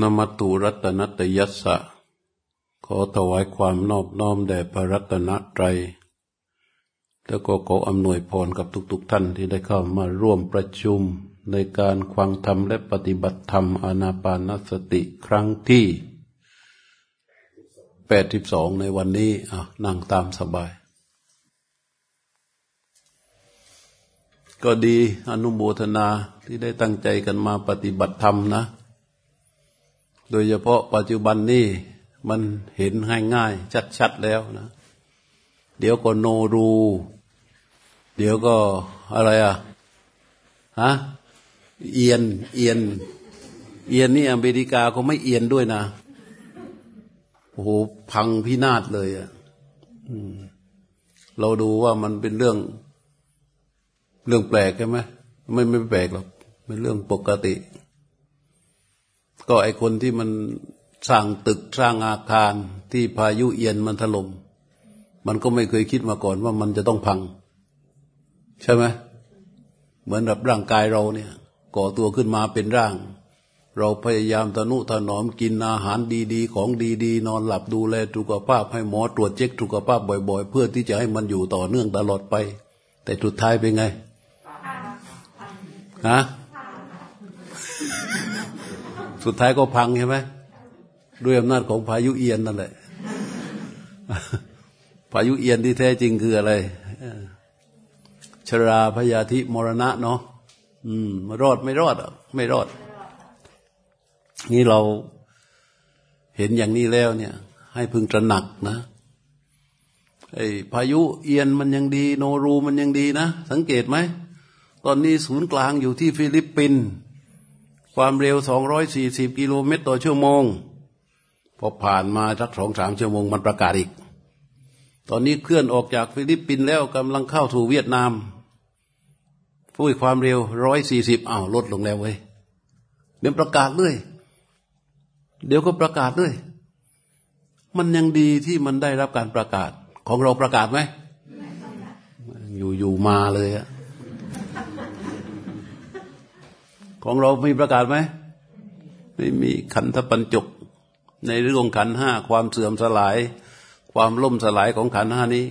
นมตุรัตนตยัสสะ ขอถวายความนอบน้อมแด่พระรัตนตรัย แล้วก็ขออำนวยพรกับทุกๆทท่านที่ได้เข้ามาร่วมประชุมในการควังธรรมและปฏิบัติธรรมอนาปานสติครั้งที่แปดสิบสองในวันนี้อะนั่งตามสบาย ก็ดีอนุโมทนาที่ได้ตั้งใจกันมาปฏิบัติธรรมนะ โดยเฉพาะปัจจุบันนี้มันเห็นง่ายๆชัดๆแล้วนะ เดี๋ยวก็โนรู เดี๋ยวก็อะไรอะฮะเอียนเอียน เอียนนี่อเมริกาก็ไม่เอียนด้วยนะโอ้โหพังพินาศเลยอะเราดูว่ามันเป็นเรื่อง เรื่องแปลกใช่ไหมไม่ไม่แปลกหรอกเป็นเรื่องปกติ ก็ไอคนที่มันสร้างตึกสร้างอาคารที่พายุเอียนมันถลม่มมันก็ไม่เคยคิดมาก่อนว่ามันจะต้องพัง ใช่ไหมเหมือนแบบร่างกายเราเนี่ย ก่อตัวขึ้นมาเป็นร่าง เราพยายามตนุถนอมกินอาหารดีๆ ของดีๆ นอนหลับดูแลสุขภาพให้หมอตรวจเช็คสุขภาพบ่อยๆ เพื่อที่จะให้มันอยู่ต่อเนื่องตลอดไป แต่สุดท้ายเป็นไงฮะ สุดท้ายก็พังใช่ไหมด้วยอำนาจของพายุเอียนนั่นแหละ พายุเอียนที่แท้จริงคืออะไรชราพยาธิมรณะเนาะอืมรอดไม่รอดอะไม่รอด นี่เราเห็นอย่างนี้แล้วเนี่ย ให้พึงตระหนักนะไอ้พายุไห่เยี่ยนมันยังดี โนรูมันยังดีนะ สังเกตไหม ตอนนี้ศูนย์กลางอยู่ที่ฟิลิปปินส์ ความเร็ว240กิโลเมตรต่อชั่วโมง พอผ่านมาสักสองสามชั่วโมงมันประกาศอีก ตอนนี้เคลื่อนออกจากฟิลิปปินส์แล้วกำลังเข้าสู่เวียดนามฟุ้ยความเร็ว140อ้าวลดลงแล้วเว้ยเดี๋ยวประกาศด้วยเดี๋ยวก็ประกาศด้วยมันยังดีที่มันได้รับการประกาศ ของเราประกาศไหมอยู่อยู่มาเลยอะ ของเรามีประกาศไหม ไม่มีขันธปัญจก ในเรื่องขันห้าความเสื่อมสลาย ความล่มสลายของขันห้านี้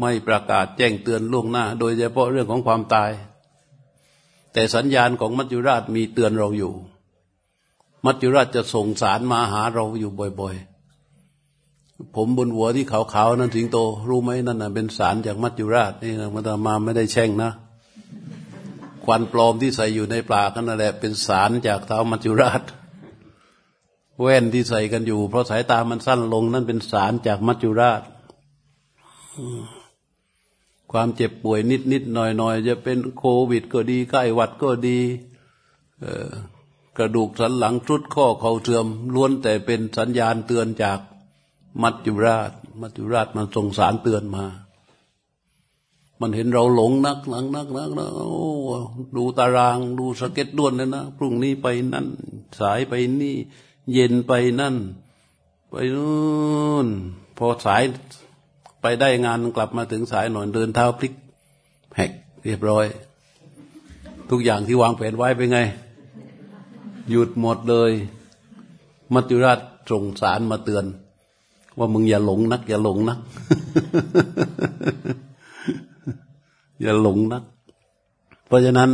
ไม่ประกาศแจ้งเตือนล่วงหน้า โดยเฉพาะเรื่องของความตาย แต่สัญญาณของมัจจุราชมีเตือนเราอยู่ มัจจุราชจะส่งสารมาหาเราอยู่บ่อย ๆ ผมบนหัวที่ขาวๆนั้นสิงโต รู้ไหมนั่นเป็นสารจากมัจจุราชนี่นะมันมาไม่ได้แช่งนะ ควันปลอมที่ใส่อยู่ในปากนั่นแหละ เป็นสารจากเท้ามัจจุราช แว่นที่ใส่กันอยู่ เพราะสายตามันสั้นลงนั่นเป็นสารจากมัจจุราชความเจ็บป่วยนิดนิดหน่อยหน่อยจะเป็นโควิดก็ดีใกล้หวัดก็ดีกระดูกสันหลังทรุดข้อเข่าเสื่อมล้วนแต่เป็นสัญญาณเตือนจากมัจจุราช มัจจุราชมันส่งสารเตือนมา มันเห็นเราหลงนักนักนักนักนะโอ้ดูตารางดูสเก็ตด้วนเลยนะพรุ่งนี้ไปนั่น สายไปนี่ เย็นไปนั่น ไปนู่น พอสายไปได้งานกลับมาถึงสายหน่อยเดินเท้าพลิกแหกเรียบร้อย ทุกอย่างที่วางแผนไว้เป็นไง หยุดหมดเลยมัจจุราชส่งสารมาเตือน ว่ามึงอย่าหลงนัก อย่าหลงนัก อย่าหลงนักเพราะฉะนั้น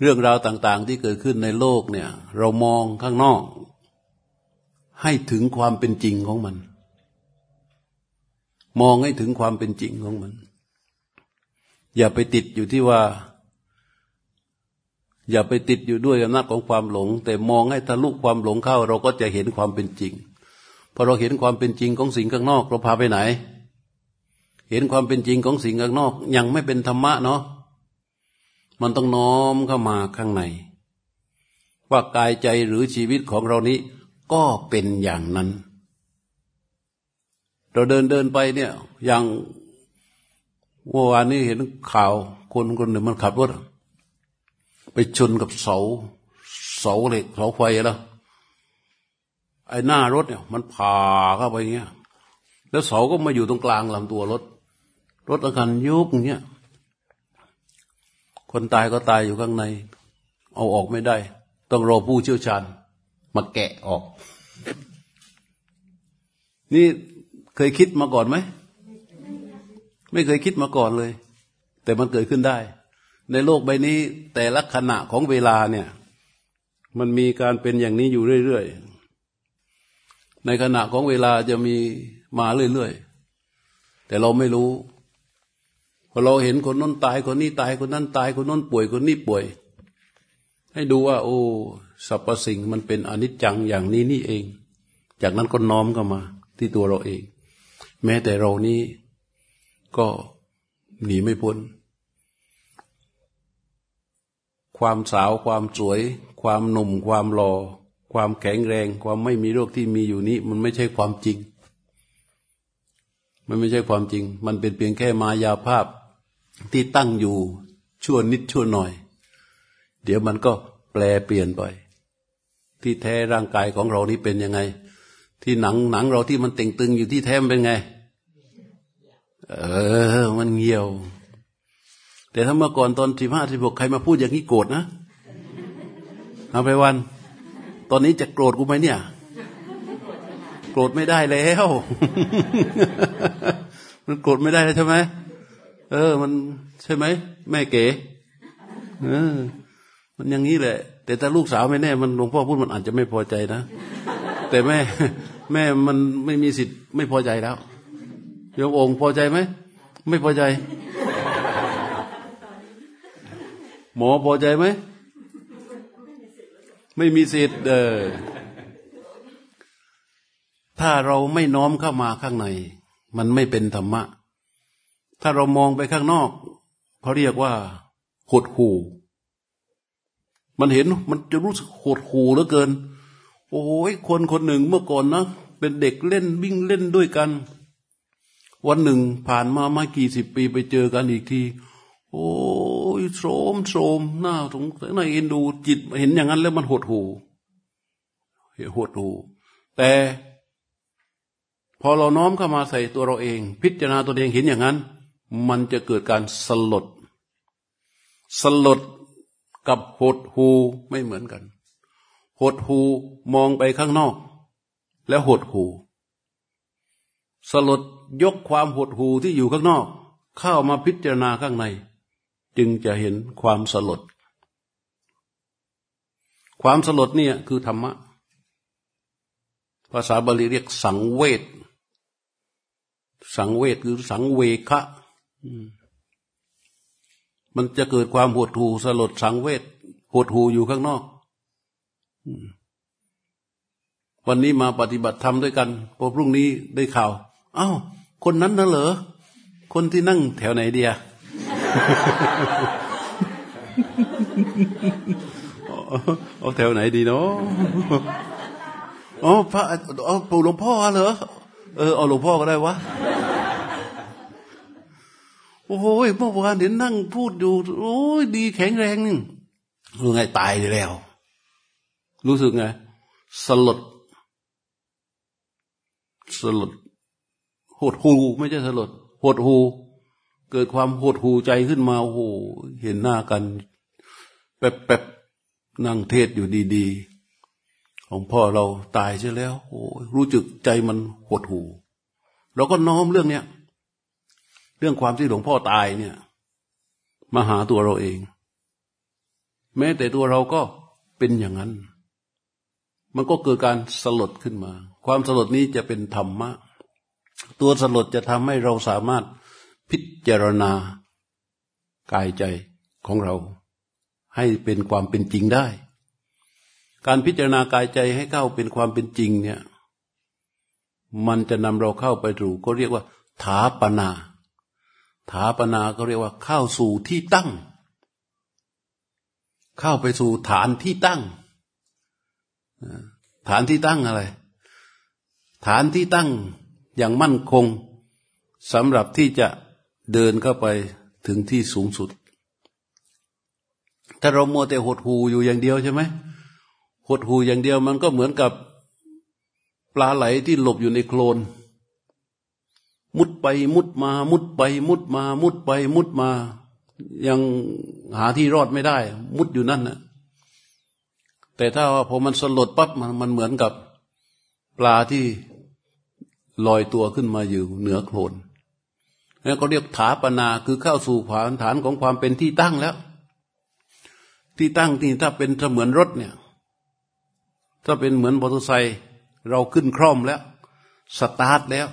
เรื่องราวต่าง ๆ ที่เกิดขึ้นในโลกเนี่ย เรามองข้างนอก ให้ถึงความเป็นจริงของมัน มองให้ถึงความเป็นจริงของมัน อย่าไปติดอยู่ที่ว่า อย่าไปติดอยู่ด้วยอำนาจของความหลง แต่มองให้ทะลุความหลงเข้า เราก็จะเห็นความเป็นจริงพอเราเห็นความเป็นจริงของสิ่งข้างนอก เราพาไปไหน เห็นความเป็นจริงของสิ่งข้างนอก ยังไม่เป็นธรรมะเนาะมันต้องน้อมเข้ามาข้างใน ว่ากายใจหรือชีวิตของเรานี้ ก็เป็นอย่างนั้น เราเดินเดินไปเนี่ย อย่างเมื่อวานนี้เห็นข่าวคนคนหนึ่งมันขับรถไปชนกับเสา เสาเหล็กเสาไฟแล้วไอ้หน้ารถเนี่ย มันผ่าเข้าไปเงี้ย แล้วเสาก็มาอยู่ตรงกลางลำตัวรถ รถอาการยุบอย่างเงี้ย คนตายก็ตายอยู่ข้างใน เอาออกไม่ได้ ต้องรอผู้เชี่ยวชาญ มาแกะออก นี่เคยคิดมาก่อนไหม ไม่เคยคิดมาก่อนเลย แต่มันเกิดขึ้นได้ ในโลกใบนี้ แต่ละขณะของเวลาเนี่ย มันมีการเป็นอย่างนี้อยู่เรื่อยๆ ในขณะของเวลาจะมีมาเรื่อยๆ แต่เราไม่รู้ อเราเห็นคนน้นตายคนนี้ตายคนนั้นตายคนน้นป่วยคนนี้ป่วย ให้ดูว่า โอ้สรรพสิ่งมันเป็นอนิจจังอย่างนี้นี่เอง จากนั้นก็น้อมเข้ามา ที่ตัวเราเอง แม้แต่เรานี้ก็หนีไม่พ้น ความสาวความสวย ความหนุ่มความหลอ่อความแข็งแรง ความไม่มีโรคที่มีอยู่นี้ มันไม่ใช่ความจริง มันไม่ใช่ความจริง มันเป็นเพียงแค่มายาภาพ ที่ตั้งอยู่ชั่วนิดชั่วหน่อย เดี๋ยวมันก็แปลเปลี่ยนไป ที่แท้ร่างกายของเรานี้เป็นยังไง ที่หนังหนังเราที่มันเต่งตึงอยู่ที่แท้มันเป็นไง เออ มันเหี่ยว แต่ถ้าเมื่อก่อนตอนสิบห้าสิบหกใครมาพูดอย่างนี้โกรธนะเอาไปวัน ตอนนี้จะโกรธกูไหมเนี่ย โกรธไม่ได้แล้ว มันโกรธไม่ได้แล้วใช่ไหม เออ มันใช่ไหมแม่เก๋เออ มันอย่างนี้แหละ แต่ถ้าลูกสาวไม่แน่ มันหลวงพ่อพูดมันอาจจะไม่พอใจนะแต่แม่ แม่มันไม่มีสิทธิ์ไม่พอใจแล้วโยมองค์พอใจไหมไม่พอใจ หมอพอใจไหมไม่มีสิทธิ์เออถ้าเราไม่น้อมเข้ามาข้างใน มันไม่เป็นธรรมะ ถ้าเรามองไปข้างนอกเขาเรียกว่าหดหูมันเห็นมันจะรู้สึกหดหูเหลือเกิน โอ้ยคนคนหนึ่งเมื่อก่อนนะเป็นเด็กเล่นวิ่งเล่นด้วยกัน วันหนึ่งผ่านมาม่กี่สิบปีไปเจอกันอีกที โอ้ยโสมโสมหน้าสงสัยน่าเอ็นดูจิตเห็นอย่างนั้นแล้วมันหดหูหดหูแต่พอเราน้อมเข้ามาใส่ตัวเราเอง พิจารณาตัวเองเห็นอย่างนั้น มันจะเกิดการสลด สลดกับหดหูไม่เหมือนกัน หดหูมองไปข้างนอก แล้วหดหู สลดยกความหดหูที่อยู่ข้างนอก เข้ามาพิจารณาข้างใน จึงจะเห็นความสลด ความสลดเนี่ยคือธรรมะ ภาษาบาลีเรียกสังเวชสังเวชคือสังเวคะ มันจะเกิดความหดหู่สลดสังเวชหดหู่อยู่ข้างนอกวันนี้มาปฏิบัติธรรมด้วยกันพอพรุ่งนี้ได้ข่าวอ้าวคนนั้นน่ะเหรอคนที่นั่งแถวไหนเดียเอาแถวไหนดีเนาะอ๋อพระอ๋อปู่หลวงพ่อเหรอเออเอาหลวงพ่อก็ได้วะ โอ้ยเมื่อวานเห็นนั่งพูดอยู่ โอ้ยดีแข็งแรงนี่รู้ไงตายแล้ว รู้สึกไงสลด สลดหดหูไม่ใช่สลดหดหูเกิดความหดหูใจขึ้นมาโอ้โหเห็นหน้ากัน แป๊บแป๊บนั่งเทศอยู่ดีๆ ของพ่อเราตายใช่แล้วโอ้รู้จึกใจมันหดหูเราก็น้อมเรื่องเนี้ย เรื่องความที่หลวงพ่อตายเนี่ย มาหาตัวเราเอง แม้แต่ตัวเราก็เป็นอย่างนั้น มันก็เกิดการสลดขึ้นมา ความสลดนี้จะเป็นธรรมะ ตัวสลดจะทำให้เราสามารถพิจารณากายใจของเรา ให้เป็นความเป็นจริงได้ การพิจารณากายใจให้เข้าเป็นความเป็นจริงเนี่ย มันจะนำเราเข้าไปสู่ก็เรียกว่าถาปนา ถาปนาก็เรียกว่าเข้าสู่ที่ตั้ง เข้าไปสู่ฐานที่ตั้ง ฐานที่ตั้งอะไร ฐานที่ตั้งอย่างมั่นคงสำหรับที่จะเดินเข้าไปถึงที่สูงสุด ถ้าเราโมแต่หดหูอยู่อย่างเดียวใช่ไหมหดหูอย่างเดียวมันก็เหมือนกับปลาไหลที่หลบอยู่ในโคลน มุดไปมุดมา มุดไป มุดมา มุดไป มุดมา ยังหาที่รอดไม่ได้ มุดอยู่นั่นนะแต่ถ้าว่าพอมันสลดปั๊บมันมันเหมือนกับปลาที่ลอยตัวขึ้นมาอยู่เหนือโคลนแล้วก็เรียกถาปนาคือเข้าสู่ฐานฐานของความเป็นที่ตั้งแล้ว ที่ตั้งที่ถ้าเป็นเสมือนรถเนี่ย ถ้าเป็นเหมือนมอเตอร์ไซค์เราขึ้นคร่อมแล้ว สตาร์ทแล้ว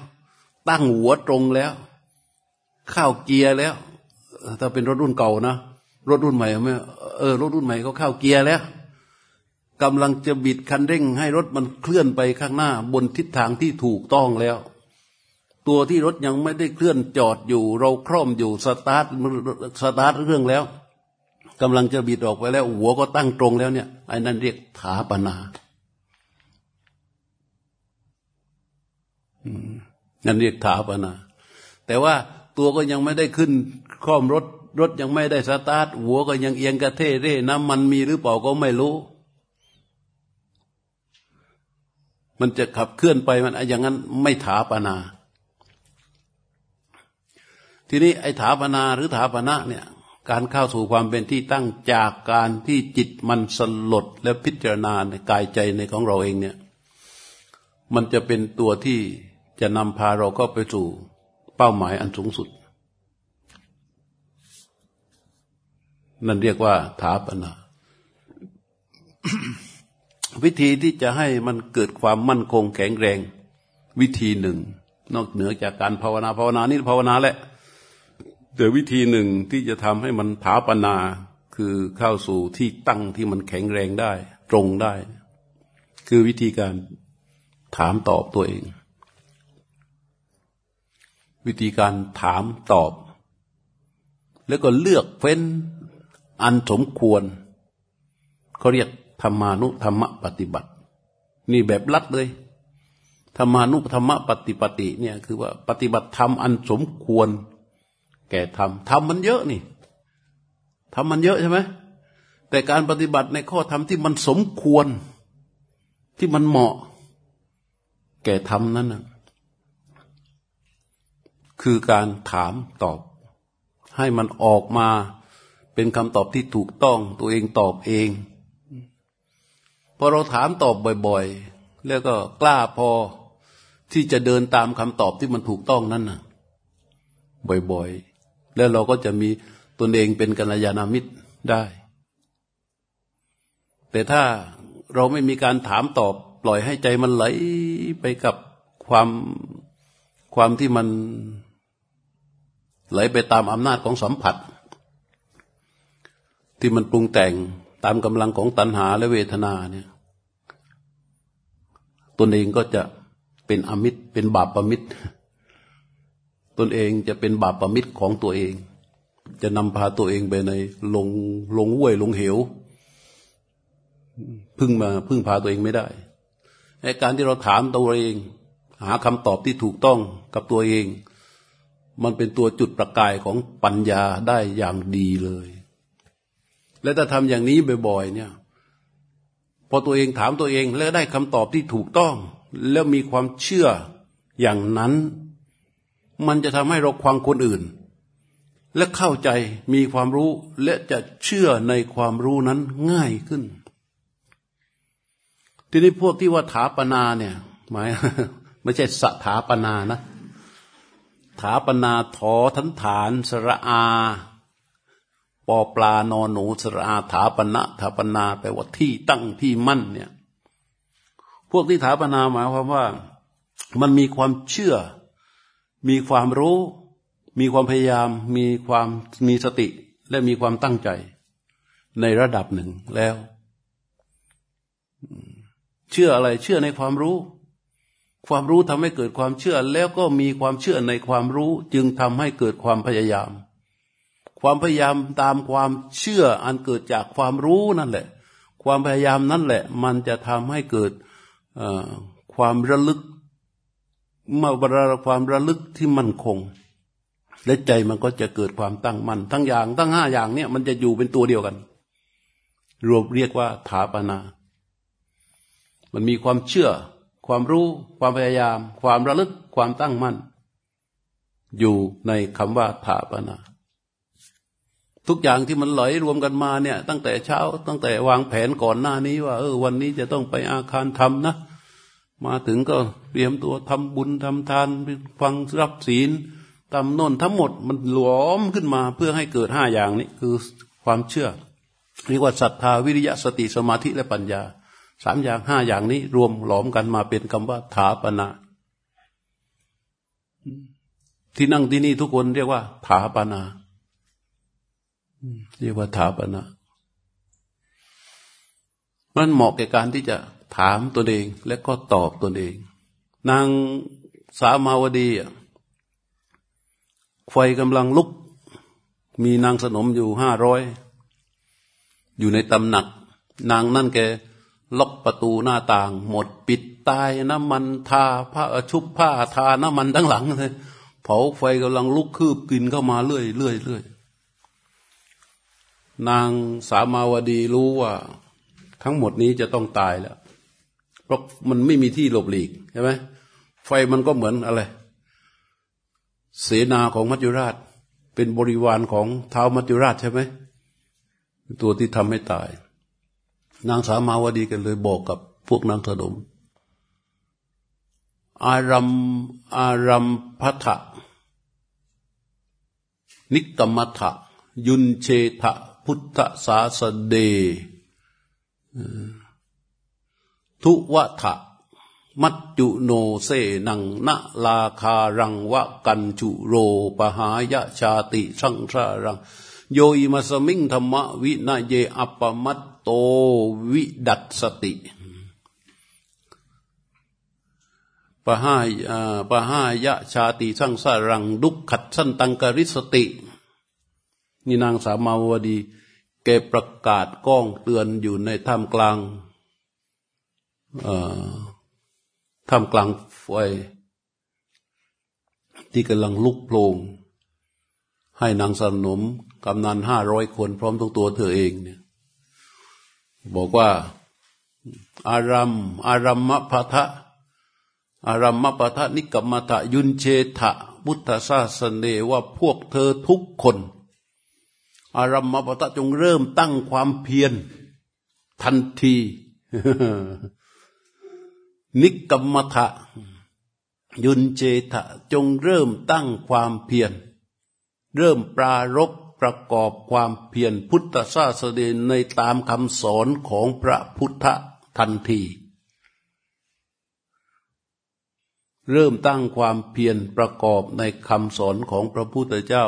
ตั้งหัวตรงแล้ว เข้าเกียร์แล้ว ถ้าเป็นรถรุ่นเก่านะรถรุ่นใหม่ไม่เออรถรุ่นใหม่เขาเข้าเกียร์แล้วกำลังจะบิดคันเร่ง ให้รถมันเคลื่อนไปข้างหน้า บนทิศทางที่ถูกต้องแล้ว ตัวที่รถยังไม่ได้เคลื่อนจอดอยู่ เราคร่อมอยู่สตาร์ทสตาร์ทเครื่องแล้วกำลังจะบิดออกไปแล้ว หัวก็ตั้งตรงแล้วเนี่ยไอ้นั่นเรียกถาปนา นั่นเรียกถาปนา แต่ว่าตัวก็ยังไม่ได้ขึ้นคร่อมรถรถยังไม่ได้สตาร์ทหัวก็ยังเอียงกระเทเร่น้ำมันมีหรือเปล่าก็ไม่รู้ มันจะขับเคลื่อนไปมันอย่างนั้นไม่ถาปนา ทีนี้ไอ้ถาปนาหรือถาปนะเนี่ยการเข้าสู่ความเป็นที่ตั้งจากการที่จิตมันสลดและพิจารณาในกายใจในของเราเองเนี่ย มันจะเป็นตัวที่ จะนำพาเราก็ไปสู่เป้าหมายอันสูงสุด นั่นเรียกว่าถาปนาวิธีที่จะให้มันเกิดความมั่นคงแข็งแรง วิธีหนึ่ง นอกเหนือจากการภาวนาภาวนานี่ภาวนาแหละแต่วิธีหนึ่งที่จะทำให้มันถาปนาคือเข้าสู่ที่ตั้งที่มันแข็งแรงได้ ตรงได้ คือวิธีการถามตอบตัวเอง วิธีการถามตอบ แล้วก็เลือกเฟ้นอันสมควรเขาเรียกธรรมานุธรรมปฏิบัติ นี่แบบลัดเลยธรรมานุธรรมปฏิปติเนี่ยคือว่าปฏิบัติธรรมอันสมควร แก่ธรรมธรรมมันเยอะนี่ธรรมมันเยอะใช่ไหมแต่การปฏิบัติในข้อธรรมที่มันสมควรที่มันเหมาะ แก่ธรรมนั้นนะ คือการถามตอบ ให้มันออกมาเป็นคำตอบที่ถูกต้องตัวเองตอบเองพอเราถามตอบบ่อยๆ แล้วก็กล้าพอที่จะเดินตามคำตอบที่มันถูกต้องนั้นนะบ่อยๆ แล้วเราก็จะมีตนเองเป็นกัลยาณมิตรได้ แต่ถ้าเราไม่มีการถามตอบปล่อยให้ใจมันไหลไปกับความความที่มัน ไหลไปตามอำนาจของสัมผัส ที่มันปรุงแต่งตามกำลังของตัณหาและเวทนาเนี่ยตนเองก็จะเป็นอมิตรเป็นบาปประมิตรตนเองจะเป็นบาปประมิตรของตัวเอง จะนำพาตัวเองไปในลงลงห้วยลงเหวพึ่งมาพึ่งพาตัวเองไม่ได้ในการที่เราถามตัวเอง หาคำตอบที่ถูกต้องกับตัวเอง มันเป็นตัวจุดประกายของปัญญาได้อย่างดีเลย และถ้าทำอย่างนี้บ่อยๆเนี่ย พอตัวเองถามตัวเองแล้วได้คำตอบที่ถูกต้อง แล้วมีความเชื่ออย่างนั้น มันจะทำให้เราควังคนอื่น และเข้าใจมีความรู้และจะเชื่อในความรู้นั้นง่ายขึ้น ทีนี้พวกที่ว่าถาปนาเนี่ย หมายไม่ใช่สถาปนานะ ถาปนาถอทันฐานสระอาปอปลานอนหนูสราถาปณะถาปนาแปลว่าที่ตั้งที่มั่นเนี่ย พวกที่ถาปนาหมายความว่า มันมีความเชื่อ มีความรู้ มีความพยายาม มีความมีสติ และมีความตั้งใจ ในระดับหนึ่งแล้ว เชื่ออะไรเชื่อในความรู้ ความรู้ทำให้เกิดความเชื่อ แล้วก็มีความเชื่อในความรู้จึงทำให้เกิดความพยายาม ความพยายามตามความเชื่ออันเกิดจากความรู้นั่นแหละ ความพยายามนั่นแหละ มันจะทำให้เกิดความระลึกมาบราความระลึกที่มั่นคง และใจมันก็จะเกิดความตั้งมั่นทั้งอย่างทั้งห้าอย่างเนี่ยมันจะอยู่เป็นตัวเดียวกัน รวมเรียกว่าถาปนา มันมีความเชื่อ ความรู้ความพยายาม ความระลึกความตั้งมั่น อยู่ในคำว่าถาปนาทุกอย่างที่มันไหลรวมกันมาเนี่ย ตั้งแต่เช้าตั้งแต่วางแผนก่อนหน้านี้ว่า เออ วันนี้จะต้องไปอาคารทำนะ มาถึงก็เตรียมตัวทำบุญทำทานฟังรับศีลทำโน่นทั้งหมดมันหลอมขึ้นมาเพื่อให้เกิดห้าอย่างนี้คือความเชื่อเรียกว่าศรัทธาวิริยะสติสมาธิและปัญญา สามอย่างห้าอย่างนี้รวมหลอมกันมาเป็นคำว่าถาปนาที่นั่งที่นี่ทุกคนเรียกว่า ถาปนาเรียกว่าถาปนามันเหมาะแก่การที่จะถามตัวเองและก็ตอบตัวเอง นางสามาวดีไฟกำลังลุก มีนางสนมอยู่ห้าร้อยอยู่ในตำหนัก นางนั่นแก ล็อกประตูหน้าต่าง หมดปิดตายน้ำมันทาผ้าชุบผ้าทาน้ำมันทั้งหลังเลยเผาไฟกำลังลุกคืบกินเข้ามาเรื่อยเรื่อยเรื่อยนางสามาวดีรู้ว่า ทั้งหมดนี้จะต้องตายแล้วเพราะมันไม่มีที่หลบหลีกใช่ไหมไฟมันก็เหมือนอะไร เสนาของมัจจุราช เป็นบริวารของเท้ามัจจุราชใช่ไหมตัวที่ทำให้ตาย นางสามาวดีกันเลยบอกกับพวกนางสนม อารัมอารัมพัทะนิกรรมทะยุนเชทะพุทธสาสเด ทุวะทะมัจจุโนเสนังนาลาคารังวะกันจุโรปหายะชาติสังสารัง โยอิมัสมิงธรรมวินาเยอปมัต โตวิดัตสติปหายปหายะชาติสังสารังดุขขัดสันตังกริสติ นี่นางสามาวดี แกประกาศก้องเตือนอยู่ในท่ามกลางท่ามกลางไฟที่กำลังลุกโผลงให้นางสนมกำนันห้าร้อยคนพร้อมทั้งตัวเธอเองเนี่ย บอกว่าอารัมอารัมมะพะทะอารัมมะพะทะนิกรรมตะยุนเชทะบุตธศาสเนว่าพวกเธอทุกคน อารัมมะพะทะจงเริ่มตั้งความเพียรทันที นิกรรมทะยุนเจทะจงเริ่มตั้งความเพียร เริ่มปรารบ ประกอบความเพียรพุทธศาสนาในตามคำสอนของพระพุทธทันที เริ่มตั้งความเพียรประกอบในคำสอนของพระพุทธเจ้า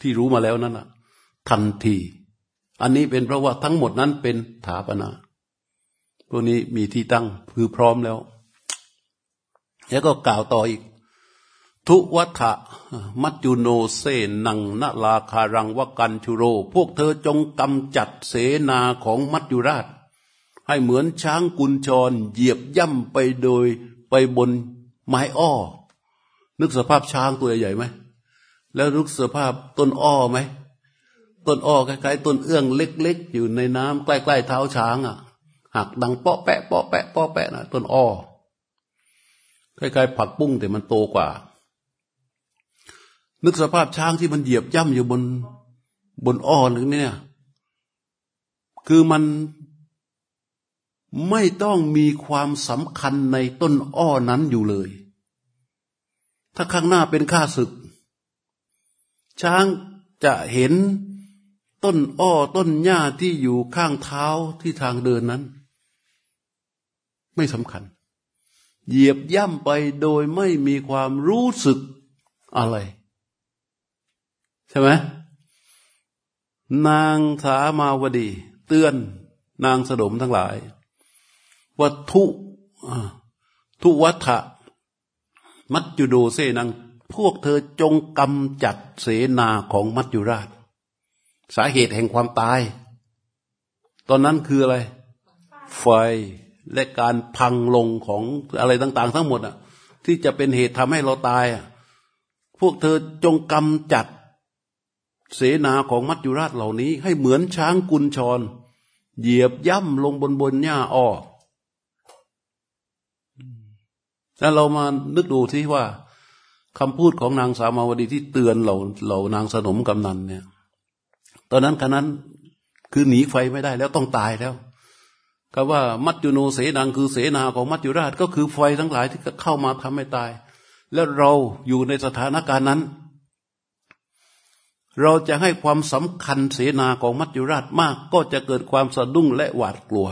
ที่รู้มาแล้วนั่นนะทันที อันนี้เป็นเพราะว่าทั้งหมดนั้นเป็นถาปนาพวกนี้มีที่ตั้งคือพร้อมแล้ว แล้วก็กล่าวต่ออีก ทุวัฏะมัจจุโนเซนังนลาคารังวกันชุโร พวกเธอจงกำจัดเสนาของมัจจุราช ให้เหมือนช้างกุญชร เหยียบย่ำไปโดยไปบนไม้อ้อ นึกสภาพช้างตัวใหญ่ไหม แล้วนึกสภาพต้นอ้อไหม ต้นอ้อคล้ายๆต้นเอื้องเล็ก ๆ อยู่ในน้ำใกล้ๆเท้าช้างอะหักดังเปาะแปะเปาะแปะเปาะแปะนะต้นอ้อคล้ายๆผักปุ้งแต่มันโตกว่า นึกสภาพช้างที่มันเหยียบย่ำอยู่บนบนอ้อหรือเนี่ย คือมันไม่ต้องมีความสำคัญในต้นอ้อนั้นอยู่เลย ถ้าข้างหน้าเป็นข้าศึก ช้างจะเห็นต้นอ้อต้นหญ้าที่อยู่ข้างเท้าที่ทางเดินนั้น ไม่สำคัญ เหยียบย่ำไปโดยไม่มีความรู้สึกอะไร ช่ไหมนางสามาวดี เตือน นางสดมทั้งหลายว่าทุทุวัฏะมัจจุโดเซนัง พวกเธอจงกำจัดเสนาของมัจจุราช สาเหตุแห่งความตาย ตอนนั้นคืออะไร ไฟและการพังลงของอะไรต่าง ๆ ทั้งหมดอะ ที่จะเป็นเหตุทำให้เราตายอะ พวกเธอจงกำจัด เสนาของมัจจุราชเหล่านี้ ให้เหมือนช้างกุญชร เหยียบย่ำลงบนบนหญ้าอ้อแล้วเรามานึกดูที่ว่าคำพูดของนางสามาวดีที่เตือนเราเรานางสนมกำนันเนี่ย ตอนนั้นขณะนั้นคือหนีไฟไม่ได้แล้วต้องตายแล้วคำว่ามัจจุโนเสนังคือเสนาของมัจจุราชก็คือไฟทั้งหลายที่เข้ามาทำให้ตาย แล้วเราอยู่ในสถานการณ์นั้น เราจะให้ความสำคัญเสนาของมัจจุราชมากก็จะเกิดความสะดุ้งและหวาดกลัว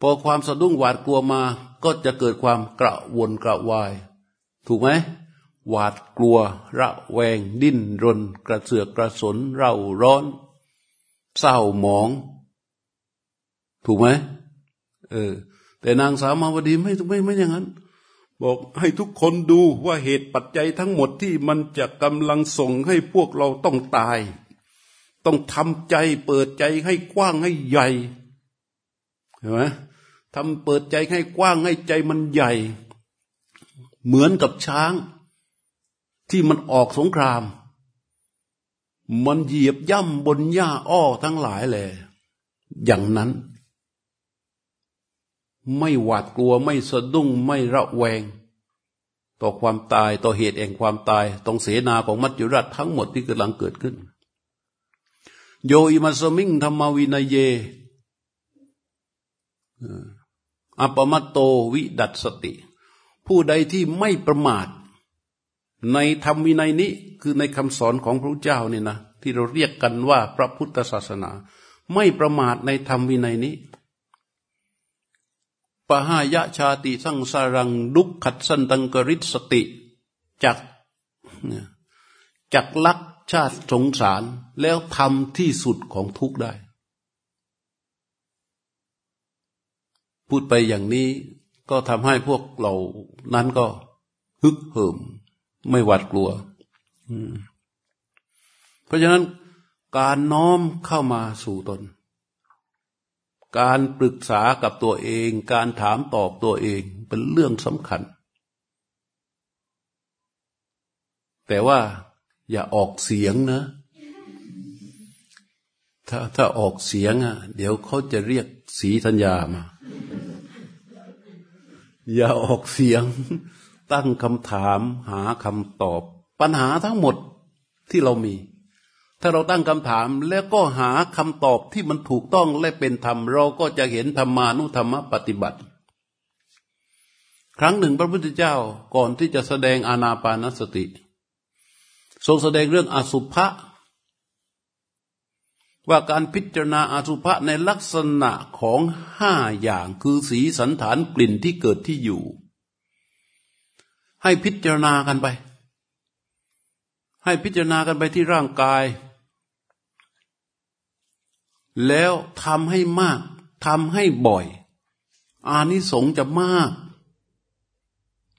พอความสะดุ้งหวาดกลัวมาก็จะเกิดความกระวนกระวาย ถูกไหมหวาดกลัว ระแวง ดิ้นรน กระเสือกกระสน เร่าร้อน เศร้าหมอง ถูกไหมเออ แต่นางสาวมาวดีไม่ไม่ไม่อย่างนั้น บอกให้ทุกคนดูว่าเหตุปัจจัยทั้งหมดที่มันจะกำลังส่งให้พวกเราต้องตาย ต้องทำใจเปิดใจให้กว้างให้ใหญ่เห็นไหมทำเปิดใจให้กว้างให้ใจมันใหญ่ เหมือนกับช้าง ที่มันออกสงคราม มันเหยียบย่ำบนหญ้าอ้อทั้งหลายเลยอย่างนั้น ไม่หวาดกลัวไม่สะดุ้งไม่ระแวง ต่อความตายต่อเหตุแห่งความตายตรงเสนาของมัจจุราชทั้งหมดที่กำลังเกิดขึ้น โยอิมัสมิงธรรมวินัยเยอปมัตโตวิดัตสติ ผู้ใดที่ไม่ประมาท ในธรรมวินัยนี้คือในคำสอนของพระเจ้าเนี่ยนะที่เราเรียกกันว่าพระพุทธศาสนา ไม่ประมาทในธรรมวินัยนี้ ปหายะชาติสังสารังดุกขัดสันตังกริสติจักจักลักชาติสงสารแล้วทำที่สุดของทุกได้ พูดไปอย่างนี้ก็ทำให้พวกเรานั้นก็ฮึกเหิม ไม่หวาดกลัว เพราะฉะนั้นการน้อมเข้ามาสู่ตน การปรึกษากับตัวเอง การถามตอบตัวเองเป็นเรื่องสำคัญ แต่ว่าอย่าออกเสียงนะ ถ้าถ้าออกเสียงอะ เดี๋ยวเขาจะเรียกสีธัญญามา อย่าออกเสียง ตั้งคำถามหาคำตอบ ปัญหาทั้งหมดที่เรามี ถ้าเราตั้งคำถามแล้วก็หาคำตอบที่มันถูกต้องและเป็นธรรม เราก็จะเห็นธรรมานุธรรมปฏิบัติ ครั้งหนึ่งพระพุทธเจ้าก่อนที่จะแสดงอานาปานสติ ทรงแสดงเรื่องอสุภะว่าการพิจารณาอสุภะในลักษณะของห้าอย่างคือสีสันฐานกลิ่นที่เกิดที่อยู่ ให้พิจารณากันไป ให้พิจารณากันไปที่ร่างกาย แล้วทำให้มากทำให้บ่อย อานิสงส์จะมาก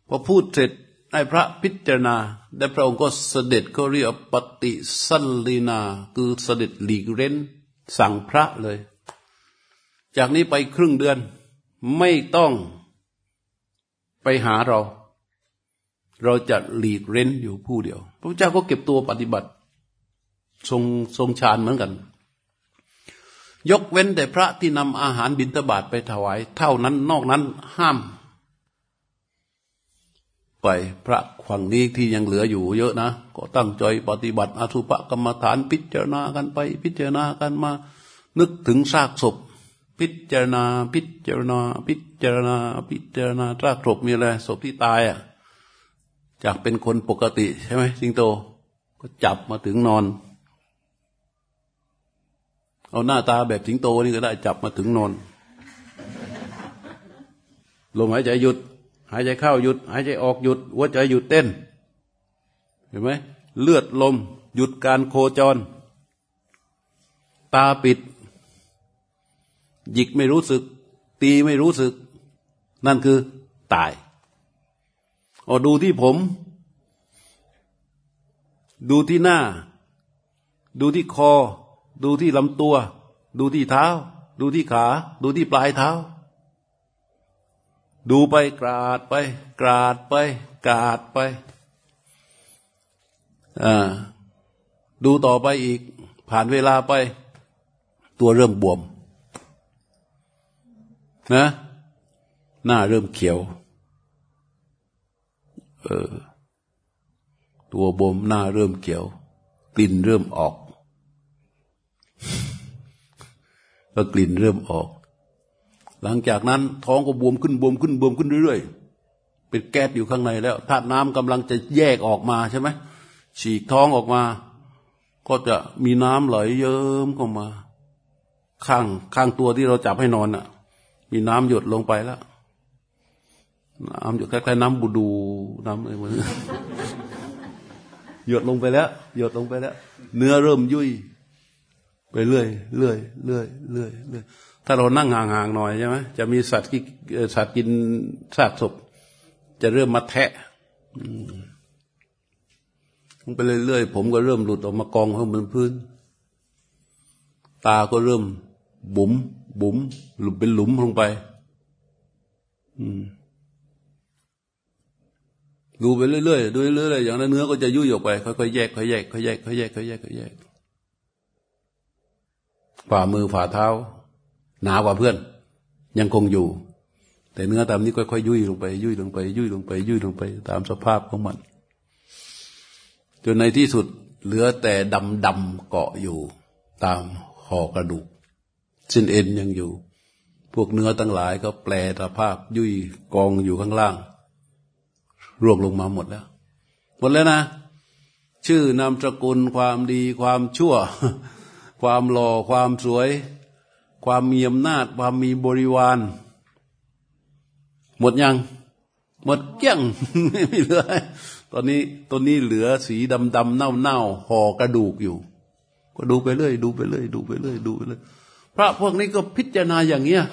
พอพูดเสร็จไอ้พระพิจารณาได้พระองค์ก็เสด็จก็เรียกปฏิสัลลีนา คือเสด็จหลีกเร้น สั่งพระเลย จากนี้ไปครึ่งเดือนไม่ต้องไปหาเรา เราจะหลีกเร้นอยู่ผู้เดียว พระเจ้าก็เก็บตัวปฏิบัติ ทรงทรงฌานเหมือนกัน ยกเว้นแต่พระที่นำอาหารบิณฑบาตไปถวาย เท่านั้นนอกนั้นห้าม ไปพระฝั่งนี้ที่ยังเหลืออยู่เยอะนะ ก็ตั้งใจปฏิบัติอสุภกรรมฐานพิจารณากันไป พิจารณากันมา นึกถึงซากศพ พิจารณา พิจารณา พิจารณา พิจารณาซากศพมีอะไรศพที่ตายอะจากเป็นคนปกติใช่ไหมสิงโต ก็จับมาถึงนอน เอาหน้าตาแบบสิงโตนี่ก็ได้จับมาถึงนอนลมหายใจหยุด หายใจเข้าหยุด หายใจออกหยุดหัวใจหยุดเต้น เห็นไหมเลือดลม หยุดการโคจร ตาปิด หยิกไม่รู้สึก ตีไม่รู้สึก นั่นคือตายอดูที่ผม ดูที่หน้า ดูที่คอ ดูที่ลำตัว ดูที่เท้า ดูที่ขา ดูที่ปลายเท้า ดูไปกราดไป กราดไป กราดไปอ่าดูต่อไปอีก ผ่านเวลาไป ตัวเริ่มบวม นะ หน้าเริ่มเขียว เออ ตัวบวมหน้าเริ่มเขียว กลิ่นเริ่มออก ก็กลิ่นเริ่มออก หลังจากนั้นท้องก็บวมขึ้นบวมขึ้นบวมขึ้นเรื่อยๆ เป็นแก๊สอยู่ข้างในแล้วธาตุน้ำกำลังจะแยกออกมาใช่ไหมฉีกท้องออกมา ก็จะมีน้ำไหลเยิ้มเข้ามา ข้างข้างตัวที่เราจับให้นอนอะ มีน้ำหยดลงไปแล้วน้ำหยดคล้ายๆน้ำบูดูน้ำอะไรเหมือนหยดลงไปแล้ว หยดลงไปแล้ว เนื้อเริ่มยุ่ย ไปเรื่อยเรื่อยเรื่อยเรื่อยเรื่อยถ้าเรานั่งห่างๆหน่อยใช่ไหมจะมีสัตว์ที่สัตว์กินซากศพจะเริ่มมาแทะไปเรื่อยๆผมก็เริ่มหลุดออกมากองข้างบนพื้น ตาก็เริ่มบุ๋มบุ๋มหลุมเป็นหลุมลงไป อืมดูไปเรื่อยๆดูเรื่อยๆอย่างนั้นเนื้อก็จะยุ่ยออกไปค่อยๆแยกค่อยแยกค่อยแยกค่อยแยกค่อยแยกค่อยแยก ฝ่ามือฝ่าเท้า หนากว่าเพื่อน ยังคงอยู่ แต่เนื้อตามนี้ค่อยๆยุ่ยลงไป ยุ่ยลงไป ยุ่ยลงไป ยุ่ยลงไป ตามสภาพของมัน จนในที่สุดเหลือแต่ดำดำเกาะอยู่ ตามห่อกระดูกสิ้นเอ็นยังอยู่ พวกเนื้อทั้งหลายก็แปลสภาพ ยุ่ยกองอยู่ข้างล่างร่วงลงมาหมดแล้ว หมดแล้วนะ ชื่อนามสกุลความดีความชั่ว ความหล่อความสวย ความมีอำนาจ ความมีบริวาร หมดยัง หมดเกี้ยงไม่เหลือตอนนี้ตอนนี้เหลือสีดำดำเน่าเน่าห่อกระดูกอยู่ ก็ดูไปเรื่อยดูไปเรื่อยดูไปเรื่อยดูไปเรื่อยพระพวกนี้ก็พิจารณาอย่างเงี้ย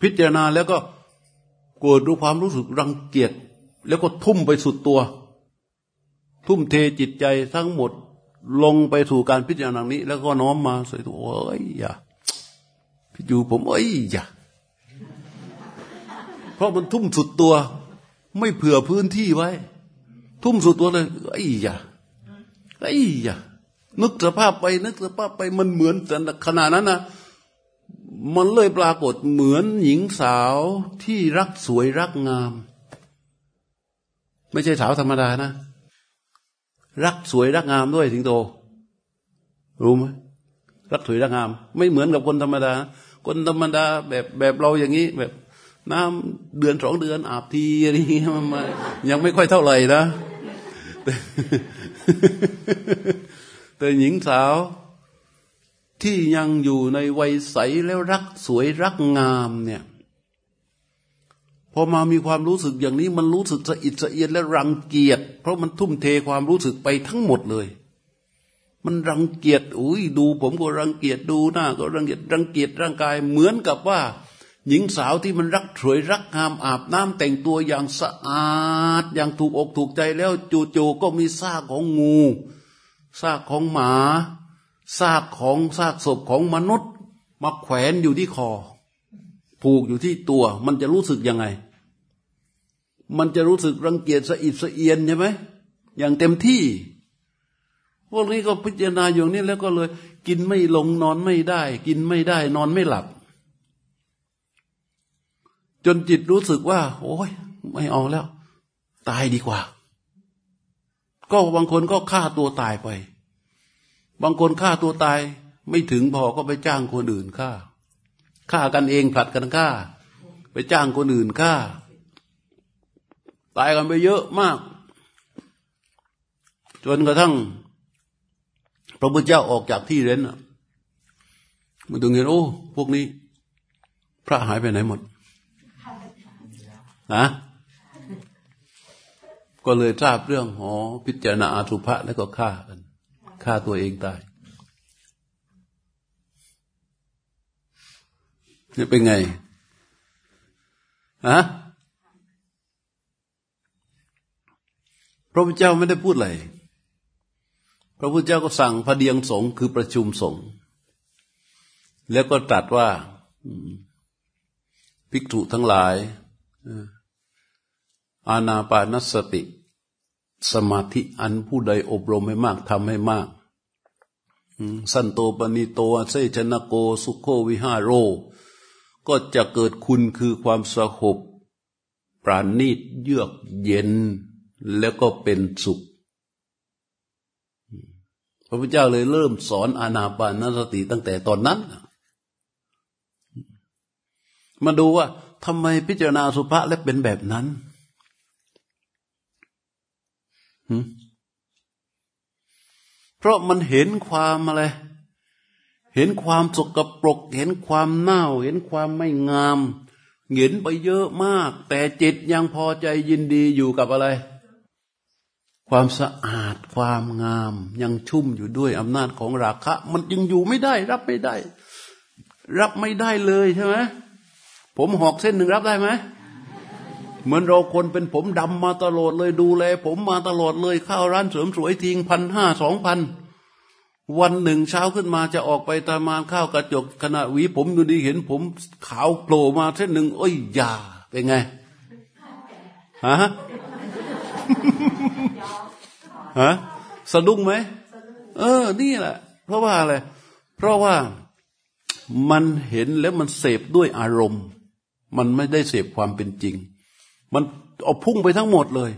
พิจารณาแล้วก็โกรธด้วยความรู้สึกรังเกียจแล้วก็ทุ่มไปสุดตัว ทุ่มเทจิตใจทั้งหมด ลงไปสู่การพิจารณานี้ แล้วก็น้อมมาใส่ตัวเอ้ยอย่าพี่จูผมเอ้ยอย่าเพราะมันทุ่มสุดตัว ไม่เผื่อพื้นที่ไว้ ทุ่มสุดตัวเลยไอ้อย่าไอ้อย่านึกสภาพไป นึกสภาพไปมันเหมือนแต่ขนาดนั้นนะมันเลยปรากฏเหมือนหญิงสาวที่รักสวยรักงาม ไม่ใช่สาวธรรมดานะ รักสวยรักงามด้วยสิงโต รู้ไหมรักสวยรักงาม ไม่เหมือนกับคนธรรมดา คนธรรมดาแบบแบบเราอย่างนี้แบบน้ำเดือนสองเดือนอาบทีอะไรอย่างนี้มันยังไม่ค่อยเท่าไหร่นะแต่หญิงสาวที่ยังอยู่ในวัยใสแล้วรักสวยรักงามเนี่ย พอมามีความรู้สึกอย่างนี้มันรู้สึกสะอิดสะเอียนและรังเกียจเพราะมันทุ่มเทความรู้สึกไปทั้งหมดเลย มันรังเกียจอุ้ยดู ผมก็รังเกียจดูหน้าก็รังเกียจรังเกียจร่างกาย เหมือนกับว่า หญิงสาวที่มันรักสวยรักงามอาบน้ำแต่งตัวอย่างสะอาด อย่างถูกอกถูกใจแล้วจู่ๆก็มีซากของงูซากของหมาซากของซากศพของมนุษย์ มาแขวนอยู่ที่คอ ผูกอยู่ที่ตัว มันจะรู้สึกยังไง มันจะรู้สึกรังเกียจสะอิดสะเอียนใช่ไหมอย่างเต็มที่พวกนี้ก็พิจารณาอย่างนี้แล้วก็เลย กินไม่ลงนอนไม่ได้ กินไม่ได้ นอนไม่หลับ จนจิตรู้สึกว่า โอ้ยไม่เอาแล้ว ตายดีกว่า ก็บางคนก็ฆ่าตัวตายไป บางคนฆ่าตัวตาย ไม่ถึงพอก็ไปจ้างคนอื่นฆ่า ฆ่ากันเองผลัดกันฆ่า ไปจ้างคนอื่นฆ่า ตายกันไปเยอะมาก จนกระทั่ง พระพุทธเจ้าออกจากที่เร้นมาดูเห็นโอ้ พวกนี้ พระหายไปไหนหมดนะก็เลยทราบเรื่องหอพิจารณาอาทุภะแล้วก็ฆ่ากันฆ่าตัวเองตาย เป็นไงฮะพระพุทธเจ้าไม่ได้พูดอะไร พระพุทธเจ้าก็สั่งพระเดียงสงฆ์คือประชุมสงฆ์แล้วก็ตรัสว่าภิกษุทั้งหลาย อาณาปานสติ สมาธิอันผู้ใดอบรมให้มากทำให้มาก สันโตปณิโตเซชนะโก สุโควิหารโร ก็จะเกิดคุณคือความสหบปราณีตเยือกเย็นแล้วก็เป็นสุข พระพุทธเจ้าเลยเริ่มสอนอานาปานสติตั้งแต่ตอนนั้น มาดูว่าทำไมพิจารณาสุภาษและเป็นแบบนั้นเพราะมันเห็นความอะไร เห็นความสกปรก เห็นความเน่า เห็นความไม่งาม เห็นไปเยอะมาก แต่จิตยังพอใจยินดีอยู่กับอะไร ความสะอาดความงามยังชุ่มอยู่ด้วยอำนาจของราคะ มันยังอยู่ไม่ได้ รับไม่ได้ รับไม่ได้เลยใช่ไหมผมหอกเส้นหนึ่งรับได้ไหมเหมือนเราคนเป็นผมดำมาตลอดเลยดูแล ผมมาตลอดเลยเข้าร้านเสริมสวยทิ้งพันห้าสองพัน วันหนึ่งเช้าขึ้นมาจะออกไปตามานข้าวกระจกขณะหวีผมดูดีเห็นผมขาวโผล่มาเส้นหนึ่งโอ้ยอย่าเป็นไงฮะฮะสะดุ้งไหมเออ นี่แหละ เพราะว่าอะไร เพราะว่ามันเห็นแล้วมันเสพด้วยอารมณ์ มันไม่ได้เสพความเป็นจริง มันเอาพุ่งไปทั้งหมดเลย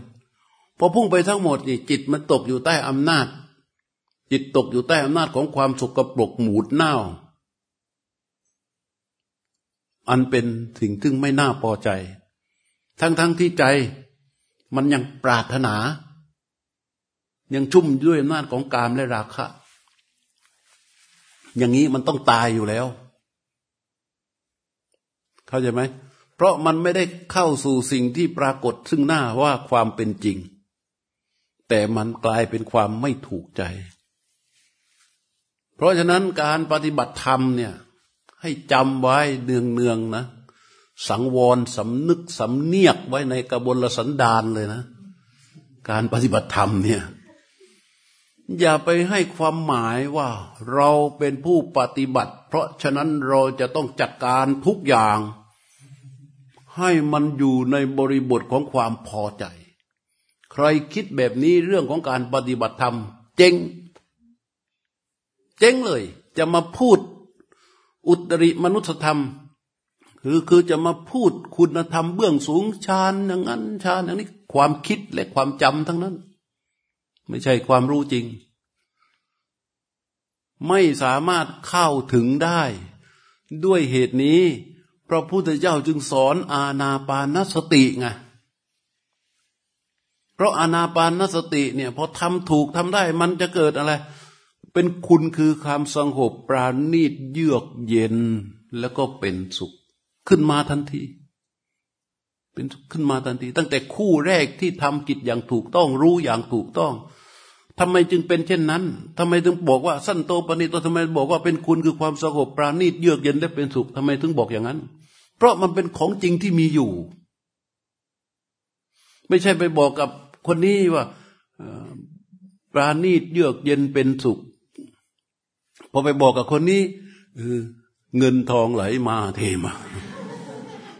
พอพุ่งไปทั้งหมดนี่จิตมันตกอยู่ใต้อำนาจ จิตตกอยู่ใต้อำนาจของความสกปรกหมูดเน่า อันเป็นสิ่งที่ไม่น่าพอใจ ทั้งๆทที่ใจมันยังปรารถนา ยังชุ่มด้วยอำนาจของกามและราคะ อย่างนี้มันต้องตายอยู่แล้ว เข้าใจไหม เพราะมันไม่ได้เข้าสู่สิ่งที่ปรากฏซึ่งหน้าว่าความเป็นจริง แต่มันกลายเป็นความไม่ถูกใจ เพราะฉะนั้นการปฏิบัติธรรมเนี่ยให้จำไว้เนืองๆนะ สังวรสำนึกสำเนียกไว้ในกระบวนสันดานเลยนะ การปฏิบัติธรรมเนี่ยอย่าไปให้ความหมายว่าเราเป็นผู้ปฏิบัติ เพราะฉะนั้นเราจะต้องจัดการทุกอย่าง ให้มันอยู่ในบริบทของความพอใจ ใครคิดแบบนี้เรื่องของการปฏิบัติธรรมเจ๊ง จ๊งเลย จะมาพูดอุตริมนุษธรรม คือคือจะมาพูดคุณธรรมเบื้องสูงชาญอย่างนั้นชาญอย่างนี้ความคิดและความจำทั้งนั้น ไม่ใช่ความรู้จริง ไม่สามารถเข้าถึงได้ ด้วยเหตุนี้ พระพุทธเจ้าจึงสอนอาณาปานสติไงเพราะอาณาปานสติเนี่ยพอทำถูกทำได้มันจะเกิดอะไร เป็นคุณคือความสงบปราณีตเยือกเย็นแล้วก็เป็นสุข ขึ้นมาทันที เป็นขึ้นมาทันที ตั้งแต่คู่แรกที่ทำกิจอย่างถูกต้องรู้อย่างถูกต้องทำไมจึงเป็นเช่นนั้นทำไมถึงบอกว่าสั้นโตปณิโตทำไมบอกว่าเป็นคุณคือความสงบปราณีตเยือกเย็นและเป็นสุขทำไมถึงบอกอย่างนั้น เพราะมันเป็นของจริงที่มีอยู่ ไม่ใช่ไปบอกกับคนนี้ว่าปราณีตเยือกเย็นเป็นสุข พอไปบอกกับคนนี้เงินทองไหลมาเทมา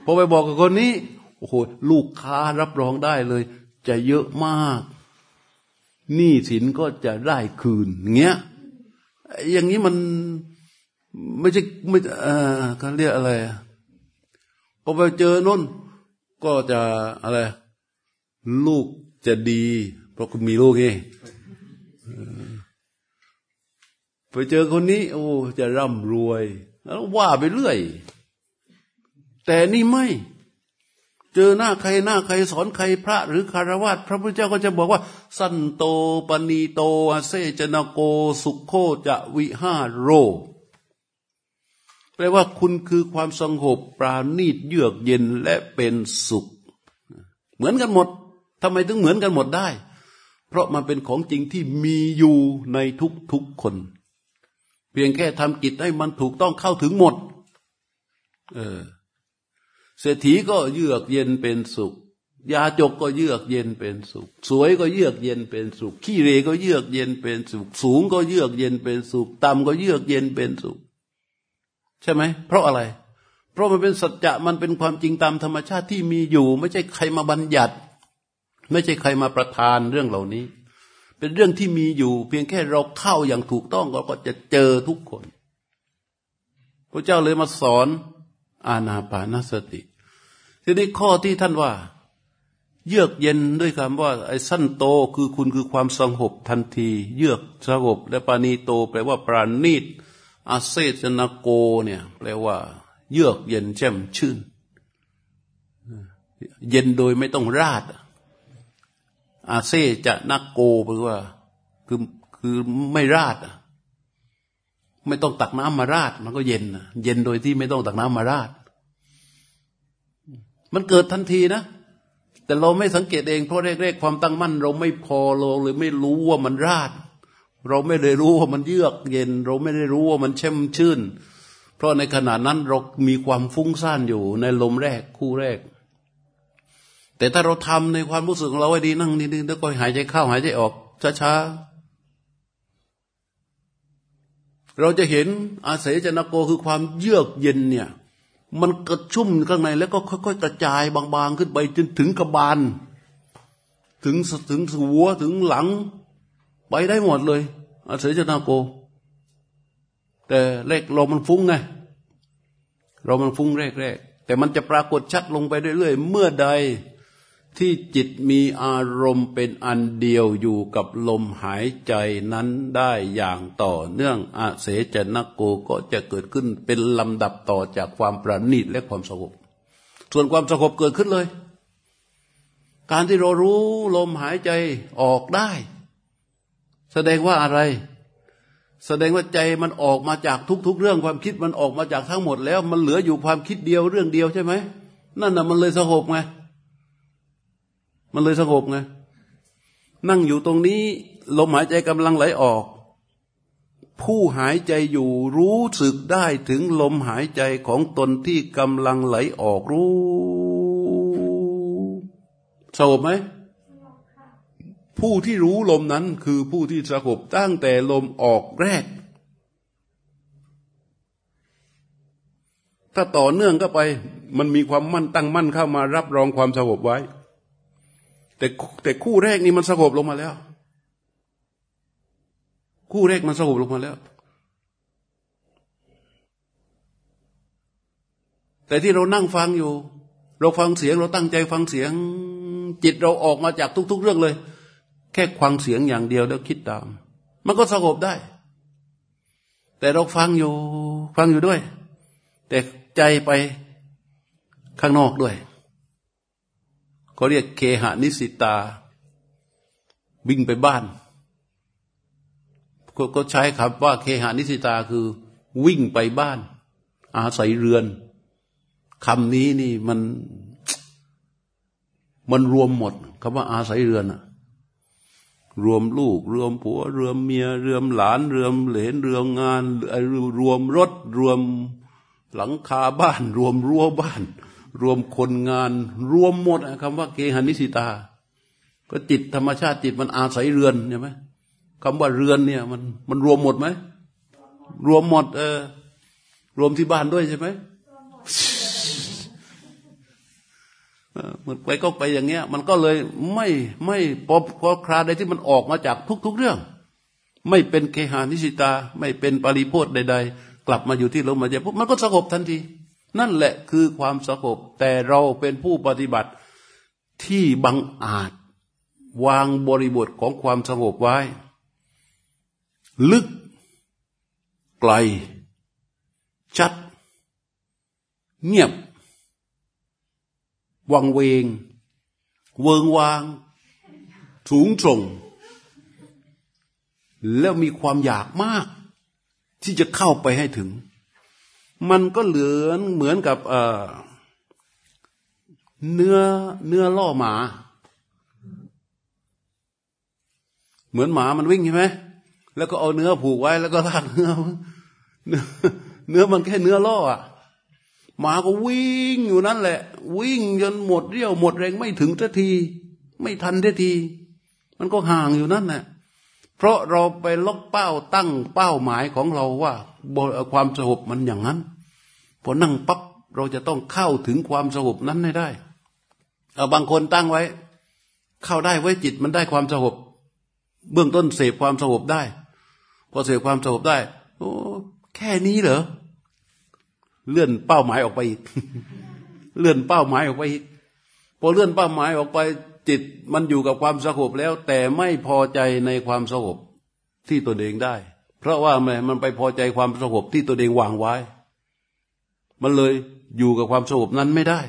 พอไปบอกกับคนนี้โอ้โหลูกค้ารับรองได้เลย จะเยอะมากหนี้สินก็จะได้คืนเงี้ย อย่างนี้มันไม่ใช่ไม่เอ่อเขาเรียกอะไรพอไปเจอน้นก็จะอะไร ลูกจะดี เพราะคุณมีลูกไง ไปเจอคนนี้ โอ้จะร่ำรวย แล้วว่าไปเรื่อย แต่นี่ไม่ เจอหน้าใครหน้าใครสอนใครพระหรือคารวะพระพุทธเจ้าก็จะบอกว่า สันโตปณีโตเซจนโกสุขโคจะวิหาโรแปลว่าคุณคือความสงบปราณีตเยือกเย็นและเป็นสุข เหมือนกันหมดทำไมถึงเหมือนกันหมดได้ เพราะมันเป็นของจริงที่มีอยู่ในทุกๆคน เพียงแค่ทำกิจให้มันถูกต้องเข้าถึงหมด เออ เศรษฐีก็เยือกเย็นเป็นสุข ยาจกก็เยือกเย็นเป็นสุข สวยก็เยือกเย็นเป็นสุข ขี้เรก็เยือกเย็นเป็นสุข สูงก็เยือกเย็นเป็นสุข ต่ำก็เยือกเย็นเป็นสุข ใช่ไหม เพราะอะไร เพราะมันเป็นสัจจะ มันเป็นความจริงตามธรรมชาติที่มีอยู่ ไม่ใช่ใครมาบัญญัติ ไม่ใช่ใครมาประทานเรื่องเหล่านี้ เป็นเรื่องที่มีอยู่ เพียงแค่เราเข้าอย่างถูกต้องเราก็จะเจอทุกคนพระเจ้าเลยมาสอนอาณาปานสติ ทีนี้ข้อที่ท่านว่า เยือกเย็นด้วยคำว่า ไอ้สั้นโตคือคุณคือความสงบทันที เยือกสงบและปานีโต แปลว่าปราณีตอาเซชนาโกเนี่ยแปลว่า เยือกเย็นแจ่มชื่น เย็นโดยไม่ต้องราด อาเซจะนักโกแปลว่า คือคือไม่ราดไม่ต้องตักน้ำมาราด มันก็เย็นเย็นโดยที่ไม่ต้องตักน้ำมาราด มันเกิดทันทีนะ แต่เราไม่สังเกตเองเพราะแรกๆความตั้งมั่น เราไม่พอเราเลยไม่รู้ว่ามันราด เราไม่ได้รู้ว่ามันเยือกเย็น เราไม่ได้รู้ว่ามันเช่มชื่น เพราะในขณะนั้นเรามีความฟุ้งซ่านอยู่ในลมแรกคู่แรก แต่ถ้าเราทำในความรู้สึกของเราไว้ดีนั่งนิดๆแล้วก็หายใจเข้าหายใจออกช้าๆเราจะเห็นอาศัยจนโกคือความเยือกเย็นเนี่ย มันกระชุ่มข้างในแล้วก็ค่อยๆกระจายบางๆขึ้นไปจนถึงกระบาล ถึงถึงหัวถึงหลัง ไปได้หมดเลย อาศัยจนโก แต่เลขเรามันฟุ้งไงเรามันฟุ้งแรกๆแต่มันจะปรากฏชัดลงไปเรื่อยๆเมื่อใด ที่จิตมีอารมณ์เป็นอันเดียวอยู่กับลมหายใจนั้นได้อย่างต่อเนื่องอาเสจนโกก็จะเกิดขึ้นเป็นลำดับต่อจากความประณีตและความสงบส่วนความสงบเกิดขึ้นเลย การที่เรารู้ลมหายใจออกได้ แสดงว่าอะไร แสดงว่าใจมันออกมาจากทุก ๆ เรื่องความคิดมันออกมาจากทั้งหมดแล้ว มันเหลืออยู่ความคิดเดียวเรื่องเดียวใช่ไหมนั่นน่ะมันเลยสงบไง มันเลยสงบไงนั่งอยู่ตรงนี้ ลมหายใจกำลังไหลออก ผู้หายใจอยู่รู้สึกได้ถึงลมหายใจของตนที่กำลังไหลออกรู้สงบไหมผู้ที่รู้ลมนั้นคือผู้ที่สงบตั้งแต่ลมออกแรก ถ้าต่อเนื่องก็ไป มันมีความมั่นตั้งมั่นเข้ามารับรองความสงบไว้ แต่แต่คู่แรกนี่มันสงบลงมาแล้ว คู่แรกมันสงบลงมาแล้ว แต่ที่เรานั่งฟังอยู่ เราฟังเสียงเราตั้งใจฟังเสียง จิตเราออกมาจากทุก ๆ เรื่องเลย แค่ฟังเสียงอย่างเดียวแล้วคิดตาม มันก็สงบได้ แต่เราฟังอยู่ ฟังอยู่ด้วย แต่ใจไปข้างนอกด้วย เขาเรียกเคหานิสิตา วิ่งไปบ้านก็ใช้คำว่าเคหานิสิตาคือ วิ่งไปบ้าน อาศัยเรือนคำนี้นี่มัน มันรวมหมดคำว่าอาศัยเรือนอะรวมลูก รวมผัว รวมเมีย รวมหลาน รวมเหลนรวมงานรวมรถ รวมหลังคาบ้าน รวมรั้วบ้าน รวมคนงาน รวมหมดคำว่าเกหานิสิตา ก็จิตธรรมชาติจิตมันอาศัยเรือนใช่ไหมคำว่าเรือนเนี่ยมันมันรวมหมดไหมรวมหมด เออ รวมที่บ้านด้วยใช่ไหมมันไปก็ไปอย่างเงี้ย มันก็เลยไม่ไม่พอพอคราใดที่มันออกมาจากทุก ๆเรื่อง ไม่เป็นเคหานิสิตา ไม่เป็นปริโพธใด ๆ กลับมาอยู่ที่ลมหายใจปุ๊บมันก็สงบทันที นั่นแหละคือความสงบแต่เราเป็นผู้ปฏิบัติที่บังอาจวางบริบทของความสงบไว้ ลึกไกล ชัด เงียบ วังเวง เวิงวาง สูงส่ง แล้วมีความอยากมาก ที่จะเข้าไปให้ถึง มันก็เหลือนเหมือนกับเเนื้อเนื้อล่อหมา เหมือนหมามันวิ่งใช่ไหมแล้วก็เอาเนื้อผูกไว้แล้วก็ลากเนื้อเนื้อมันแค่เนื้อล่ออะหมาก็วิ่งอยู่นั่นแหละ วิ่งจนหมดเรี่ยวหมดแรงไม่ถึงทันที ไม่ทันทันที มันก็ห่างอยู่นั่นแหละเพราะเราไปล็อกเป้าตั้งเป้าหมายของเราว่าความสงบมันอย่างนั้น พอนั่งปั๊บเราจะต้องเข้าถึงความสงบนั้นให้ได้เอาบางคนตั้งไว้ เข้าได้ไว้จิตมันได้ความสงบเบื้องต้นเสพความสงบได้ พอเสพความสงบได้ โอ้แค่นี้เหรอเลื่อนเป้าหมายออกไปอีกเลื่อนเป้าหมายออกไปอีกพอเลื่อนเป้าหมายออกไป จิตมันอยู่กับความสงบแล้ว แต่ไม่พอใจในความสงบที่ตัวเองได้ เพราะว่ามันมันไปพอใจความสงบที่ตัวเองวางไว้ มันเลยอยู่กับความสงบนั้นไม่ได้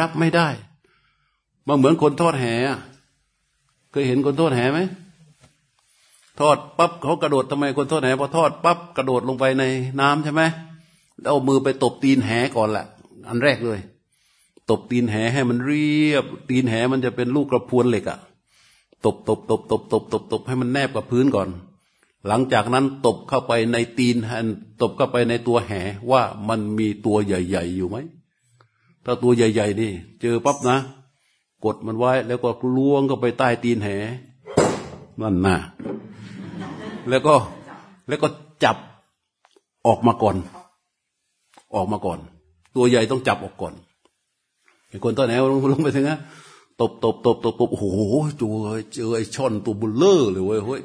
รับไม่ได้มันเหมือนคนทอดแหเคยเห็นคนทอดแหไหมทอดปั๊บเขากระโดดทำไมคนทอดแหพอทอดปั๊บกระโดดลงไปในน้ำใช่ไหมแล้วเอามือไปตบตีนแหก่อนแหละอันแรกเลย ตบตีนแหให้มันเรียบ ตีนแหมันจะเป็นลูกกระพวนเหล็กอะตบตบตบตบตบตบตบให้มันแนบกับพื้นก่อน หลังจากนั้นตบเข้าไปในตีนตบเข้าไปในตัวแหว่ามันมีตัวใหญ่ ๆ อยู่ไหม ถ้าตัวใหญ่ ๆ นี่ เจอปั๊บนะ กดมันไว้แล้วก็ล้วงก็ไปใต้ตีนแหนั่นน่ะแล้วก็แล้วก็จับออกมาก่อน ออกมาก่อน ตัวใหญ่ต้องจับออกก่อนไอ้คนต้นแหวลงลงไปถึงนะตบตบตบตบตบโอ้โหจูเจอไอ้ช่อนตัวบุลเลอร์เลยเว้ย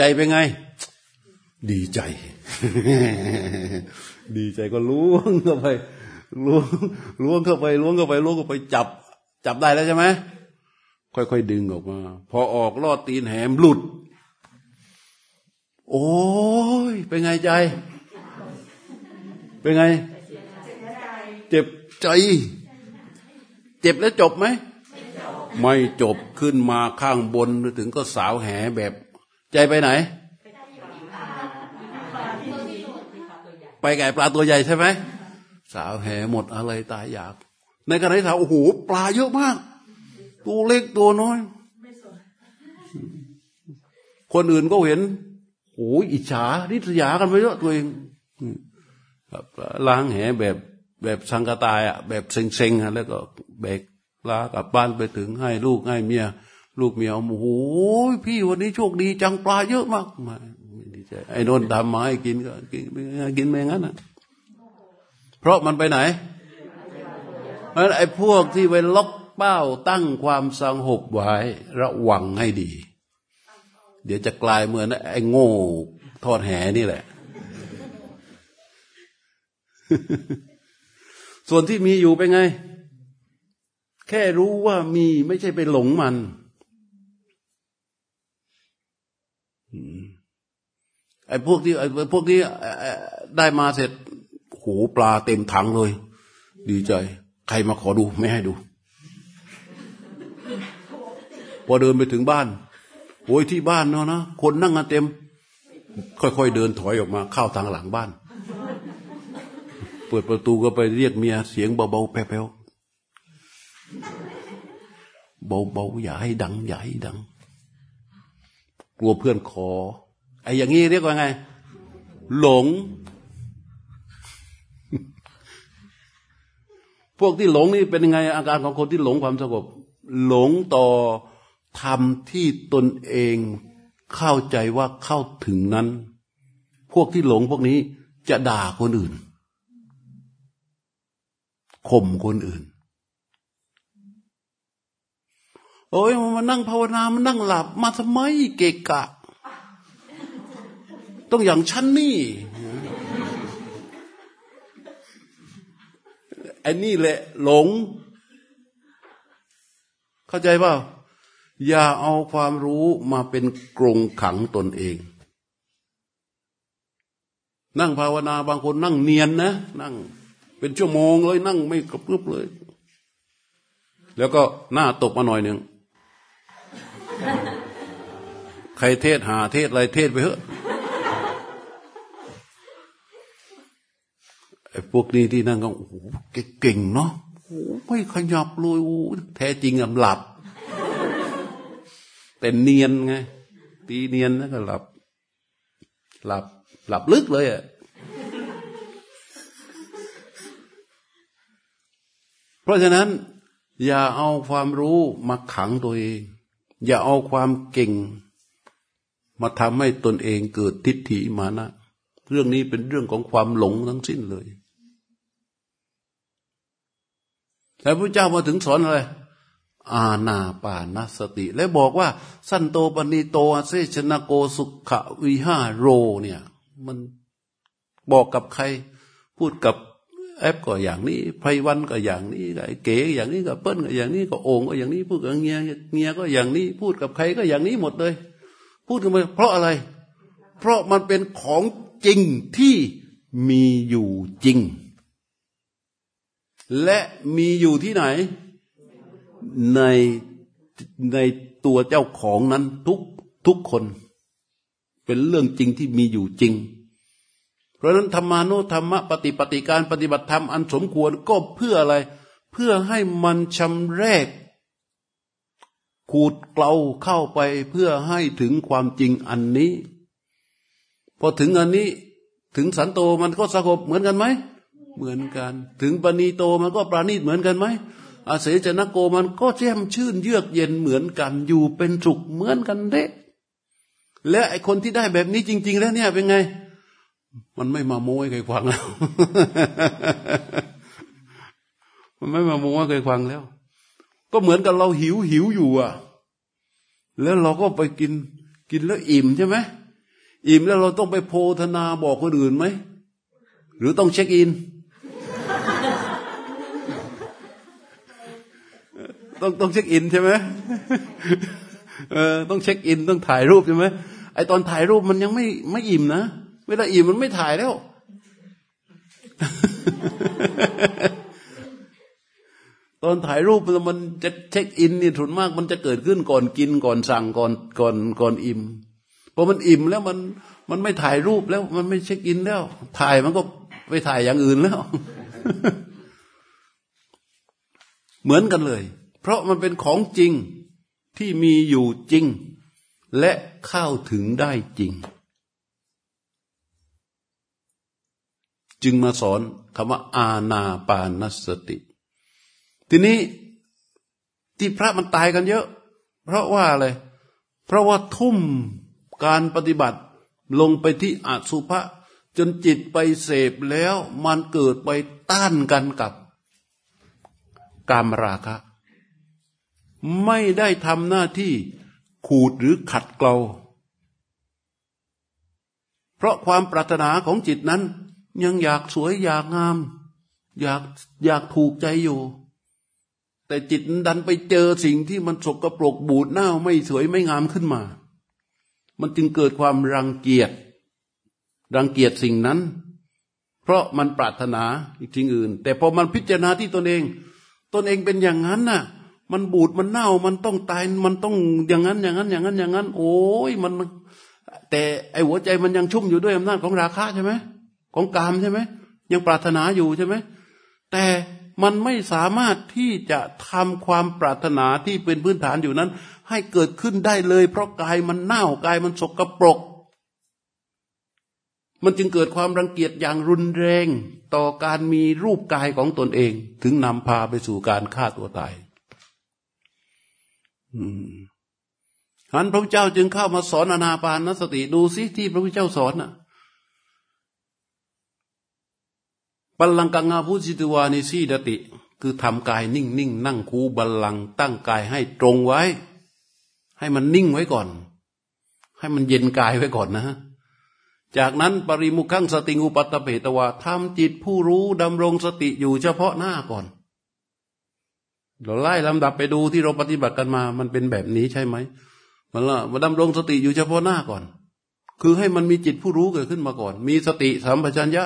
ใจเป็นไง ดีใจ ดีใจก็ล้วงเข้าไปล้วงล้วงเข้าไปล้วงเข้าไปล้วงเข้าไปจับ จับได้แล้วใช่ไหมค่อยๆดึงออกมา พอออกลอดตีนแหมหลุด โอ้ยเป็นไงใจ เป็นไง เจ็บใจ เจ็บแล้วจบไหมไม่จบขึ้นมาข้างบนถึงก็สาวแหแบบ ใจไปไหน ไปไก่ปลาตัวใหญ่ใช่ไหมสาวแห่หมดอะไรตายอยากในขณะที่ถามโอ้โหปลาเยอะมาก ตัวเล็กตัวน้อย คนอื่นก็เห็นโอ้ยอิจฉาริษยากันไปเยอะตัวเองล้างแหแบบแบบสังกตายอะแบบเซ็งๆแล้วก็แบกปลากลับบ้านไปถึงให้ลูกให้เมีย ลูกเมียโอ้โหพี่วันนี้โชคดีจังปลาเยอะมากไม่ดีใจไอ้นนทำมาให้กินก็กินกินไม่งั้นอะเพราะมันไปไหนเพราะไอ้พวกที่ไปล็อกเป้าตั้งความสังหบไว้ระวังให้ดี เดี๋ยวจะกลายเหมือนไอ้โง่ทอดแหนี่แหละ ส่วนที่มีอยู่เป็นไง แค่รู้ว่ามีไม่ใช่ไปหลงมัน ไอ้พวกที่ไอ้พวกที่ได้มาเสร็จโหปลาเต็มถังเลย ดีใจ ใครมาขอดูไม่ให้ดู พอเดินไปถึงบ้านโอ้ยที่บ้านเนาะนะคนนั่งกันเต็ม ค่อยๆเดินถอยออกมา เข้าทางหลังบ้าน เปิดประตูก็ไปเรียกเมียเสียงเบาๆแผ่วๆเบาๆอย่าให้ดังอย่าให้ดัง กลัวเพื่อนขอไอ้อย่างนี้เรียกว่าไง หลง พวกที่หลงนี่เป็นยังไง อาการของคนที่หลงความสงบหลงต่อธรรมที่ตนเองเข้าใจว่าเข้าถึงนั้น พวกที่หลงพวกนี้จะด่าคนอื่นข่มคนอื่น โอ้ยมานั่งภาวนามานั่งหลับ มาทำไมเกะกะ ต้องอย่างฉันนี่อันนี้แหละ หลง เข้าใจเปล่าอย่าเอาความรู้มาเป็นกรงขังตนเอง นั่งภาวนาบางคนนั่งเนียนนะ นั่ง เป็นชั่วโมงเลย นั่งไม่กระเพริบเลย แล้วก็หน้าตกมาหน่อยหนึ่ง ใครเทศหาเทศอะไรเทศไปเถอะไอ้พวกนี้ที่นั่งก็โอ้โหเก่งเนาะโอ้ไม่ขยับเลยโอ้แท้จริงอะหลับ แต่เนียนไงตีเนียนแล้วก็หลับ หลับ หลับลึกเลยอะเพราะฉะนั้น อย่าเอาความรู้มาขังตัวเอง อย่าเอาความเก่ง มาทำให้ตนเองเกิดทิฏฐิมานะ เรื่องนี้เป็นเรื่องของความหลงทั้งสิ้นเลย แต่พระเจ้ามาถึงสอนอะไรอาณาปานสติ และบอกว่า สั้นโตปณิโตอาเสชนาโกสุขวิหาโรเนี่ย มันบอกกับใคร พูดกับ แอปก็อย่างนี้ไพวันก็อย่างนี้ไอเก๋อย่างนี้ก็เปิ้ลก็อย่างนี้ก็โอ่งก็อย่างนี้พูดกับเงียเงียก็อย่างนี้พูดกับใครก็อย่างนี้หมดเลย พูดกันมาเพราะอะไร เพราะมันเป็นของจริงที่มีอยู่จริง และมีอยู่ที่ไหน ในในตัวเจ้าของนั้นทุกทุกคน เป็นเรื่องจริงที่มีอยู่จริง เพราะนั้นธรรมานุธรรมปฏิปฏิการปฏิบัติธรรมอันสมควรก็เพื่ออะไร เพื่อให้มันชำแรก ขูดเกลาเข้าไปเพื่อให้ถึงความจริงอันนี้ พอถึงอันนี้ถึงสันโตมันก็สงบเหมือนกันไหม เหมือนกัน ถึงปณีโตมันก็ปราณีตเหมือนกันไหมอาเสจนโกมันก็แจ่มชื่นเยือกเย็นเหมือนกันอยู่เป็นสุขเหมือนกันเด้และไอคนที่ได้แบบนี้จริง ๆ แล้วเนี่ยเป็นไง มันไม่มาโม้ให้ใครฟังแล้ว มันไม่มาโม้ให้ใครฟังแล้ว ก็เหมือนกับเราหิวหิวอยู่อะ แล้วเราก็ไปกิน กินแล้วอิ่มใช่ไหมอิ่มแล้วเราต้องไปโพธนาบอกคนอื่นไหม หรือต้องเช็คอิน ต้องต้องเช็คอินใช่ไหมเออต้องเช็คอินต้องถ่ายรูปใช่ไหมไอตอนถ่ายรูปมันยังไม่ไม่อิ่มนะ เวลาอิ่มมันไม่ถ่ายแล้ว ตอนถ่ายรูปมันจะเช็คอินนี่ถุนมาก มันจะเกิดขึ้นก่อนกินก่อนสั่งก่อนก่อนก่อนอิ่มพอมันอิ่มแล้วมันมันไม่ถ่ายรูปแล้วมันไม่เช็คอินแล้ว ถ่ายมันก็ไปถ่ายอย่างอื่นแล้ว เหมือนกันเลย เพราะมันเป็นของจริงที่มีอยู่จริง และเข้าถึงได้จริง จึงมาสอนคำว่าอาณาปานสติ ทีนี้ที่พระมันตายกันเยอะ เพราะว่าอะไร เพราะว่าทุ่มการปฏิบัติลงไปที่อสุภะจนจิตไปเสพแล้วมันเกิดไปต้านกันกับกามราคะ ไม่ได้ทำหน้าที่ขูดหรือขัดเกลา เพราะความปรารถนาของจิตนั้น ยังอยากสวยอยากงาม อยากอยากถูกใจอยู่ แต่จิตดันไปเจอสิ่งที่มันสกรปรกบูดเน่าไม่สวยไม่งามขึ้นมา มันจึงเกิดความรังเกียจ รังเกียจสิ่งนั้น เพราะมันปรารถนาอีกสิ่งอื่น แต่พอมันพิจารณาที่ตนเอง ตนเองเป็นอย่างนั้นน่ะมันบูดมันเน่ามันต้องตายมันต้องอย่างนั้นอย่างนั้นอย่างนั้นอย่างนั้น โอ้ยมัน แต่ไอหัวใจมันยังชุ่มอยู่ด้วยอำนาจของราคะใช่ไหม ของกามใช่ไหมยังปรารถนาอยู่ใช่ไหมแต่มันไม่สามารถที่จะทำความปรารถนาที่เป็นพื้นฐานอยู่นั้น ให้เกิดขึ้นได้เลย เพราะกายมันเน่ากายมันสกปรก มันจึงเกิดความรังเกียจอย่างรุนแรง ต่อการมีรูปกายของตนเอง ถึงนำพาไปสู่การฆ่าตัวตายหันพระพุทธเจ้าจึงเข้ามาสอนอนาปานสติดูสิที่พระพุทธเจ้าสอนน่ะ บัลลังกังาภูสิตวานิสีดติ คือทำกายนิ่งนิ่งนั่งคูบัลลังตั้งกายให้ตรงไว้ ให้มันนิ่งไว้ก่อน ให้มันเย็นกายไว้ก่อนนะ จากนั้นปริมุขังสติงูปัตตเปตวาทำจิตผู้รู้ดำรงสติอยู่เฉพาะหน้าก่อนเราไล่ลำดับไปดูที่เราปฏิบัติกันมา มันเป็นแบบนี้ใช่ไหม มันละมาดำรงสติอยู่เฉพาะหน้าก่อน คือให้มันมีจิตผู้รู้เกิดขึ้นมาก่อน มีสติสัมปชัญญะ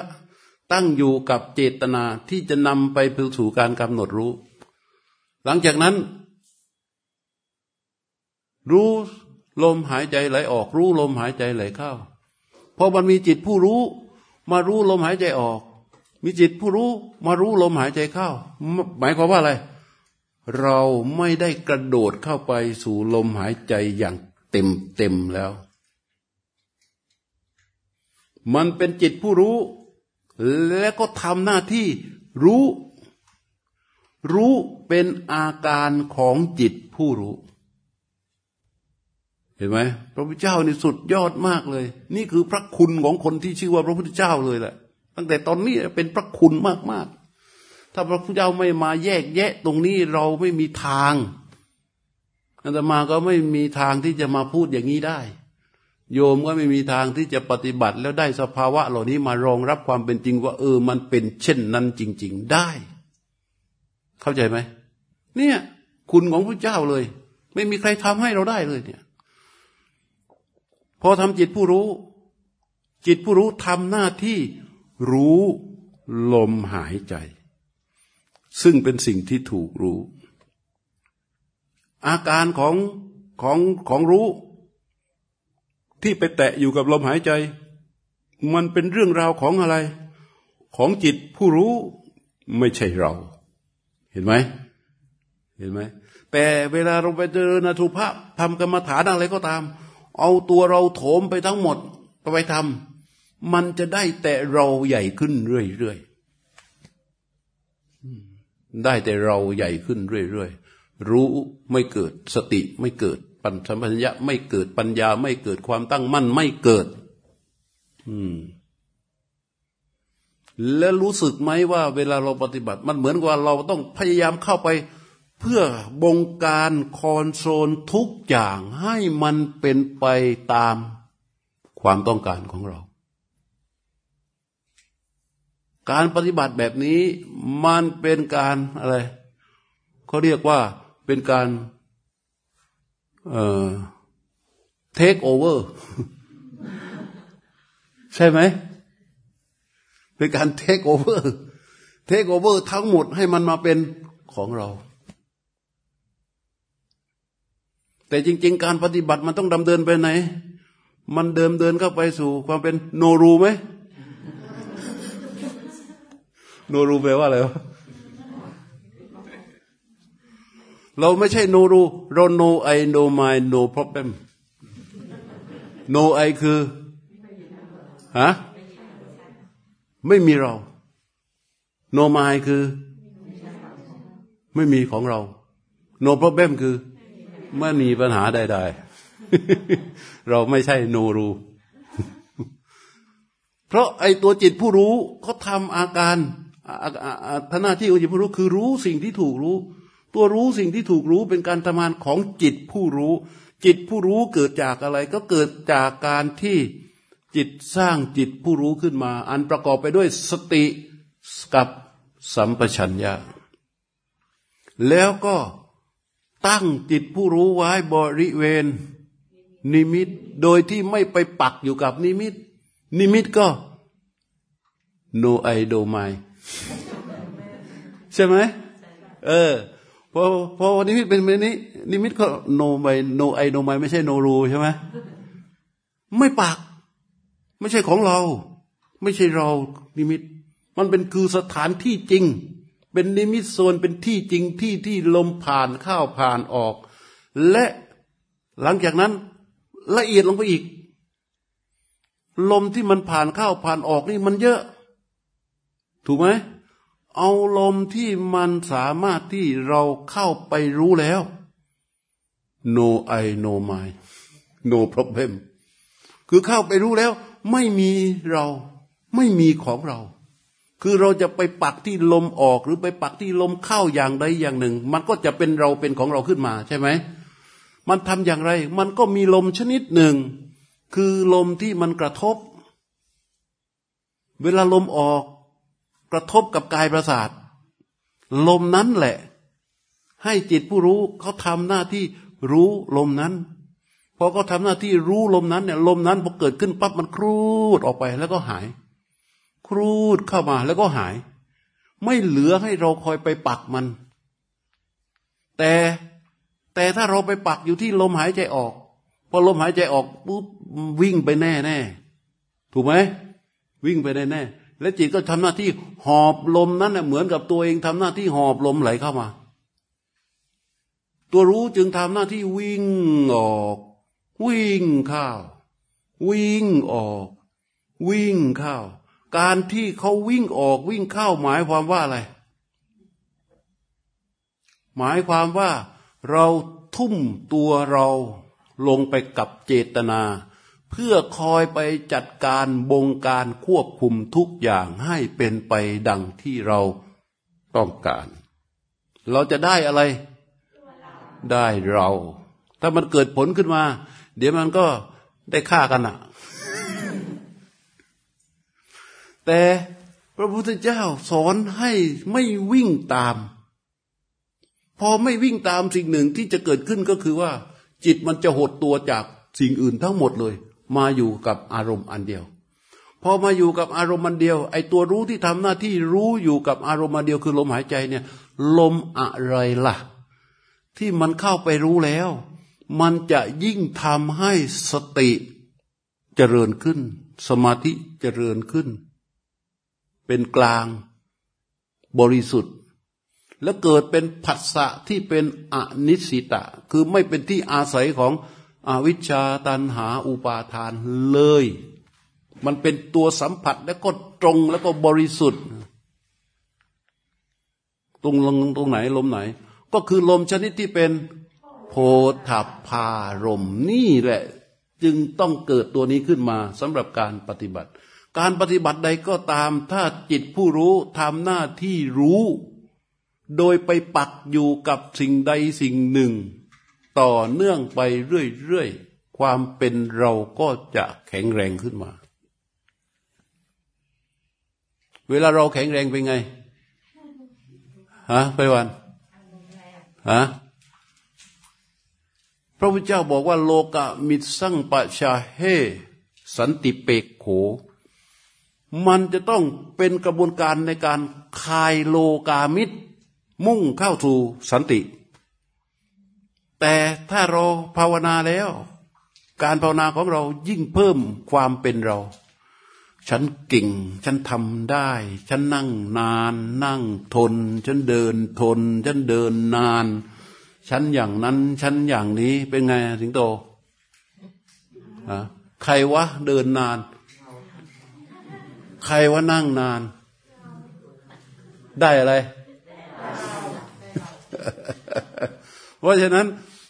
ตั้งอยู่กับเจตนาที่จะนำไปสู่การกำหนดรู้ หลังจากนั้น รู้ลมหายใจไหลออก รู้ลมหายใจไหลเข้าพอมันมีจิตผู้รู้ มารู้ลมหายใจออก มีจิตผู้รู้ มารู้ลมหายใจเข้า หมายความว่าอะไร เราไม่ได้กระโดดเข้าไปสู่ลมหายใจอย่างเต็มเต็มแล้ว มันเป็นจิตผู้รู้ แล้วก็ทำหน้าที่รู้ รู้เป็นอาการของจิตผู้รู้ เห็นไหมพระพุทธเจ้านี่สุดยอดมากเลย นี่คือพระคุณของคนที่ชื่อว่าพระพุทธเจ้าเลยแหละ ตั้งแต่ตอนนี้เป็นพระคุณมากๆ ถ้าพระพุทธเจ้าไม่มาแยกแยะ ตรงนี้เราไม่มีทางอาตมาก็ไม่มีทางที่จะมาพูดอย่างนี้ได้ โยมก็ไม่มีทางที่จะปฏิบัติแล้วได้สภาวะเหล่านี้มารองรับความเป็นจริงว่า เออ มันเป็นเช่นนั้นจริง ๆ ได้ เข้าใจไหมเนี่ย คุณของพระเจ้าเลย ไม่มีใครทำให้เราได้เลย เนี่ย พอทำจิตผู้รู้ จิตผู้รู้ทำหน้าที่รู้ลมหายใจ ซึ่งเป็นสิ่งที่ถูกรู้ อาการของของของรู้ ที่ไปแตะอยู่กับลมหายใจ มันเป็นเรื่องราวของอะไร ของจิตผู้รู้ไม่ใช่เรา เห็นไหมเห็นไหมแต่เวลาเราไปเจอนาทุภะทำกรรมฐานอะไรก็ตาม เอาตัวเราโถมไปทั้งหมดไปทำมันจะได้แต่เราใหญ่ขึ้นเรื่อยๆได้แต่เราใหญ่ขึ้นเรื่อยๆรู้ไม่เกิดสติไม่เกิด ปัญสัมปัญญะไม่เกิดปัญญาไม่เกิดความตั้งมั่นไม่เกิด อืม แล้วรู้สึกไหมว่า เวลาเราปฏิบัติ มันเหมือนกับเราต้องพยายามเข้าไป เพื่อบงการคอนโซลทุกอย่างให้มันเป็นไปตามความต้องการของเรา การปฏิบัติแบบนี้มันเป็นการอะไรเขาเรียกว่าเป็นการ เอ่อ take over ใช่ไหม เป็นการ take over take over ทั้งหมดให้มันมาเป็นของเรา แต่จริง ๆ การปฏิบัติมันต้องดำเดินไปไหน มันเดิมเดินเข้าไปสู่ความเป็นโนรูไหม โนรูแปลว่าอะไรวะ เราไม่ใช่โนรูเราโนไอโนไมโน problem โนไอคือฮะไม่มีเราโนไมคือ ไม่มีของเราโน problem คือไม่มีปัญหาใดๆเราไม่ใช่โนรู เพราะไอตัวจิตผู้รู้เขาทำอาการท่านาที่ของจิตผู้รู้คือรู้สิ่งที่ถูกรู้ ตัวรู้สิ่งที่ถูกรู้เป็นการทำงานของจิตผู้รู้ จิตผู้รู้เกิดจากอะไรก็เกิดจากการที่จิตสร้างจิตผู้รู้ขึ้นมา อันประกอบไปด้วยสติกับสัมปชัญญะ แล้วก็ตั้งจิตผู้รู้ไว้บริเวณนิมิต โดยที่ไม่ไปปักอยู่กับนิมิต นิมิตก็ no I do my ใช่ไหมเออ พอพอนิมิตเป็นแบบนี้ นิมิตก็โนไมโนไอโนไมไม่ใช่โนรูใช่ไหมไม่ปาก ไม่ใช่ของเรา ไม่ใช่เรานิมิต มันเป็นคือสถานที่จริง เป็นนิมิตโซนเป็นที่จริงที่ที่ลมผ่านเข้าผ่านออก และหลังจากนั้นละเอียดลงไปอีก ลมที่มันผ่านเข้าผ่านออกนี่มันเยอะ ถูกไหม เอาลมที่มันสามารถที่เราเข้าไปรู้แล้ว no I no my no problem คือเข้าไปรู้แล้ว ไม่มีเราไม่มีของเรา คือเราจะไปปักที่ลมออกหรือไปปักที่ลมเข้าอย่างใดอย่างหนึ่ง มันก็จะเป็นเราเป็นของเราขึ้นมาใช่ไหม มันทำอย่างไร มันก็มีลมชนิดหนึ่ง คือลมที่มันกระทบ เวลาลมออกก ระทบกับกายประสาท ลมนั้นแหละ ให้จิตผู้รู้เขาทำหน้าที่รู้ลมนั้นพอเขาทำหน้าที่รู้ลมนั้นเนี่ยลมนั้นพอเกิดขึ้นปั๊บมันครูดออกไปแล้วก็หาย ครูดเข้ามาแล้วก็หาย ไม่เหลือให้เราคอยไปปักมัน แต่แต่ถ้าเราไปปักอยู่ที่ลมหายใจออก พอลมหายใจออกปุ๊บวิ่งไปแน่แน่ถูกไหมวิ่งไปแน่แน่ และจิตก็ทำหน้าที่หอบลมนั้นเหมือนกับตัวเองทำหน้าที่หอบลมไหลเข้ามา ตัวรู้จึงทำหน้าที่วิ่งออก วิ่งเข้าวิ่งออก วิ่งเข้าการที่เขาวิ่งออกวิ่งเข้าหมายความว่าอะไร หมายความว่าเราทุ่มตัวเราลงไปกับเจตนา เพื่อคอยไปจัดการบงการควบคุมทุกอย่างให้เป็นไปดังที่เราต้องการ เราจะได้อะไร ได้เรา ถ้ามันเกิดผลขึ้นมา เดี๋ยวมันก็ได้ฆ่ากันอะแต่พระพุทธเจ้าสอนให้ไม่วิ่งตาม พอไม่วิ่งตามสิ่งหนึ่งที่จะเกิดขึ้นก็คือว่า จิตมันจะหดตัวจากสิ่งอื่นทั้งหมดเลย มาอยู่กับอารมณ์อันเดียว พอมาอยู่กับอารมณ์อันเดียว ไอ้ตัวรู้ที่ทำหน้าที่รู้อยู่กับอารมณ์อันเดียวคือลมหายใจเนี่ย ลมอะไรล่ะ ที่มันเข้าไปรู้แล้ว มันจะยิ่งทำให้สติเจริญขึ้น สมาธิเจริญขึ้น เป็นกลางบริสุทธิ์ และเกิดเป็นผัสสะที่เป็นอนิสิตะ คือไม่เป็นที่อาศัยของ อวิชชาตันหาอุปาทานเลย มันเป็นตัวสัมผัสแล้วก็ตรงแล้วก็บริสุทธิ์ ตรงลงตรงไหนลมไหน ก็คือลมชนิดที่เป็นโพธพารมนี่แหละ จึงต้องเกิดตัวนี้ขึ้นมาสำหรับการปฏิบัติ การปฏิบัติใดก็ตามถ้าจิตผู้รู้ทำหน้าที่รู้ โดยไปปักอยู่กับสิ่งใดสิ่งหนึ่ง ต่อเนื่องไปเรื่อยๆ ความเป็นเราก็จะแข็งแรงขึ้นมา เวลาเราแข็งแรงเป็นไง ฮะไปวันฮะพระพุทธเจ้าบอกว่าโลกะมิสังปะชาเฮสันติเปกโข มันจะต้องเป็นกระบวนการในการคายโลกามิตร มุ่งเข้าสู่สันติ แต่ถ้าเราภาวนาแล้ว การภาวนาของเรายิ่งเพิ่มความเป็นเรา ฉันเก่ง ฉันทำได้ ฉันนั่งนาน นั่งทน ฉันเดินทน ฉันเดินนาน ฉันอย่างนั้น ฉันอย่างนี้เป็นไงสิงโตใครวะเดินนาน ใครว่านั่งนาน ได้อะไร เพราะฉะนั้น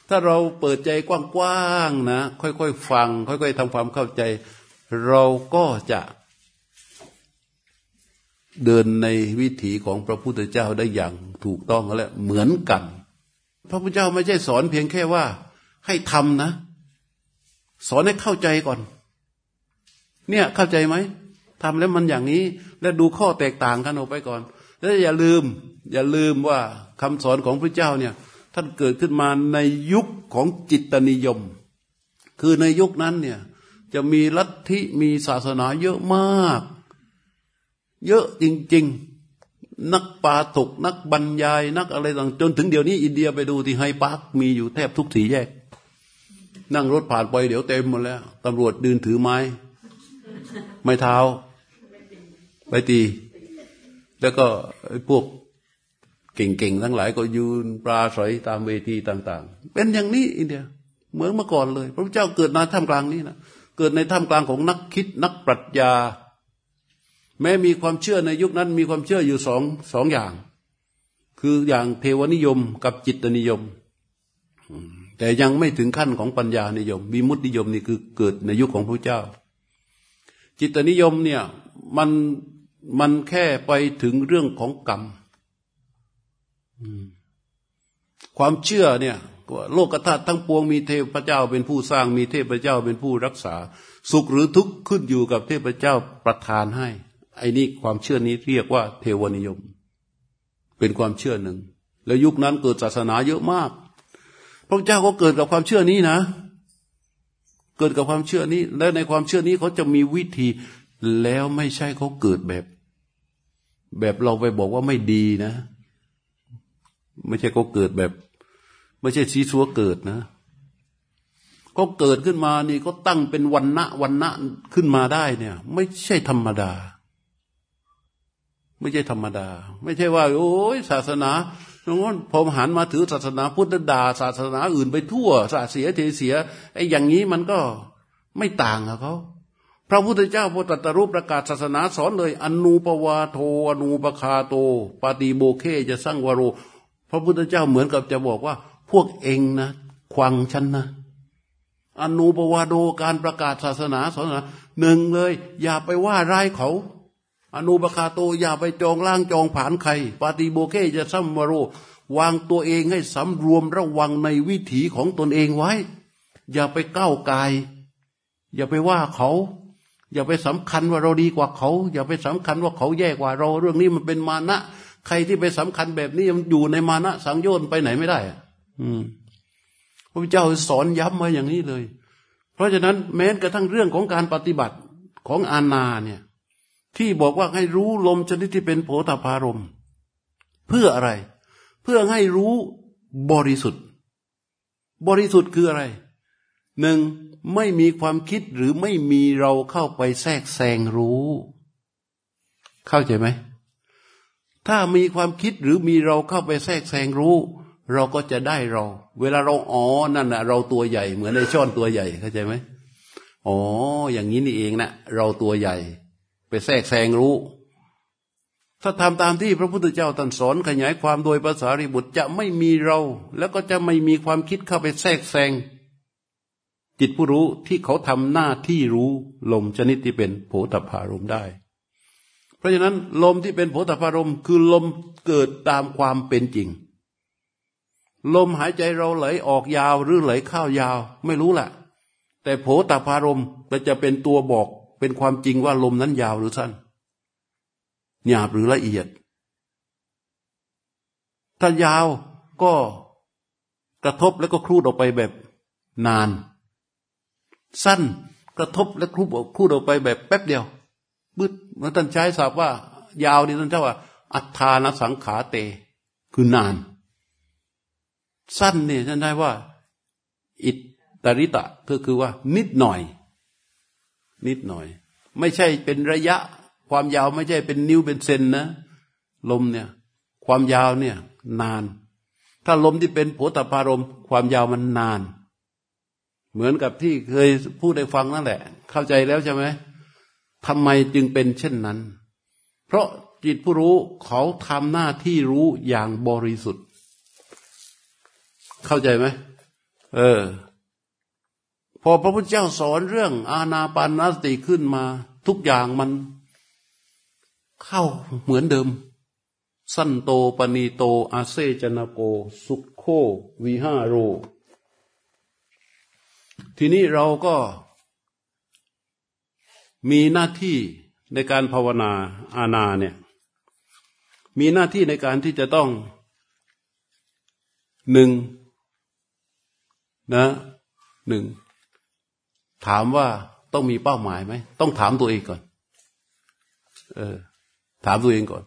ถ้าเราเปิดใจกว้างๆนะ ค่อยๆฟัง ค่อยๆทำความเข้าใจ เราก็จะเดินในวิถีของพระพุทธเจ้าได้อย่างถูกต้องและเหมือนกัน พระพุทธเจ้าไม่ใช่สอนเพียงแค่ว่า ให้ทำนะ สอนให้เข้าใจก่อน เนี่ยเข้าใจไหมทำแล้วมันอย่างนี้ และดูข้อแตกต่างกันออกไปก่อน แล้วอย่าลืม อย่าลืมว่าคำสอนของพระเจ้าเนี่ย ท่านเกิดขึ้นมาในยุคของจิตนิยม คือในยุคนั้นเนี่ยจะมีลัทธิมีศาสนาเยอะมาก เยอะจริง ๆ นักปาถกนักบรรยายนักอะไรต่างจนถึงเดี๋ยวนี้อินเดียไปดูที่ไฮพาร์คมีอยู่แทบทุกสีแยก นั่งรถผ่านไปเดี๋ยวเต็มหมดแล้วตำรวจดืนถือไม้ ไม้เท้า ไปตี แล้วก็พวก เก่งๆทั้งหลายก็ยืนปราศัยตามเวทีต่าง ๆ เป็นอย่างนี้อินเดียเหมือนเมื่อก่อนเลย พระพุทธเจ้าเกิดในท่ามกลางนี้นะเกิดในท่ามกลางของนักคิดนักปรัชญา แม้มีความเชื่อในยุคนั้น มีความเชื่ออยู่สองสองอย่าง คืออย่างเทวนิยมกับจิตนิยม แต่ยังไม่ถึงขั้นของปัญญานิยมมีมุตตินิยมนี่คือเกิดในยุคของพระเจ้า จิตนิยมเนี่ยมันมันแค่ไปถึงเรื่องของกรรม ความเชื่อเนี่ยโลกธาตุทั้งปวงมีเทพเจ้าเป็นผู้สร้างมีเทพเจ้าเป็นผู้รักษา สุขหรือทุกข์ขึ้นอยู่กับเทพเจ้าประทานให้ ไอ้นี่ความเชื่อนี้เรียกว่า เทวนิยม เป็นความเชื่อหนึ่ง แล้วยุคนั้นเกิดศาสนาเยอะมาก พระเจ้าก็เกิดกับความเชื่อนี้นะ เกิดกับความเชื่อนี้ และในความเชื่อนี้เขาจะมีวิธีแล้วไม่ใช่เขาเกิดแบบ แบบเราไปบอกว่าไม่ดีนะ ไม่ใช่เขาเกิดแบบ ไม่ใช่ชี้ชัวเกิดนะก็เกิดขึ้นมานี่ก็ตั้งเป็นวันณะวันณะขึ้นมาได้เนี่ย ไม่ใช่ธรรมดา ไม่ใช่ธรรมดา ไม่ใช่ว่า โอ้ยศาสนาตรงนั้นพอหันมาถือศาสนาพุทธดาศาสนาอื่นไปทั่วศาสเสียเทเสียไอ้อย่างนี้มันก็ไม่ต่างกับเขาพระพุทธเจ้าพระตรัสรู้ประกาศศาสนาสอนเลยอนุปวาโทอนุปคาโตปาติโบเคจะสร้างวโร ระพุทธเจ้าเหมือนกับจะบอกว่า พวกเองนะควังฉันนะอนุปวาโดการประกาศศาสนาสอนนะหนึ่งเลย อย่าไปว่าร้ายเขา อนุปคาโตอย่าไปจองล่างจองผานใคร ปาติโบเคจะสร้างวโร วางตัวเองให้สำรวมระวังในวิถีของตนเองไว้ อย่าไปก้าวกาย อย่าไปว่าเขา อย่าไปสำคัญว่าเราดีกว่าเขา อย่าไปสำคัญว่าเขาแย่กว่าเรา เรื่องนี้มันเป็นมานะ ใครที่ไปสำคัญแบบนี้มันอยู่ในมานะสังโยชน์ไปไหนไม่ได้อืมพระเจ้าสอนย้ำมาอย่างนี้เลย เพราะฉะนั้นแม้กระทั่งเรื่องของการปฏิบัติของอาณาเนี่ย ที่บอกว่าให้รู้ลมชนิดที่เป็นโผฏฐารมเพื่ออะไร เพื่อให้รู้บริสุทธิ์ บริสุทธิ์คืออะไรหนึ่งไม่มีความคิดหรือไม่มีเราเข้าไปแทรกแซงรู้ เข้าใจไหม ถ้ามีความคิดหรือมีเราเข้าไปแทรกแซงรู้ เราก็จะได้เรา เวลาเราอ๋อนั่นนะเราตัวใหญ่เหมือนในช่อนตัวใหญ่เข้าใจไหมอ๋อ อย่างนี้นี่เองนะเราตัวใหญ่ ไปแทรกแซงรู้ ถ้าทำตามที่พระพุทธเจ้าตรัสสอนขยายความโดยภาษาริบุตรจะไม่มีเรา แล้วก็จะไม่มีความคิดเข้าไปแทรกแซงจิตผู้รู้ที่เขาทำหน้าที่รู้ลมชนิดที่เป็นโผฏฐารมได้ ราะฉะนั้นลมที่เป็นโผฏฐารมคือลมเกิดตามความเป็นจริง ลมหายใจเราไหลออกยาวหรือไหลเข้ายาว ไม่รู้แหละแต่โผฏฐารมก็จะเป็นตัวบอกเป็นความจริงว่าลมนั้นยาวหรือสั้นหยาบหรือละเอียด ถ้ายาวก็กระทบแล้วก็ครูดออกไปแบบนาน สั้นกระทบและคลูดออกไปแบบแป๊บเดียว บึดมื่อท่านใช้ศัพท์ว่า ยาวนี่ท่านใช้ว่า อัฏฐานสังขาเต คือนาน สั้นเนี่ยท่านได้ว่า อิตริตะก็คือว่า นิดหน่อย นิดหน่อย ไม่ใช่เป็นระยะ ความยาวไม่ใช่เป็นนิ้วเป็นเซนนะ ลมเนี่ย ความยาวเนี่ย นาน ถ้าลมที่เป็นโผฏฐารม ความยาวมันนาน เหมือนกับที่เคยพูดได้ฟังนั่นแหละ เข้าใจแล้วใช่ไหม ทำไมจึงเป็นเช่นนั้น เพราะจิตผู้รู้เขาทำหน้าที่รู้อย่างบริสุทธิ์ เข้าใจไหมเออ พอพระพุทธเจ้าสอนเรื่อง อาณาปานสติขึ้นมา ทุกอย่างมัน เข้าเหมือนเดิม สั้นโตปณีโต อาเซจนาโก สุขโควิหาโร ทีนี้เราก็ มีหน้าที่ในการภาวนาอาณาเนี่ยมีหน้าที่ในการที่จะต้องหนึ่งนะหนึ่งถามว่าต้องมีเป้าหมายไหมต้องถามตัวเองก่อน เออ ถามตัวเองก่อน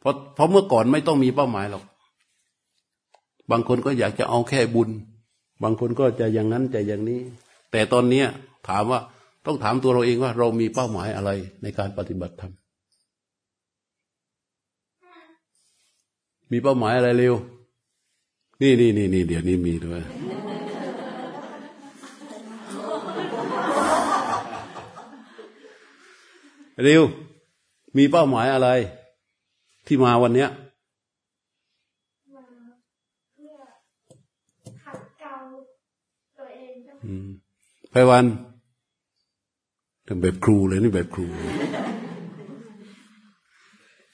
เพราะเพราะเมื่อก่อนไม่ต้องมีเป้าหมายหรอก บางคนก็อยากจะเอาแค่บุญ บางคนก็จะอย่างนั้นจะอย่างนี้ แต่ตอนนี้ถามว่า ต้องถามตัวเราเองว่า เรามีเป้าหมายอะไรในการปฏิบัติธรรม มีเป้าหมายอะไรเร็ว นี่นี่นี่นี่เดี๋ยวนี้มีด้วยเร็ว มีเป้าหมายอะไร ที่มาวันเนี้ยไปวัน ทำแบบครูเลยนี่แบบครู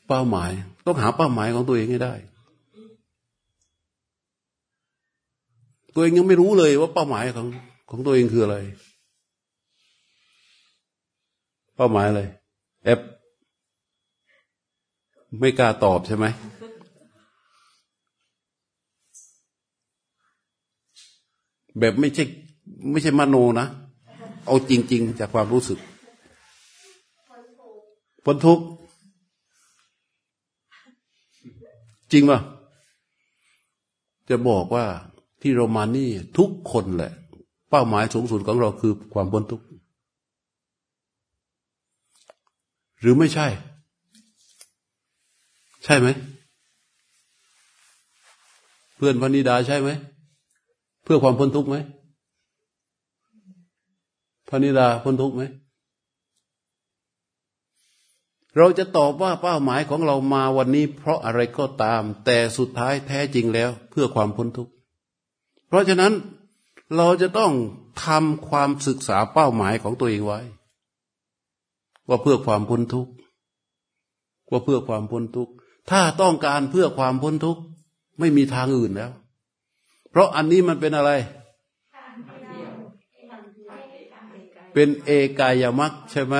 เป้าหมาย ต้องหาเป้าหมายของตัวเองให้ได้ ตัวเองยังไม่รู้เลยว่าเป้าหมายของของตัวเองคืออะไร เป้าหมายอะไรแอปไม่กล้าตอบใช่ไหมแบบไม่ใช่ ไม่ใช่มโนนะ เอาจริง ๆ จากความรู้สึกพ้นทุกข์จริงป่ะจะบอกว่าที่เรามานี่ทุกคนแหละ เป้าหมายสูงสุดของเราคือความพ้นทุกข์หรือไม่ใช่ ใช่ไหม เพื่อนพนิดาใช่ไหม เพื่อความพ้นทุกข์ไหม พระนิดาพ้นทุกข์ไหม เราจะตอบว่าเป้าหมายของเรามาวันนี้ เพราะอะไรก็ตาม แต่สุดท้ายแท้จริงแล้วเพื่อความพ้นทุกข์ เพราะฉะนั้นเราจะต้องทำความศึกษาเป้าหมายของตัวเองไว้ ว่าเพื่อความพ้นทุกข์ว่าเพื่อความพ้นทุกข์ถ้าต้องการเพื่อความพ้นทุกข์ไม่มีทางอื่นแล้ว เพราะอันนี้มันเป็นอะไร เป็นเอกายมักใช่ไหม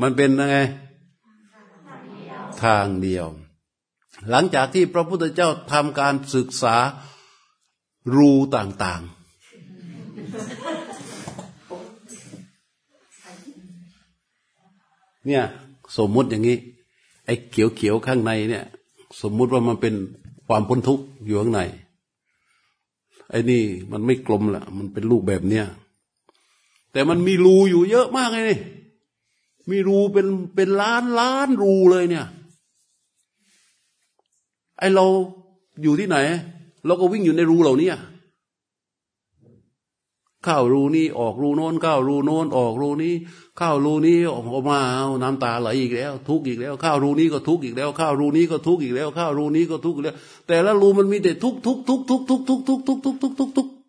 มันเป็นยังไง ทางเดียว หลังจากที่พระพุทธเจ้าทำการศึกษารูต่างๆ เนี่ยสมมุติอย่างนี้ ไอ้เขียวๆข้างในเนี่ย สมมุติว่ามันเป็นความพ้นทุกข์อยู่ข้างในไอ้นี่มันไม่กลมละมันเป็นรูปแบบเนี้ย แต่มันมีรูอยู่เยอะมากเลยนี่มีรูเป็นเป็นล้านล้านรูเลยเนี่ย ไอเราอยู่ที่ไหน เราก็วิ่งอยู่ในรูเหล่านี้เข้ารูนี้ออกรูโน้นเข้ารูโน้นออกรูนี้เข้ารูนี้ออกมาเอาน้ำตาไหลอีกแล้ว ทุกข์อีกแล้วเข้ารูนี้ก็ทุกข์อีกแล้วเข้ารูนี้ก็ทุกข์อีกแล้วเข้ารูนี้ก็ทุกข์อีกแล้ว แต่ละรูมันมีแต่ทุกข์ทุกทุกทุกทุกทุกทุกทุกทุกทุกทุกทุ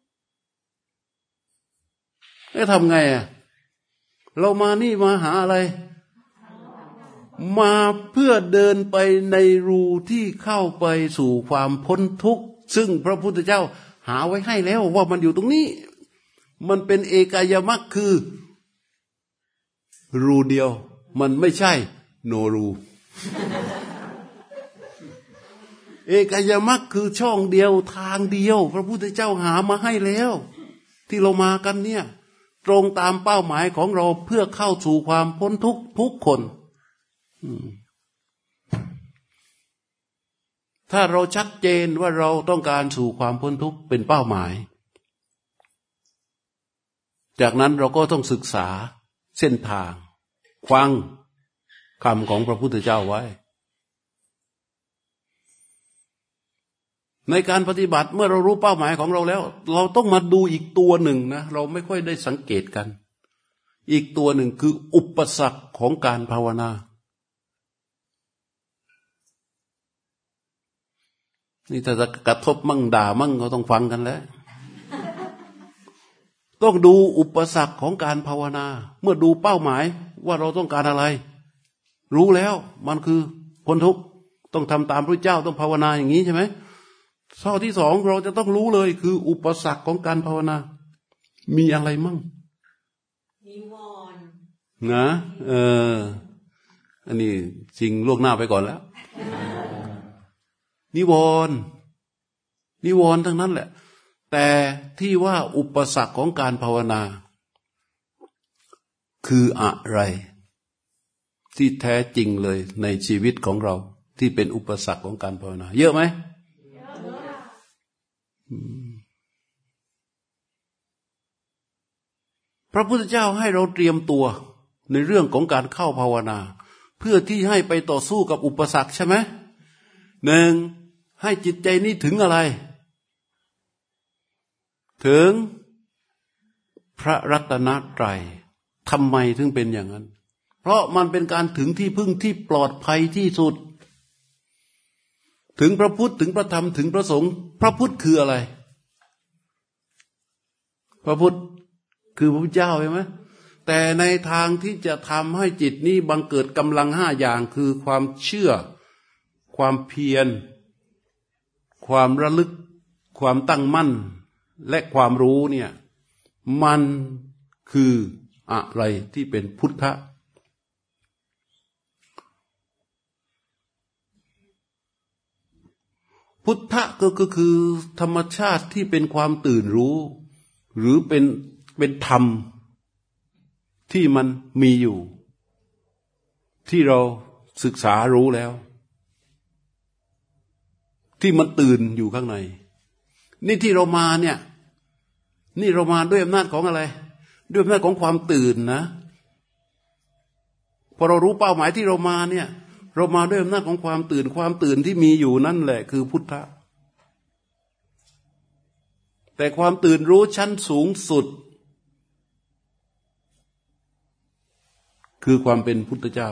กจะทำไงอะเรามานี่มาหาอะไร มาเพื่อเดินไปในรูที่เข้าไปสู่ความพ้นทุกข์ ซึ่งพระพุทธเจ้าหาไว้ให้แล้วว่ามันอยู่ตรงนี้ มันเป็นเอกายมักคือ รูเดียว มันไม่ใช่ โนรู เอกายมักคือช่องเดียวทางเดียว พระพุทธเจ้าหามาให้แล้ว ที่เรามากันเนี่ย ตรงตามเป้าหมายของเราเพื่อเข้าสู่ความพ้นทุกทุกคนถ้าเราชัดเจนว่าเราต้องการสู่ความพ้นทุกข์เป็นเป้าหมาย จากนั้นเราก็ต้องศึกษาเส้นทาง ฟังคำของพระพุทธเจ้าไว้ ในการปฏิบัติเมื่อเรารู้เป้าหมายของเราแล้ว เราต้องมาดูอีกตัวหนึ่งนะเราไม่ค่อยได้สังเกตกัน อีกตัวหนึ่งคืออุปสรรคของการภาวนา นี่ถ้าจะกระทบมั่งด่ามั่งก็ต้องฟังกันแล้วต้องดูอุปสรรคของการภาวนา เมื่อดูเป้าหมายว่าเราต้องการอะไร รู้แล้วมันคือพ้นทุกข์ต้องทำตามพระเจ้าต้องภาวนาอย่างนี้ใช่ไหม ข้อที่สองเราจะต้องรู้เลย คืออุปสรรคของการภาวนา มีอะไรมั่งนิวรณ์นะ เออ อันนี้จริงล่วงหน้าไปก่อนแล้ว นิวรณ์นิวรณ์ทั้งนั้นแหละ แต่ที่ว่าอุปสรรคของการภาวนา คืออะไร ที่แท้จริงเลยในชีวิตของเรา ที่เป็นอุปสรรคของการภาวนา เยอะไหม พระพุทธเจ้าให้เราเตรียมตัวในเรื่องของการเข้าภาวนา เพื่อที่ให้ไปต่อสู้กับอุปสรรคใช่ไหมหนึ่งให้จิตใจนี้ถึงอะไร ถึงพระรัตนตรัยทำไมถึงเป็นอย่างนั้น เพราะมันเป็นการถึงที่พึ่งที่ปลอดภัยที่สุด ถึงพระพุทธถึงพระธรรมถึงพระสงฆ์พระพุทธคืออะไร พระพุทธคือพระพุทธเจ้าใช่ไหมแต่ในทางที่จะทำให้จิตนี้บังเกิดกำลังห้าอย่างคือความเชื่อ ความเพียร ความระลึก ความตั้งมั่น และความรู้เนี่ย มันคืออะไรที่เป็นพุทธะ พุทธะก็คือ ธรรมชาติที่เป็นความตื่นรู้ หรือเป็นเป็นธรรม ที่มันมีอยู่ ที่เราศึกษารู้แล้ว ที่มันตื่นอยู่ข้างใน นี่ที่เรามาเนี่ย นี่เรามาด้วยอำนาจของอะไร ด้วยอำนาจของความตื่นนะพอเรารู้เป้าหมายที่เรามาเนี่ย เรามาด้วยอำนาจของความตื่นความตื่นที่มีอยู่นั่นแหละ คือพุทธะแต่ความตื่นรู้ชั้นสูงสุด คือความเป็นพุทธเจ้า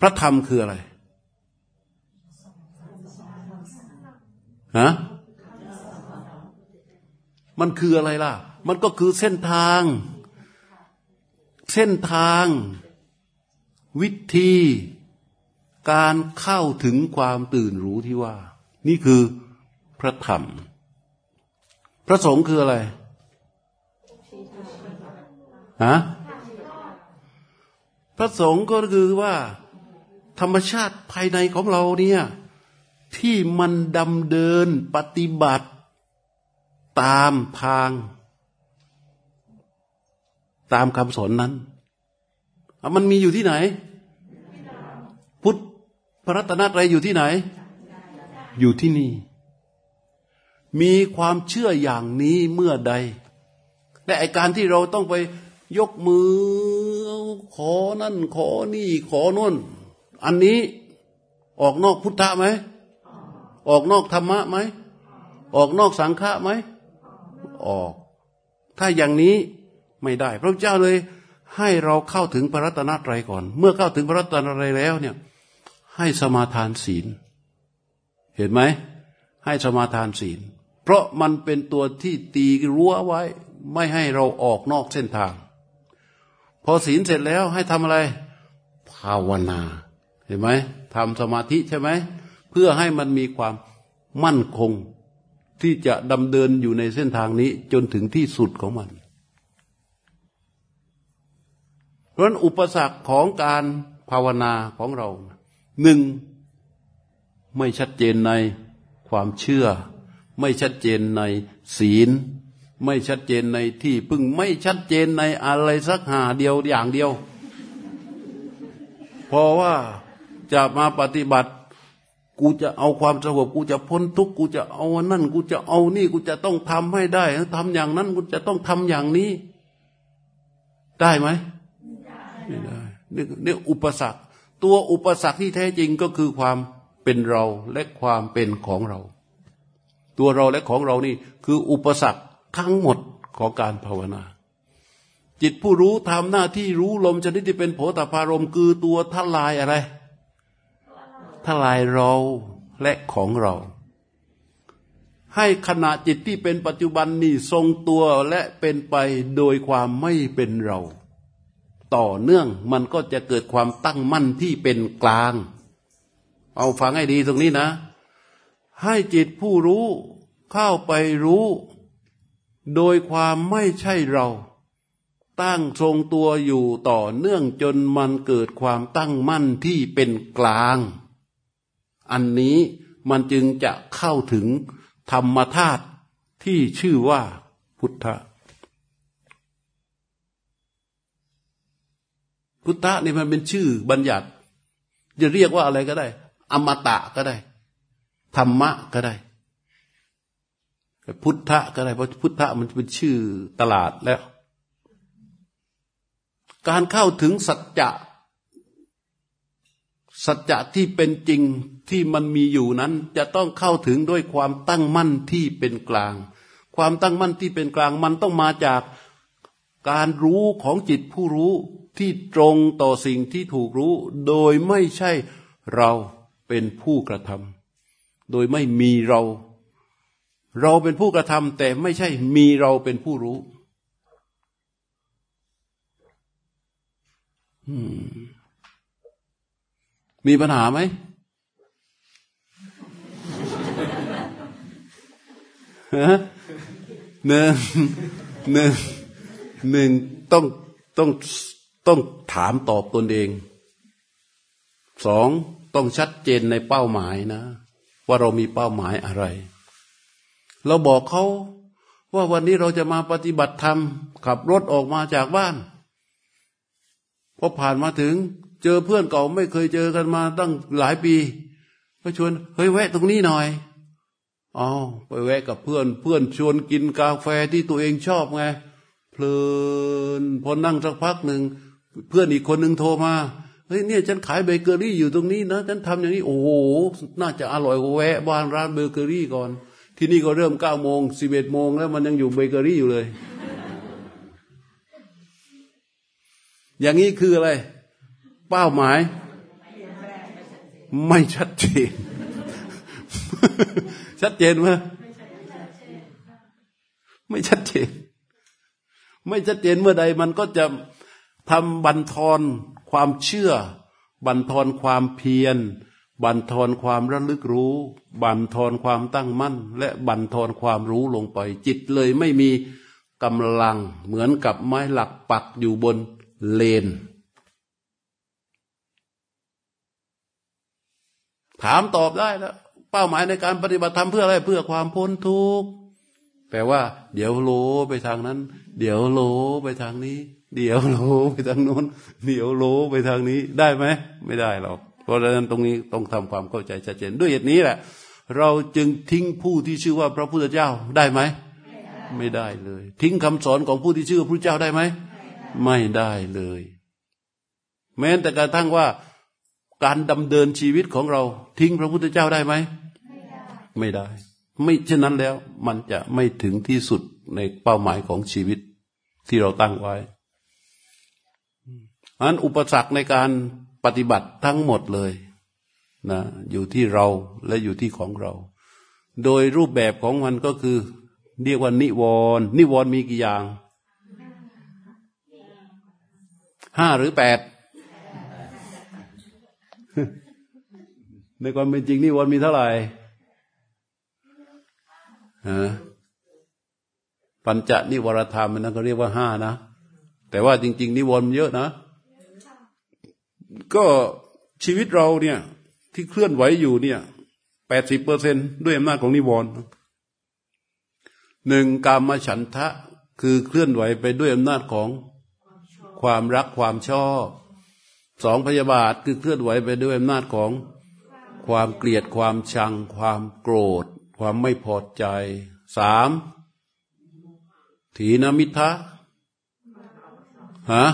พระธรรมคืออะไรฮะมันคืออะไรล่ะ มันก็คือเส้นทาง เส้นทาง วิธี การเข้าถึงความตื่นรู้ที่ว่า นี่คือพระธรรม พระสงฆ์คืออะไรฮะพระสงฆ์ก็คือว่า ธรรมชาติภายในของเราเนี่ย ที่มันดำเดินปฏิบัติ ตามทาง ตามคำสอนนั้นมันมีอยู่ที่ไหน พุทธพระรัตนตรัยอยู่ที่ไหน อยู่ที่นี่ มีความเชื่ออย่างนี้เมื่อใด และไอการที่เราต้องไปยกมือ ขอนั่น ขอนี่ ขอนู่น อันนี้ออกนอกพุทธะไหม ออกนอกธรรมะไหม ออกนอกสังฆะไหม ออก ถ้าอย่างนี้ ไม่ได้ พระเจ้าเลยให้เราเข้าถึงพระรัตนตรัยก่อน เมื่อเข้าถึงพระรัตนตรัยแล้วเนี่ย ให้สมาทานศีล เห็นไหม ให้สมาทานศีล เพราะมันเป็นตัวที่ตีรั้วไว้ ไม่ให้เราออกนอกเส้นทาง พอศีลเสร็จแล้วให้ทำอะไร ภาวนา เห็นไหมทำสมาธิใช่ไหม เพื่อให้มันมีความมั่นคงที่จะดำเดินอยู่ในเส้นทางนี้จนถึงที่สุดของมัน เพราะนั้นอุปสรรคของการภาวนาของเราหนึ่งไม่ชัดเจนในความเชื่อ ไม่ชัดเจนในศีล ไม่ชัดเจนในที่พึ่งไม่ชัดเจนในอะไรสักหาเดียวอย่างเดียว เพราะว่าจะมาปฏิบัติ กูจะเอาความสงบกูจะพ้นทุกข์กูจะเอานั่น กูจะเอานี่กูจะต้องทำให้ได้ทำอย่างนั้นกูจะต้องทำอย่างนี้ ได้ไหม ไม่ได้นี่นี่อุปสรรค ตัวอุปสรรคที่แท้จริงก็คือความเป็นเราและความเป็นของเรา ตัวเราและของเรานี่คืออุปสรรคทั้งหมดของการภาวนา จิตผู้รู้ทำหน้าที่รู้ลมชนิดที่เป็นโผตพารมคือตัวทลายอะไรทลายเราและของเรา ให้ขณะจิตที่เป็นปัจจุบันนี่ทรงตัวและเป็นไปโดยความไม่เป็นเรา ต่อเนื่อง มันก็จะเกิดความตั้งมั่นที่เป็นกลาง เอาฟังให้ดีตรงนี้นะ ให้จิตผู้รู้เข้าไปรู้ โดยความไม่ใช่เรา ตั้งทรงตัวอยู่ต่อเนื่องจนมันเกิดความตั้งมั่นที่เป็นกลาง อันนี้มันจึงจะเข้าถึงธรรมธาตุที่ชื่อว่าพุทธะ พุทธะนี่มันเป็นชื่อบัญญัติ จะเรียกว่าอะไรก็ได้ อมตะก็ได้ ธรรมะก็ได้ พุทธะก็ได้ เพราะพุทธะมันเป็นชื่อตลาดแล้ว การเข้าถึงสัจจะสัจจะที่เป็นจริงที่มันมีอยู่นั้น จะต้องเข้าถึงด้วยความตั้งมั่นที่เป็นกลาง ความตั้งมั่นที่เป็นกลางมันต้องมาจากการรู้ของจิตผู้รู้ ที่ตรงต่อสิ่งที่ถูกรู้ โดยไม่ใช่เราเป็นผู้กระทำโดยไม่มีเรา เราเป็นผู้กระทำแต่ไม่ใช่มีเราเป็นผู้รู้มีปัญหาไหม หนึ่งหนึ่งหนึ่งต้องต้อง ต้องถามตอบตนเอง สองต้องชัดเจนในเป้าหมายนะ ว่าเรามีเป้าหมายอะไร เราบอกเขาว่าวันนี้เราจะมาปฏิบัติธรรม ขับรถออกมาจากบ้านพอผ่านมาถึง เจอเพื่อนเก่าไม่เคยเจอกันมาตั้งหลายปี ก็ชวน เฮ้ยแวะตรงนี้หน่อยอ๋อไปแวะกับเพื่อน เพื่อนชวนกินกาแฟที่ตัวเองชอบไง เพลินพอนั่งสักพักหนึ่ง เพื่อนอีกคนหนึ่งโทรมาเฮ้ยเนี่ยฉันขายเบเกอรี่อยู่ตรงนี้นะฉันทำอย่างนี้โอ้โหน่าจะอร่อยกว่าแวะบ้านร้านเบเกอรี่ก่อน ที่นี่ก็เริ่มเก้าโมงสิบเอ็ดโมงแล้วมันยังอยู่เบเกอรี่อยู่เลย อย่างนี้คืออะไร เป้าหมาย ไม่ชัดเจน ชัดเจนไหมไม่ชัดเจน ไม่ชัดเจนเมื่อใดมันก็จะ ทำบันทอนความเชื่อ บันทอนความเพียร บันทอนความระลึกรู้ บันทอนความตั้งมั่น และบันทอนความรู้ลงไป จิตเลยไม่มีกำลังเหมือนกับไม้หลักปักอยู่บนเลน ถามตอบได้แล้วเป้าหมายในการปฏิบัติธรรมเพื่ออะไรเพื่อความพ้นทุกข์แต่ว่า เดี๋ยวโลไปทางนั้น เดี๋ยวโลไปทางนี้ เดี๋ยวโลไปทางโน้นเดี๋ยวโลไปทางนี้ได้ไหมไม่ได้หรอกเพราะฉะนั้นตรงนี้ต้องทำความเข้าใจชัดเจนด้วยเหตุนี้แหละ เราจึงทิ้งผู้ที่ชื่อว่าพระพุทธเจ้าได้ไหมไม่ได้เลย ทิ้งคำสอนของผู้ที่ชื่อพระเจ้าได้ไหมไม่ได้เลย แม้แต่กระทั่งว่าการดำเดินชีวิตของเรา ทิ้งพระพุทธเจ้าได้ไหมไม่ได้ ไม่เช่นนั้นแล้ว มันจะไม่ถึงที่สุดในเป้าหมายของชีวิตที่เราตั้งไว้ อันอุปสรรคในการปฏิบัติทั้งหมดเลยนะอยู่ที่เราและอยู่ที่ของเรา โดยรูปแบบของมันก็คือ เรียกว่านิวรณ์นิวรณ์มีกี่อย่างห้าหรือแปดในความเป็นจริงนิวรณ์มีเท่าไหร่ฮะปัญจนิวรธรรมมันั้นก็เรียกว่าห้านะ แต่ว่าจริง ๆ นิวรณ์เยอะนะ ก็ชีวิตเราเนี่ย ที่เคลื่อนไหวอยู่เนี่ยแปดสิบเปอร์เซนด้วยอำนาจของนิวรณ์หนึ่งกามฉันทะคือเคลื่อนไหวไปด้วยอำนาจของความรักความชอบสองพยาบาทคือเคลื่อนไหวไปด้วยอำนาจของความเกลียดความชัง ความโกรธ ความไม่พอใจสามถีนมิทะฮะ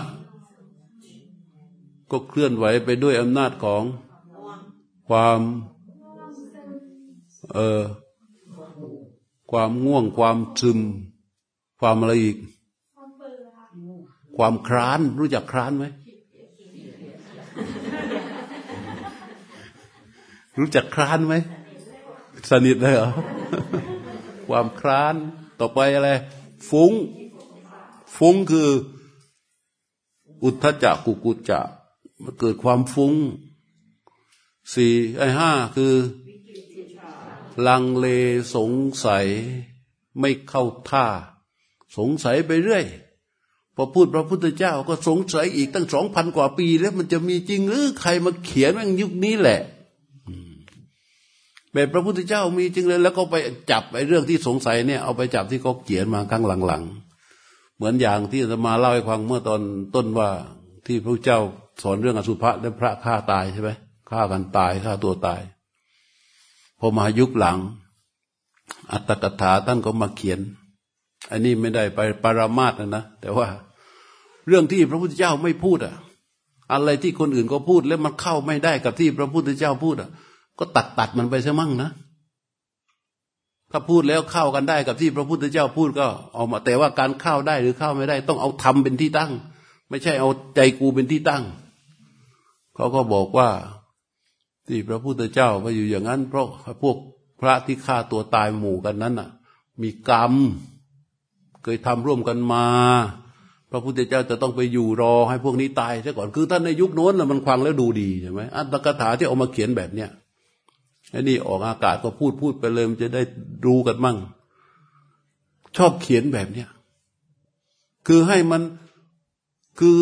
ก็เคลื่อนไหวไปด้วยอำนาจของความเออความง่วงความซึม ความอะไรอีก ความครานรู้จักครานไหมรู้จักครานไหมสนิทเลยเหรอความครานต่อไปอะไร ฟุ้ง ฟุ้งคือ อุทธจักกุกุจจะ มันเกิดความฟุง้งสี่ไอ้ห้าคือลังเลสงสัยไม่เข้าท่า สงสัยไปเรื่อยพอพูดพระพุทธเจ้าก็สงสัยอีกตั้งสองพันกว่าปี แล้วมันจะมีจริงหรือใครมาเขียนว่ายุคนี้แหละแบบพระพุทธเจ้ามีจริงเลย แล้วก็ไปจับไอ้เรื่องที่สงสัยเนี่ยเอาไปจับที่เขาเขียนมาข้างหลังๆเหมือนอย่างที่จะมาเล่าให้ฟังเมื่อตอนต้นว่าที่พระเจ้า สอนเรื่องอสุภะและพระฆ่าตายใช่ไหมฆ่ากันตายฆ่าตัวตาย พอมายุคหลัง อัตตกถาท่านก็มาเขียน อันนี้ไม่ได้ไปปรามาสนะนะแต่ว่าเรื่องที่พระพุทธเจ้าไม่พูดอะอะไรที่คนอื่นก็พูดแล้วมันเข้าไม่ได้กับที่พระพุทธเจ้าพูดอะก็ตัดตัดมันไปซะมั่งนะถ้าพูดแล้วเข้ากันได้กับที่พระพุทธเจ้าพูดก็เอามา แต่ว่าการเข้าได้หรือเข้าไม่ได้ ต้องเอาธรรมเป็นที่ตั้ง ไม่ใช่เอาใจกูเป็นที่ตั้ง เขาก็บอกว่าที่พระพุทธเจ้าไปอยู่อย่างนั้น เพราะพวกพระที่ฆ่าตัวตายหมู่กันนั้นน่ะ มีกรรม เคยทำร่วมกันมา พระพุทธเจ้าจะต้องไปอยู่รอให้พวกนี้ตายซะก่อนคือท่านในยุคโน้นนะมันควังแล้วดูดีใช่ไหมอัตถกถาที่เอามาเขียนแบบเนี้ยไอ้นี่ออกอากาศก็พูดพูดไปเลยมันจะได้รู้กันมั่ง ชอบเขียนแบบเนี้ยคือให้มัน คือ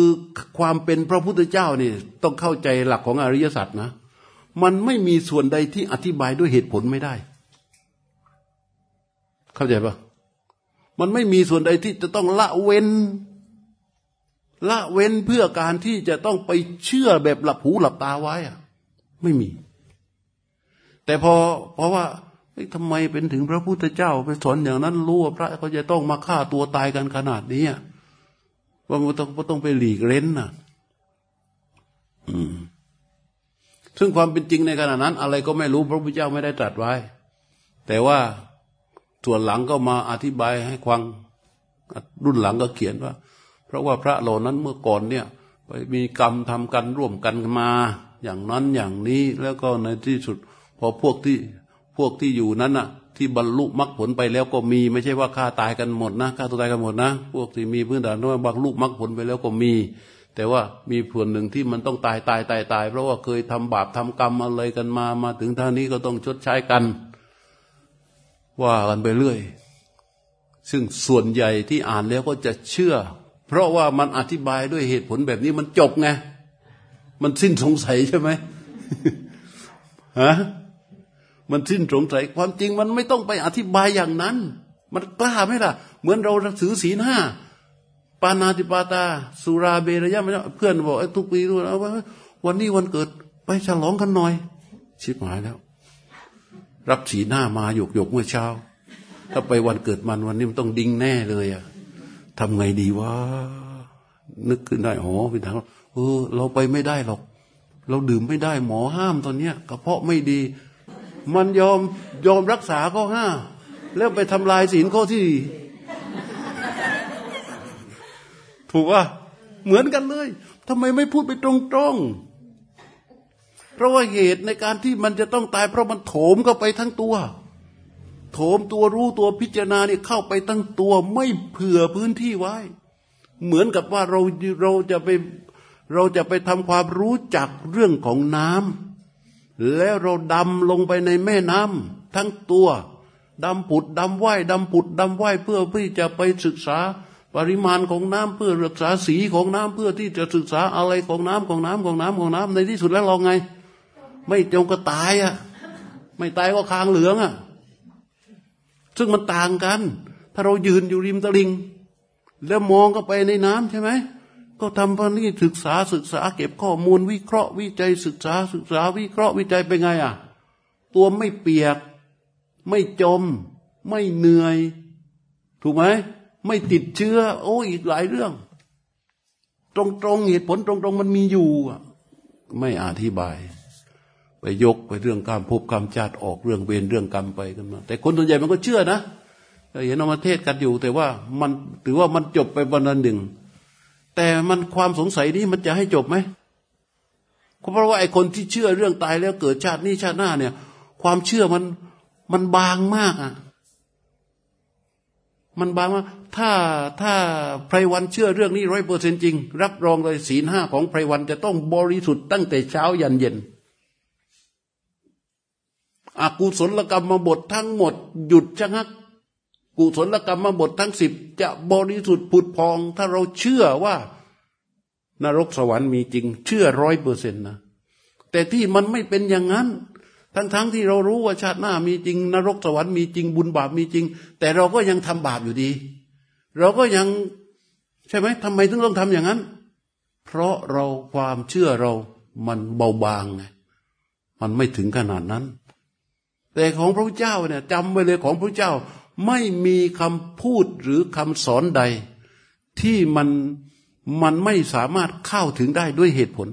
ความเป็นพระพุทธเจ้านี่ต้องเข้าใจหลักของอริยสัจนะ มันไม่มีส่วนใดที่อธิบายด้วยเหตุผลไม่ได้ เข้าใจปะมันไม่มีส่วนใดที่จะต้องละเว้น ละเว้นเพื่อการที่จะต้องไปเชื่อแบบหลับหูหลับตาไว้อะไม่มี แต่พอเพราะว่าทำไมเป็นถึงพระพุทธเจ้าไปสอนอย่างนั้นรู้ว่าพระเขาจะต้องมาฆ่าตัวตายกันขนาดนี้ ว่ามันต้องต้องไปหลีกเล้นนะอืม ซึ่งความเป็นจริงในขณะนั้น อะไรก็ไม่รู้พระพุทธเจ้าไม่ได้ตรัสไว้ แต่ว่าส่วนหลังก็มาอธิบายให้ควังรุ่นหลังก็เขียนว่า เพราะว่าพระเหล่านั้นเมื่อก่อนเนี่ยไปมีกรรมทำกันร่วมกันมา อย่างนั้นอย่างนี้แล้วก็ในที่สุด พอพวกที่พวกที่อยู่นั้นน่ะ ที่บรรลุมรรคผลไปแล้วก็มี ไม่ใช่ว่าฆ่าตายกันหมดนะฆ่าตัวตายกันหมดนะ พวกที่มีพื้นฐานว่าบรรลุมรรคผลไปแล้วก็มี แต่ว่ามีส่วนหนึ่งที่มันต้องตายตายตายตาย เพราะว่าเคยทำบาปทำกรรมอะไรกันมามาถึงท่านี้ก็ต้องชดใช้กัน ว่ากันไปเรื่อย ซึ่งส่วนใหญ่ที่อ่านแล้วก็จะเชื่อ เพราะว่ามันอธิบายด้วยเหตุผลแบบนี้มันจบไงมันสิ้นสงสัยใช่ไหมฮะ มันสิ้นสงสัยความจริงมันไม่ต้องไปอธิบายอย่างนั้น มันกล้าไหมล่ะ เหมือนเราถือศีลห้าปานาติปาตา สุราเบรยะเพื่อนบอกไอ้ทุกปีทุกวันวันนี้วันเกิดไปฉลองกันหน่อย ชิบหายแล้ว รับสีหน้ามาหยกหยกเมื่อเช้า ถ้าไปวันเกิดมันวันนี้มันต้องดิ้งแน่เลยอะทำไงดีวะนึกขึ้นได้อ๋อพี่ถังเออ เราไปไม่ได้หรอก เราดื่มไม่ได้หมอห้ามตอนเนี้ยกระเพาะไม่ดี มันยอมยอมรักษาข้อห้าแล้วไปทำลายศีลข้อที่ ถูกว่าเหมือนกันเลยทำไมไม่พูดไปตรงๆ เพราะว่าเหตุในการที่มันจะต้องตาย เพราะมันโถมเข้าไปทั้งตัว โถมตัวรู้ตัวพิจารณาเนี่ยเข้าไปทั้งตัว ไม่เผื่อพื้นที่ไว้ เหมือนกับว่าเราเราจะไปเราจะไปทำความรู้จักเรื่องของน้ำ แล้วเราดำลงไปในแม่น้ำทั้งตัวดำผุดดำว่ายดำผุดดำว่ายเพื่อที่จะไปศึกษาปริมาณของน้ำเพื่อรักษาสีของน้ำเพื่อที่จะศึกษาอะไรของน้ำของน้ำของน้ำของน้ำในที่สุดแล้วเราไง ไม่จงก็ตายอะ ไม่ตายก็คางเหลืองอะ ซึ่งมันต่างกัน ถ้าเรายืนอยู่ริมตลิ่ง แล้วมองก็ไปในน้ำใช่ไหม ก็ทำพันนี้ศึกษาศึกษาเก็บข้อมูลวิเคราะห์วิจัยศึกษาศึกษาวิเคราะห์วิจัยเป็นไงอะ ตัวไม่เปียก ไม่จม ไม่เหนื่อย ถูกไหมไม่ติดเชื้อ โอ้อีกหลายเรื่อง ตรงๆเหตุผลตรงๆมันมีอยู่ไม่อธิบาย ไปยกไปเรื่องการพบกรรมชาติออกเรื่องเวรเรื่องกรรมไปกันมาแต่คนส่วนใหญ่มันก็เชื่อนะเห็นเอามาเทศกันอยู่ แต่ว่ามันถือว่ามันจบไปวันนั้นหนึ่ง แต่มันความสงสัยนี้มันจะให้จบไหมเพราะว่าไอ้คนที่เชื่อเรื่องตายแล้วเกิดชาตินี้ชาติหน้าเนี่ย ความเชื่อมันมันบางมากอะ มันบางว่าถ้าถ้าไพรวันเชื่อเรื่องนี้ร้อยเปอร์เซนจริง รับรองเลยศีลห้าของไพรวันจะต้องบริสุทธิ์ตั้งแต่เช้ายันเย็นอากุศลกรรมมาบททั้งหมด หยุดชะงัก กุศลกรรมมาบททั้งสิบจะบริสุทธิ์ผุดพอง ถ้าเราเชื่อว่านรกสวรรค์มีจริง เชื่อร้อยเปอร์เซ็นต์นะ แต่ที่มันไม่เป็นอย่างนั้น ทั้งๆทที่เรารู้ว่าชาติหน้ามีจริง นรกสวรรค์มีจริงบุญบาปมีจริง แต่เราก็ยังทำบาปอยู่ดี เราก็ยังใช่ไหมทำไมถึงต้องทำอย่างนั้น เพราะเราความเชื่อเรามันเบาบางไงมันไม่ถึงขนาดนั้น แต่ของพระเจ้าเนี่ยจำไว้เลยของพระเจ้า ไม่มีคำพูดหรือคำสอนใด ที่มันมันไม่สามารถเข้าถึงได้ด้วยเหตุผล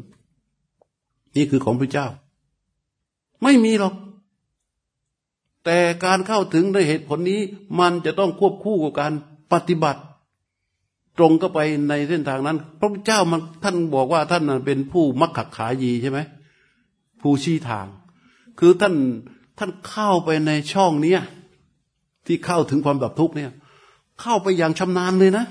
นี่คือของพระเจ้า ไม่มีหรอก แต่การเข้าถึงในเหตุผลนี้ มันจะต้องควบคู่กับการปฏิบัติ ตรงก็ไปในเส้นทางนั้น พระเจ้ามันท่านบอกว่าท่านเป็นผู้มักขักขายีใช่ไหมผู้ชี้ทาง คือท่านท่านเข้าไปในช่องเนี้ย ที่เข้าถึงความดับทุกข์เนี่ย เข้าไปอย่างชำนาญเลยนะ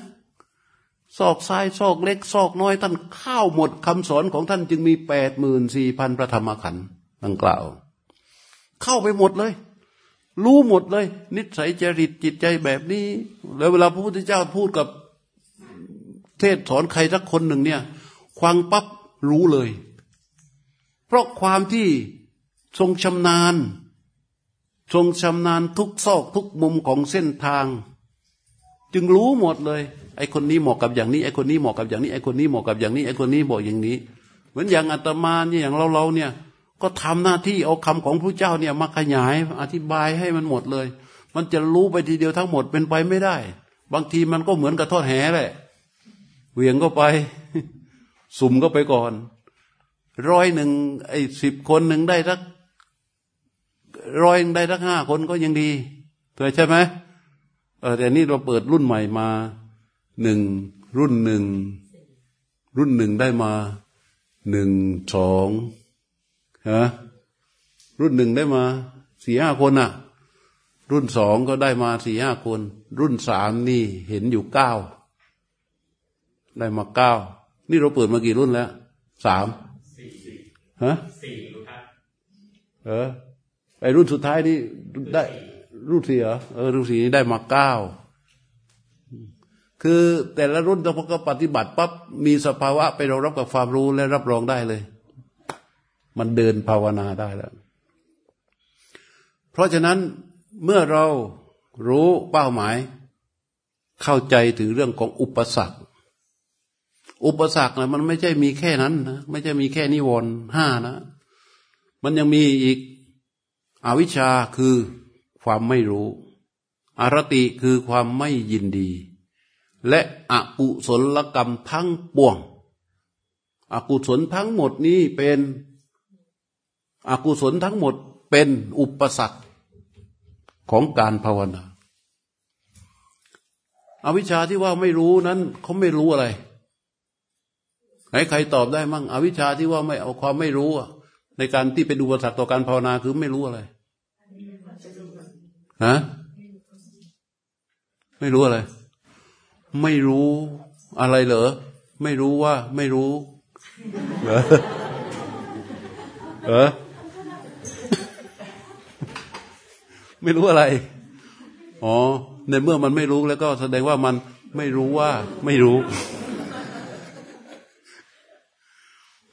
ซอกซ้ายซอกเล็กซอกน้อย ท่านเข้าหมดคำสอนของท่านจึงมีแปดหมื่นสี่พันพระธรรมขันธ์ดังกล่าว เข้าไปหมดเลย รู้หมดเลย นิสัยจริตจิตใจแบบนี้ แล้วเวลาพระพุทธเจ้าพูดกับเทศสอนใครสักคนหนึ่งเนี่ยควังปั๊บรู้เลย เพราะความที่ทรงชำนาญ ทรงชำนาญทุกซอกทุกมุมของเส้นทาง จึงรู้หมดเลย ไอคนนี้เหมาะกับอย่างนี้ไอคนนี้เหมาะกับอย่างนี้ไอคนนี้เหมาะกับอย่างนี้ไอคนนี้บอกอย่างนี้ เหมือนอย่างอาตมาเนี่ยอย่างเราเราเนี่ย ก็ทำหน้าที่เอาคำของพระเจ้าเนี่ยมาขยายอธิบายให้มันหมดเลย มันจะรู้ไปทีเดียวทั้งหมดเป็นไปไม่ได้ บางทีมันก็เหมือนกับทอดแหแหละเวียงก็ไป สุ่มก็ไปก่อนร้อยหนึ่งไอ้สิบคนหนึ่งได้สัก ร้อยได้สักห้าคนก็ยังดีเผื่อใช่ไหมเออแต่นี่เราเปิดรุ่นใหม่มาหนึ่งรุ่นหนึ่งรุ่นหนึ่งได้มาหนึ่งสองฮะรุ่นหนึ่งได้มาสี่ห้าคนอะรุ่นสองก็ได้มาสี่ห้าคน รุ่นสามนี่เห็นอยู่เก้าได้มาเก้านี่เราเปิดมากี่รุ่นแล้วสามฮะสี่รู้ครับเออ ไอรุ่นสุดท้ายนี่ได้รุ่นสี่เหรอเออรุ่นสี่นี่ได้มาเก้าคือแต่ละรุ่นพอก็ปฏิบัติปั๊บมีสภาวะไปรองรับกับความรู้และรับรองได้เลย มันเดินภาวนาได้แล้ว เพราะฉะนั้นเมื่อเรารู้เป้าหมาย เข้าใจถึงเรื่องของอุปสรรค อุปสรรคนะมันไม่ใช่มีแค่นั้นนะไม่ใช่มีแค่นิวรณ์ห้านะ มันยังมีอีก อวิชชาคือความไม่รู้ อารติคือความไม่ยินดี และอกุศลกรรมทั้งปวง อกุศลทั้งหมดนี้เป็นอกุศลทั้งหมดเป็นอุปสรรคของการภาวนาอวิชชาที่ว่าไม่รู้นั้นเขาไม่รู้อะไรใครใครตอบได้มั่งอวิชชาที่ว่าไม่เอาความไม่รู้ในการที่เป็นอุปสรรคต่อการภาวนาคือไม่รู้อะไร ฮะไม่รู้อะไร ไม่รู้อะไรเหรอ ไม่รู้ว่า ไม่รู้เหรอเออไม่รู้อะไร อ๋อ ในเมื่อมันไม่รู้แล้วก็แสดงว่ามันไม่รู้ว่า ไม่รู้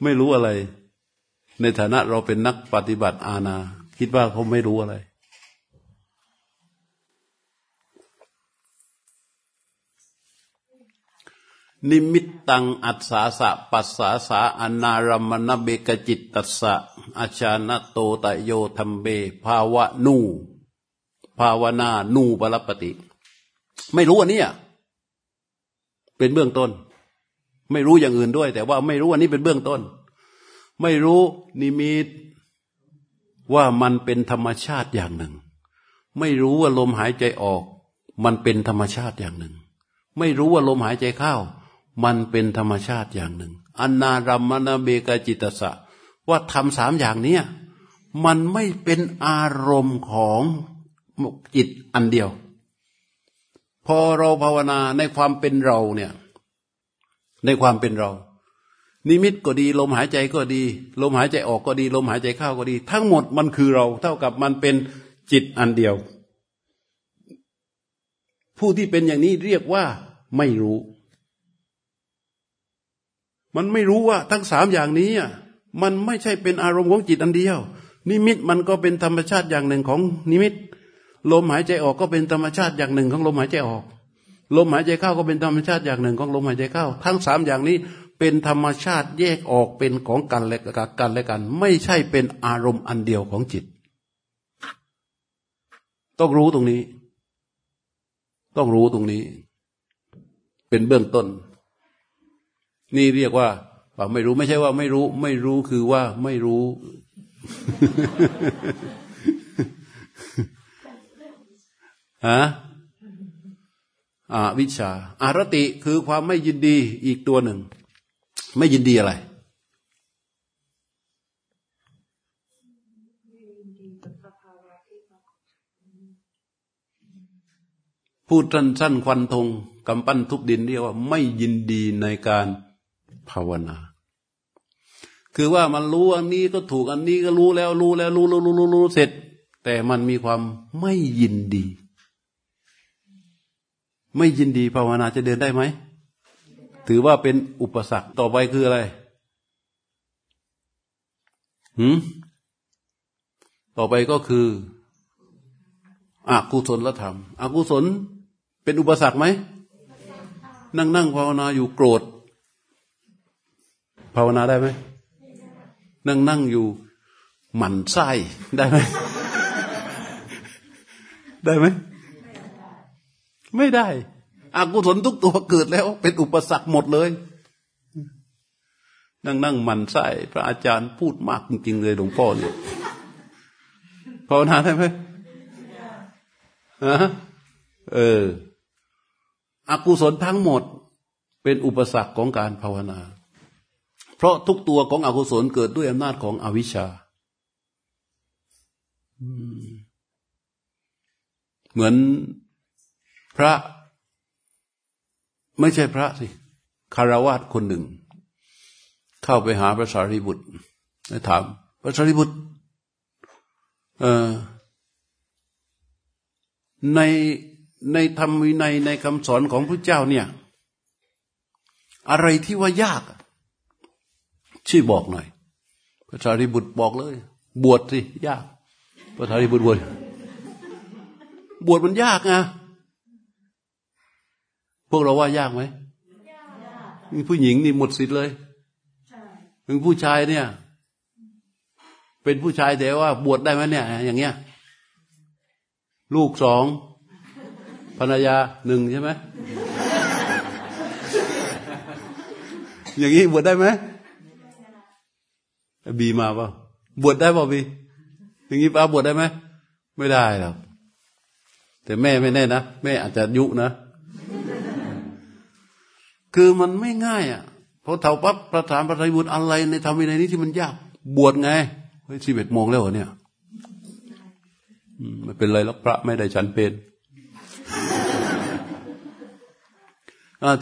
ไม่รู้อะไร ในฐานะเราเป็นนักปฏิบัติอาณาคิดว่าเขาไม่รู้อะไร นิมิตตังอัศสาสะปัสสาสาอนารมณเบกจิตตัสสะอาชานโตตโยธรรมเบ ภาวะนู ภาวนานูปรปติ ไม่รู้อันนี้เป็นเบื้องต้น ไม่รู้อย่างอื่นด้วย แต่ว่าไม่รู้อันนี้เป็นเบื้องต้น ไม่รู้นิมิตว่ามันเป็นธรรมชาติอย่างหนึ่ง ไม่รู้ว่าลมหายใจออก มันเป็นธรรมชาติอย่างหนึ่ง ไม่รู้ว่าลมหายใจเข้า มันเป็นธรรมชาติอย่างหนึ่งอนนารัมมณเบกจิตสะ ว่าทำสามอย่างเนี้ยมันไม่เป็นอารมณ์ของจิตอันเดียว พอเราภาวนาในความเป็นเราเนี่ย ในความเป็นเรา นิมิตก็ดี ลมหายใจก็ดี ลมหายใจออกก็ดี ลมหายใจเข้าก็ดี ทั้งหมดมันคือเรา เท่ากับมันเป็นจิตอันเดียว ผู้ที่เป็นอย่างนี้เรียกว่าไม่รู้ มันไม่รู้ว่าทั้งสามอย่างนี้มันไม่ใช่เป็นอารมณ์ของจิตอันเดียว นิมิตมันก็เป็นธรรมชาติอย่างหนึ่งของนิมิต ลมหายใจออกก็เป็นธรรมชาติอย่างหนึ่งของลมหายใจออก ลมหายใจเข้าก็เป็นธรรมชาติอย่างหนึ่งของลมหายใจเข้า ทั้งสามอย่างนี้เป็นธรรมชาติแยกออกเป็นของกันและกันและกัน ไม่ใช่เป็นอารมณ์อันเดียวของจิต ต้องรู้ตรงนี้ ต้องรู้ตรงนี้ เป็นเบื้องต้น นี่เรียกว่าว่าไม่รู้ไม่ใช่ว่าไม่รู้ ไม่รู้คือว่าไม่รู้ฮะอาวิชาอารติคือความไม่ยินดีอีกตัวหนึ่ง ไม่ยินดีอะไร พูดสั้นๆควันธงกำปั้นทุบดินเรียกว่า ไม่ยินดีในการ ภาวนา คือว่ามันรู้อันนี้ก็ถูกอันนี้ก็รู้แล้วรู้แล้วรู้รู้รู้รู้รู้เสร็จ แต่มันมีความไม่ยินดี ไม่ยินดีภาวนาจะเดินได้ไหม ถือว่าเป็นอุปสรรคต่อไปคืออะไรหืมต่อไปก็คืออกุศลธรรมอกุศลเป็นอุปสรรคไหม นั่งนั่งภาวนาอยู่โกรธ ภาวนาได้ไหมนั่งนั่งอยู่หมันไส้ได้ไหมได้ไหมไม่ได้อากุศลทุกตัวเกิดแล้ว เป็นอุปสรรคหมดเลย นั่งนั่งหมันไส้พระอาจารย์พูดมากจริง ๆ เลยหลวงพ่อเนี่ยภาวนาได้ไหมฮะเอออกุศลทั้งหมด เป็นอุปสรรคของการภาวนา ราะทุกตัวของอกุศลเกิดด้วยอำนาจของอวิชชาเหมือนพระ ไม่ใช่พระสิคารวาสคนหนึ่ง เข้าไปหาพระสารีบุตรแล้วถาม พระสารีบุตรในในธรรมวินัยในคำสอนของพระเจ้าเนี่ย อะไรที่ว่ายาก ช่วยบอกหน่อยพระสารีบุตรบอกเลย บวชสิยากพระสารีบุตรบวชบวชมันยากนะพวกเราว่ายากไหมมีผู้หญิงนี่หมดสิทธิ์เลยเป็นผู้ชายเนี่ย เป็นผู้ชายแต่ว่าบวชได้ไหมเนี่ย อย่างเงี้ย ลูกสองภรรยาหนึ่งใช่ไหม อย่างนี้บวชได้ไหม บีมาเปล่าบวชได้เปล่าบีอย่างนี้ป้าบวชได้ไหมไม่ได้หรอกแต่แม่ไม่แน่นะแม่อาจจะยุนะ คือมันไม่ง่ายอะพอเท่าปั๊บประธานประทายบุญอะไรในธรรมวินัยนี้ที่มันยาก บวชไงเฮ้ยสิบเอ็ดโมงแล้วเหรอเนี่ยไม่เป็นไรแล้วพระไม่ได้ฉันเป็น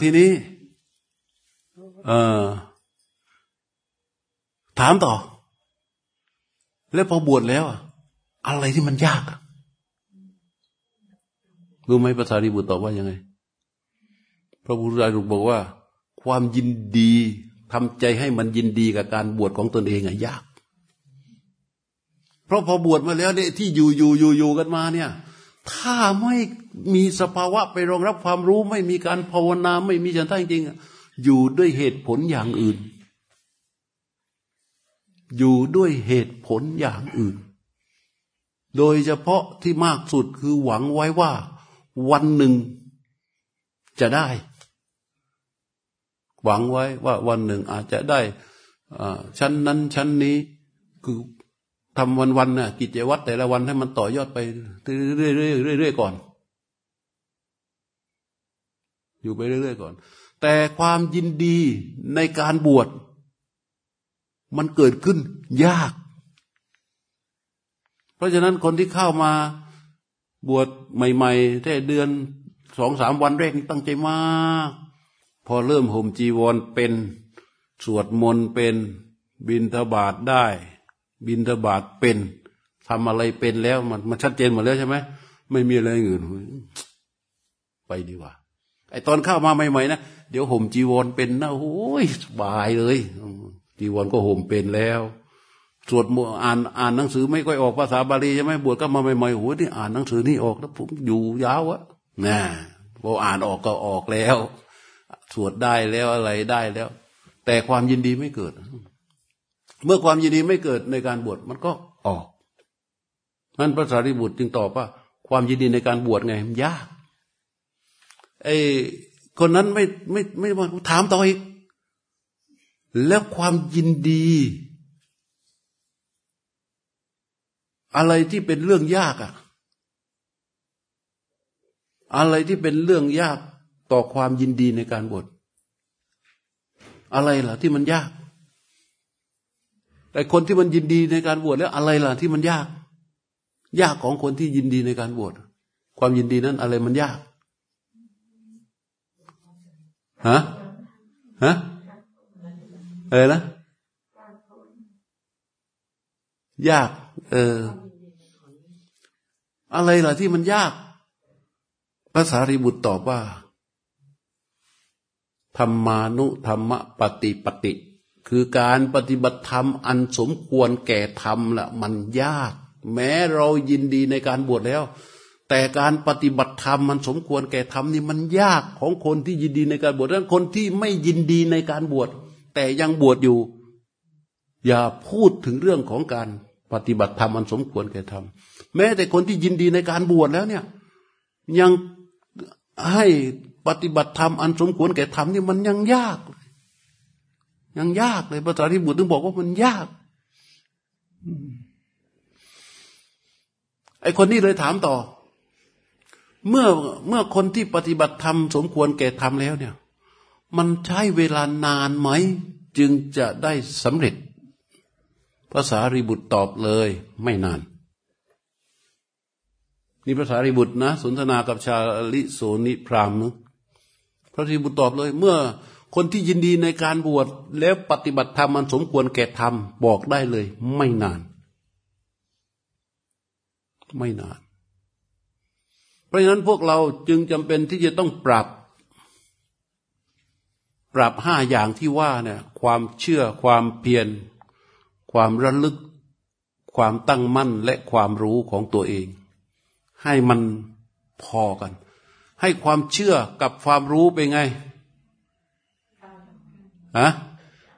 ทีนี้ ถามต่อ แล้วพอบวชแล้วอะไรที่มันยากรู้ไหมภาษาริบุตรตอบว่ายังไง พระพุทธเจ้าบอกว่า ความยินดีทำใจให้มันยินดีกับการบวชของตนเองอะยาก เพราะพอบวชมาแล้วเนี่ยที่อยู่อยู่อยู่อยู่กันมาเนี่ย ถ้าไม่มีสภาวะไปรองรับความรู้ไม่มีการภาวนาไม่มีฉันท่าจริงอยู่ด้วยเหตุผลอย่างอื่น อยู่ด้วยเหตุผลอย่างอื่น โดยเฉพาะที่มากสุดคือหวังไว้ว่า วันหนึ่งจะได้ หวังไว้ว่าวันหนึ่งอาจจะได้ชั้นนั้นชั้นนี้คือทำวันวันน่ะกิจวัตรแต่ละวันให้มันต่อยอดไปเรื่อยๆเรื่อยๆก่อน อยู่ไปเรื่อยๆก่อน แต่ความยินดีในการบวช มันเกิดขึ้นยาก เพราะฉะนั้นคนที่เข้ามาบวชใหม่ๆแค่เดือนสองสามวันแรกนี่ตั้งใจมาก พอเริ่มห่มจีวรเป็นสวดมนต์เป็นบินทบาทได้ บินทบาทเป็นทำอะไรเป็นแล้ว มันมันชัดเจนหมดแล้วใช่ไหมไม่มีอะไรอื่น ไปดีกว่าไอตอนเข้ามาใหม่ๆนะเดี๋ยวห่มจีวรเป็นนะโอ้ยสบายเลย จีวรก็ห่มเป็นแล้วสวดมอ่านอ่านหนังสือไม่ค่อยออกภาษาบาลีใช่ไหมบวชก็มาใหม่ๆโอ้ยนี่อ่านหนังสือนี่ออกแล้วผมอยู่ยาวอะนะพออ่านออกก็ออกแล้ว สวดได้แล้วอะไรได้แล้ว แต่ความยินดีไม่เกิด เมื่อความยินดีไม่เกิดในการบวชมันก็ออกนั้นพระสารีบุตรจึงตอบว่า ความยินดีในการบวชไงมันยากไอ้คนนั้นไม่ไม่ไม่มาถามต่ออีก แล้วความยินดี อะไรที่เป็นเรื่องยากอะอะไรที่เป็นเรื่องยากต่อความยินดีในการบวชอะไรล่ะที่มันยาก แต่คนที่มันยินดีในการบวชแล้วอะไรล่ะที่มันยาก ยากของคนที่ยินดีในการบวชความยินดีนั้นอะไรมันยากฮะฮะ เออนะยาก เออ อะไรล่ะที่มันยากภาษาริบุตรตอบว่า ธรรมานุธรรมปฏิปติ คือการปฏิบัติธรรมอันสมควรแก่ธรรมละมันยาก แม้เรายินดีในการบวชแล้ว แต่การปฏิบัติธรรมมันสมควรแก่ธรรมนี่มันยากของคนที่ยินดีในการบวชนั้นคนที่ไม่ยินดีในการบวช แต่ยังบวชอยู่ อย่าพูดถึงเรื่องของการปฏิบัติธรรมอันสมควรแก่ธรรมแม้แต่คนที่ยินดีในการบวชแล้วเนี่ย ยังให้ปฏิบัติธรรมอันสมควรแก่ธรรมนี่มันยังยากยังยากเลยภาษาที่บุตรถึงบอกว่ามันยากไอคนนี้เลยถามต่อ เมื่อเมื่อคนที่ปฏิบัติธรรมสมควรแก่ธรรมแล้วเนี่ย มันใช้เวลานานไหม จึงจะได้สำเร็จภาษาริบุตรตอบเลยไม่นาน นี่ภาษาริบุตรนะ สนทนากับชาลิโสนิพรามนะพระริบุตรตอบเลย เมื่อคนที่ยินดีในการบวชแล้วปฏิบัติธรรมมันสมควรแก่ธรรมบอกได้เลย ไม่นาน ไม่นาน เพราะฉะนั้นพวกเราจึงจำเป็นที่จะต้องปรับ ปรับห้าอย่างที่ว่าเนี่ยความเชื่อความเพียรความระลึก ความตั้งมั่นและความรู้ของตัวเอง ให้มันพอกัน ให้ความเชื่อกับความรู้เป็นไงฮะ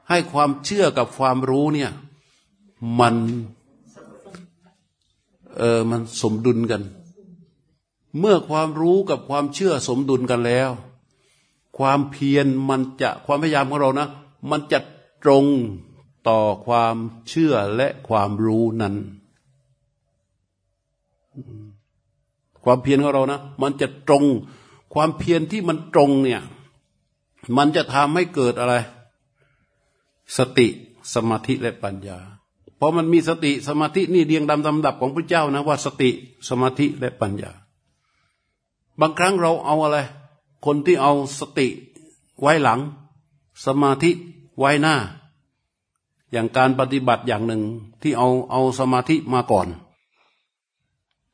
ให้ความเชื่อกับความรู้เนี่ย มันเออมันสมดุลกัน เมื่อความรู้กับความเชื่อสมดุลกันแล้ว ความเพียรมันจะความพยายามของเรานะ มันจะตรงต่อความเชื่อและความรู้นั้น ความเพียรของเรานะ มันจะตรง ความเพียรที่มันตรงเนี่ย มันจะทำให้เกิดอะไร สติสมาธิและปัญญา เพราะมันมีสติสมาธินี่เรียงดำลำดับของพระเจ้านะว่าสติสมาธิและปัญญา บางครั้งเราเอาอะไร คนที่เอาสติไว้หลัง สมาธิไว้หน้า อย่างการปฏิบัติอย่างหนึ่งที่เอาเอาสมาธิมาก่อน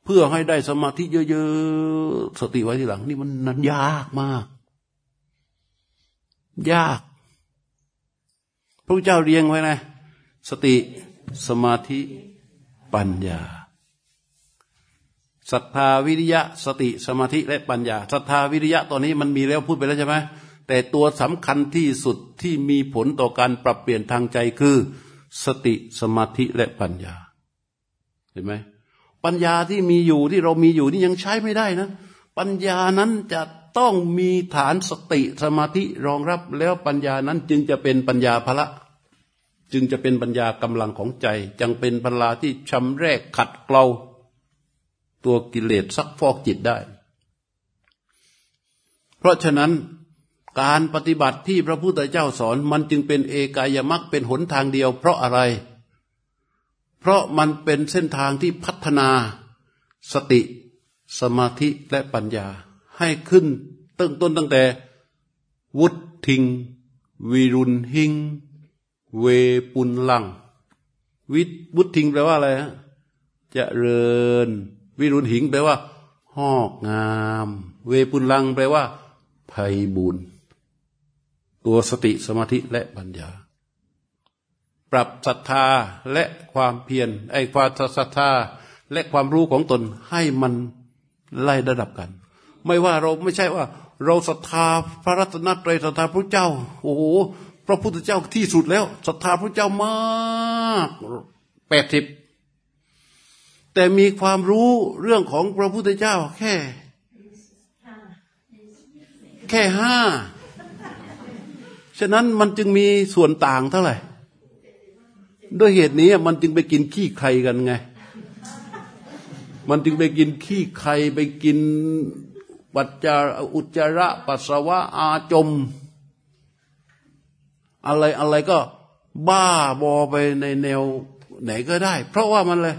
เพื่อให้ได้สมาธิเยอะๆสติไว้ที่หลัง นี่มันนั้นยากมาก ยากพระเจ้าเรียงไว้นะ สติสมาธิปัญญา ศรัทธาวิริยะสติสมาธิและปัญญาศรัทธาวิริยะตอนนี้มันมีแล้วพูดไปแล้วใช่ไหมแต่ตัวสำคัญที่สุดที่มีผลต่อการปรับเปลี่ยนทางใจคือ สติสมาธิและปัญญา เห็นไหมปัญญาที่มีอยู่ที่เรามีอยู่นี่ยังใช้ไม่ได้นะ ปัญญานั้นจะต้องมีฐานสติสมาธิรองรับแล้วปัญญานั้นจึงจะเป็นปัญญาภละ จึงจะเป็นปัญญากำลังของใจจังเป็นพลาที่ชำแรกขัดเกลา ตัวกิเลสซักฟอกจิตได้ เพราะฉะนั้นการปฏิบัติที่พระพุทธเจ้าสอนมันจึงเป็นเอกายมักเป็นหนทางเดียว เพราะอะไร เพราะมันเป็นเส้นทางที่พัฒนาสติ สมาธิและปัญญา ให้ขึ้นตั้งต้นตั้งแต่ วุฒิง วิรุณหิง เวปุนลัง วิวุฒิงแปลว่าอะไรฮะจะเริญ วิรุณหิงแปลว่า หอกงาม เวปุลังแปลว่าภัยบุญตัวสติสมาธิและปัญญา ปรับศรัทธาและความเพียรไอ้ความศรัทธาและความรู้ของตนให้มันไล่ระดับกัน ไม่ว่าเราไม่ใช่ว่า เราศรัทธาพระรัตนตรัยศรัทธาพระเจ้า โอ้โหพระพุทธเจ้าที่สุดแล้วศรัทธาพระเจ้ามากแปดสิบ แต่มีความรู้เรื่องของพระพุทธเจ้าแค่ แค่ห้า ฉะนั้นมันจึงมีส่วนต่างเท่าไหร่ ด้วยเหตุนี้มันจึงไปกินขี้ใครกันไง มันจึงไปกินขี้ใครไปกินปัจจาอุจจาระปัสสาวะอาจม อะไรอะไรก็บ้าบอไปในแนวไหนก็ได้ เพราะว่ามันเลย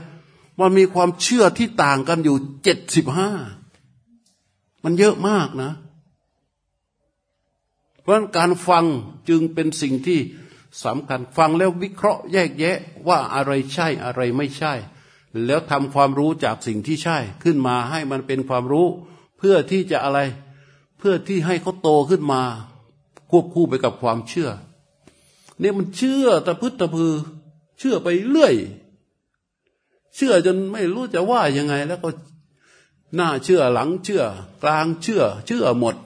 มันมีความเชื่อที่ต่างกันอยู่เจ็ดสิบห้ามันเยอะมากนะ เพราะการฟังจึงเป็นสิ่งที่สำคัญฟังแล้ววิเคราะห์แยกแยะว่าอะไรใช่อะไรไม่ใช่ แล้วทำความรู้จากสิ่งที่ใช่ ขึ้นมาให้มันเป็นความรู้ เพื่อที่จะอะไร เพื่อที่ให้เขาโตขึ้นมา ควบคู่ไปกับความเชื่อ เนี่ยมันเชื่อตะพึดตะพือ เชื่อไปเรื่อย เชื่อจนไม่รู้จะว่ายังไง แล้วก็หน้าเชื่อหลังเชื่อ กลางเชื่อ เชื่อหมด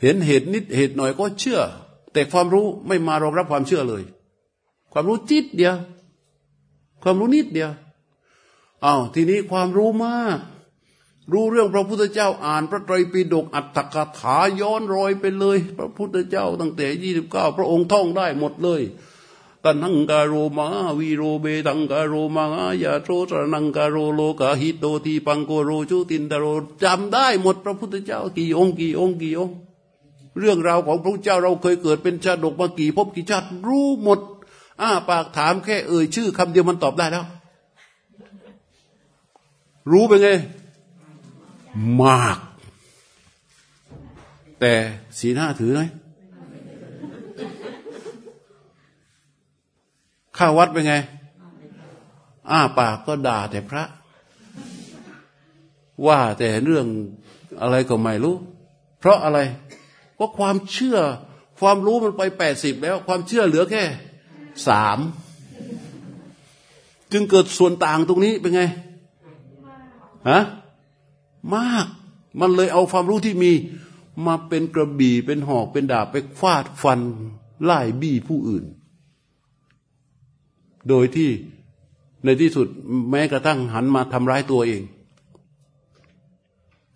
เห็นเหตุนิดเหตุหน่อยก็เชื่อ แต่ความรู้ไม่มารองรับความเชื่อเลย ความรู้จิตเดียว ความรู้นิดเดียวอ้าวทีนี้ความรู้มาก รู้เรื่องพระพุทธเจ้าอ่านพระไตรปิฎกอัตถกถาย้อนรอยไปเลย พระพุทธเจ้าตั้งแต่ยี่สิบเก้าพระองค์ท่องได้หมดเลย ตันังการโรมาวีโรเบตังการโรมายาโตตนังการโรโลกาหิโตทีปังโกโรชุตินตโรจำได้หมดพระพุทธเจ้ากี่องค์กี่องค์กี่องค์เรื่องราวของพระเจ้าเราเคยเกิดเป็นชาดกมากี่ภพกี่ชาติรู้หมดอ้าปากถามแค่เอ่ยชื่อคำเดียวมันตอบได้แล้ว รู้ไปไง มาก แต่สีหน้าถือไหม ข้าวัดเป็นไง อ้าปากก็ด่าแต่พระ ว่าแต่เรื่องอะไรก็ไม่รู้ เพราะอะไร เพราะความเชื่อ ความรู้มันไปแปดสิบแล้ว ความเชื่อเหลือแค่สามจึงเกิดส่วนต่างตรงนี้เป็นไงฮะมากมันเลยเอาความรู้ที่มีมาเป็นกระบี่เป็นหอกเป็นดาบไปฟาดฟันไล่บี้ผู้อื่น โดยที่ในที่สุดแม้กระทั่งหันมาทำร้ายตัวเอง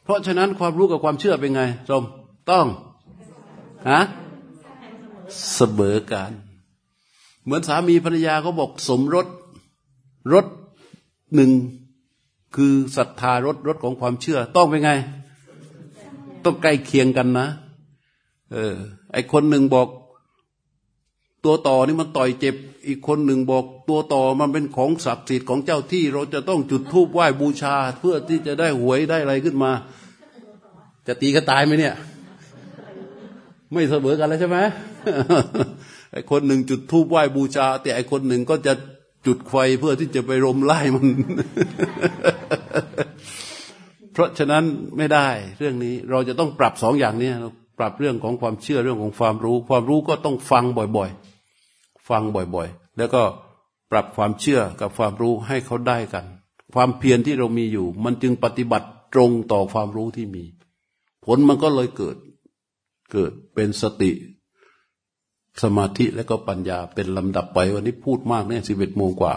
เพราะฉะนั้นความรู้กับความเชื่อเป็นไงสมต้องฮะเสมอกัน เหมือนสามีภรรยาเขาบอกสมรสรถหนึ่งคือศรัทธารถรถของความเชื่อ ต้องเป็นไง ต้องใกล้เคียงกันนะ เออ ไอคนหนึ่งบอก ตัวต่อนี่มันต่อยเจ็บ อีกคนหนึ่งบอก ตัวต่อมันเป็นของศักดิ์สิทธิ์ของเจ้าที่ เราจะต้องจุดธูปไหว้บูชา เพื่อที่จะได้หวยได้อะไรขึ้นมา จะตีกันตายไหมเนี่ย ไม่เสมอกันแล้วใช่ไหมไอคนหนึ่งจุดธูปไหว้บูชา แต่ไอคนหนึ่งก็จะจุดไฟเพื่อที่จะไปรมไล่มัน เพราะฉะนั้นไม่ได้เรื่องนี้เราจะต้องปรับสองอย่างนี้ปรับเรื่องของความเชื่อเรื่องของความรู้ ความรู้ก็ต้องฟังบ่อย ๆ ฟังบ่อยๆ แล้วก็ปรับความเชื่อกับความรู้ให้เขาได้กัน ความเพียรที่เรามีอยู่ มันจึงปฏิบัติตรงต่อความรู้ที่มี ผลมันก็เลยเกิดเกิดเป็นสติสมาธิและก็ปัญญาเป็นลำดับไป วันนี้พูดมากเนี่ยสิบเอ็ดโมงกว่า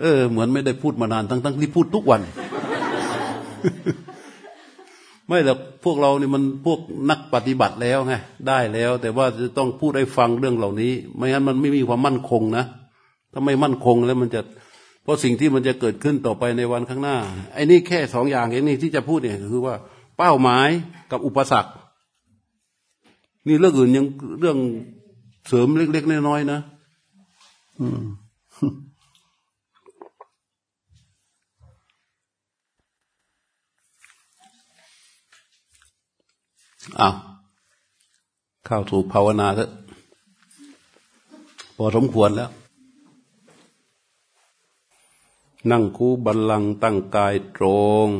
เออ เหมือนไม่ได้พูดมานานทั้งทั้งที่พูดทุกวัน ไม่หรอกพวกเรานี่มันพวกนักปฏิบัติแล้วไงได้แล้ว แต่ว่าจะต้องพูดให้ฟังเรื่องเหล่านี้ ไม่งั้นมันไม่มีความมั่นคงนะถ้าไม่มั่นคงแล้วมันจะ เพราะสิ่งที่มันจะเกิดขึ้นต่อไปในวันข้างหน้าไอ้นี่แค่สองอย่างเองนี่ที่จะพูดเนี่ยคือว่า เป้าหมายกับอุปสรรค นี่เรื่องอื่นยังเรื่องเสริมเล็กๆน้อยๆนะ อืม อ้าวเข้าถูกภาวนาเถอะพอสมควรแล้ว นั่งคูบัลลังตั้งกายตรง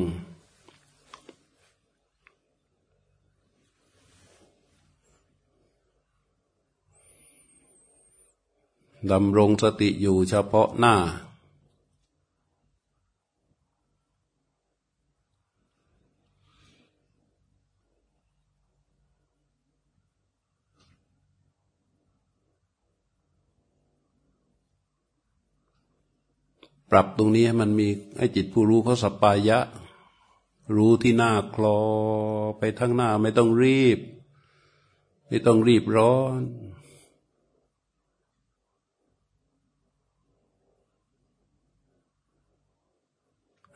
ดำรงสติอยู่เฉพาะหน้า ปรับตรงนี้ให้มันมีให้จิตผู้รู้เขาสปายะ รู้ที่หน้าคลอไปทั้งหน้าไม่ต้องรีบ ไม่ต้องรีบร้อน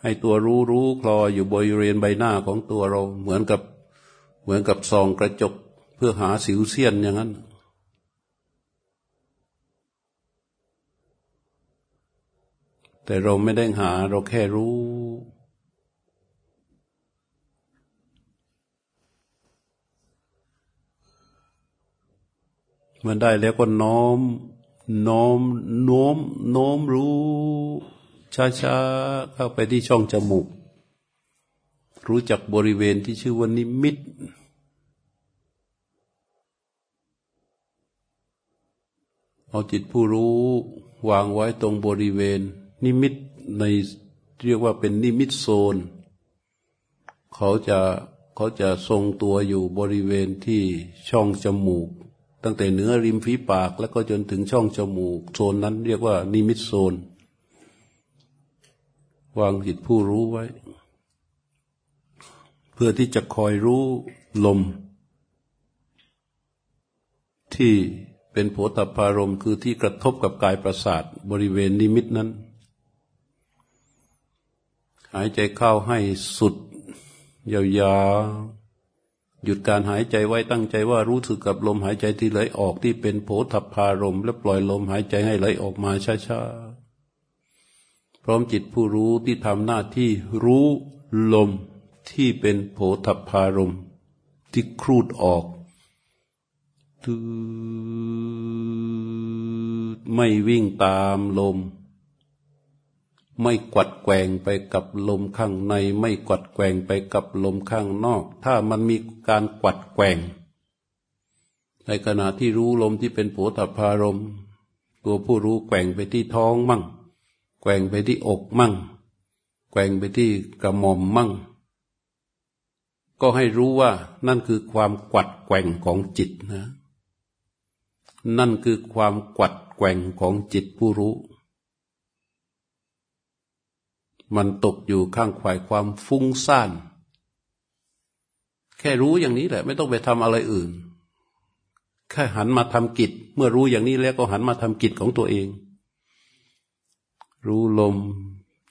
ให้ตัวรู้รู้คลออยู่บริเวณใบหน้าของตัวเราเหมือนกับเหมือนกับส่องกระจกเพื่อหาสิวเซียนอย่างนั้น แต่เราไม่ได้หาเราแค่รู้ มันได้แล้วก็น้อม น้อม โน้ม โน้มรู้ ช้าๆ เข้าไปที่ช่องจมูก รู้จักบริเวณที่ชื่อว่านิมิตเอาจิตผู้รู้วางไว้ตรงบริเวณ นิมิตในเรียกว่าเป็นนิมิตโซน เขาจะเขาจะทรงตัวอยู่บริเวณที่ช่องจมูก ตั้งแต่เนื้อริมฝีปากแล้วก็จนถึงช่องจมูก โซนนั้นเรียกว่านิมิตโซน วางจิตผู้รู้ไว้ เพื่อที่จะคอยรู้ลม ที่เป็นโผฏฐารมคือที่กระทบกับกายประสาทบริเวณนิมิตนั้น หายใจเข้าให้สุดยาวๆ หยุดการหายใจไว้ตั้งใจว่ารู้สึกกับลมหายใจที่ไหลออกที่เป็นโผฏฐารม และปล่อยลมหายใจให้ไหลออกมาช้าๆ พร้อมจิตผู้รู้ที่ทำหน้าที่รู้ลมที่เป็นโผฏพารม ที่ครูดออกตืไม่วิ่งตามลม ไม่กวัดแกงไปกับลมข้างใน ไม่กวัดแกงไปกับลมข้างนอก ถ้ามันมีการกวัดแกงในขณะที่รู้ลมที่เป็นโผฏพารมตัวผู้รู้แกว่งไปที่ท้องมั่ง แกว่งไปที่อกมั่ง แกว่งไปที่กระหม่อมมั่ง ก็ให้รู้ว่านั่นคือความกวัดแกว่งของจิตนะ นั่นคือความกวัดแกว่งของจิตผู้รู้ มันตกอยู่ข้างฝ่ายความฟุ้งซ่าน แค่รู้อย่างนี้แหละ ไม่ต้องไปทำอะไรอื่น แค่หันมาทำกิจ เมื่อรู้อย่างนี้แล้วก็หันมาทำกิจของตัวเอง รู้ลม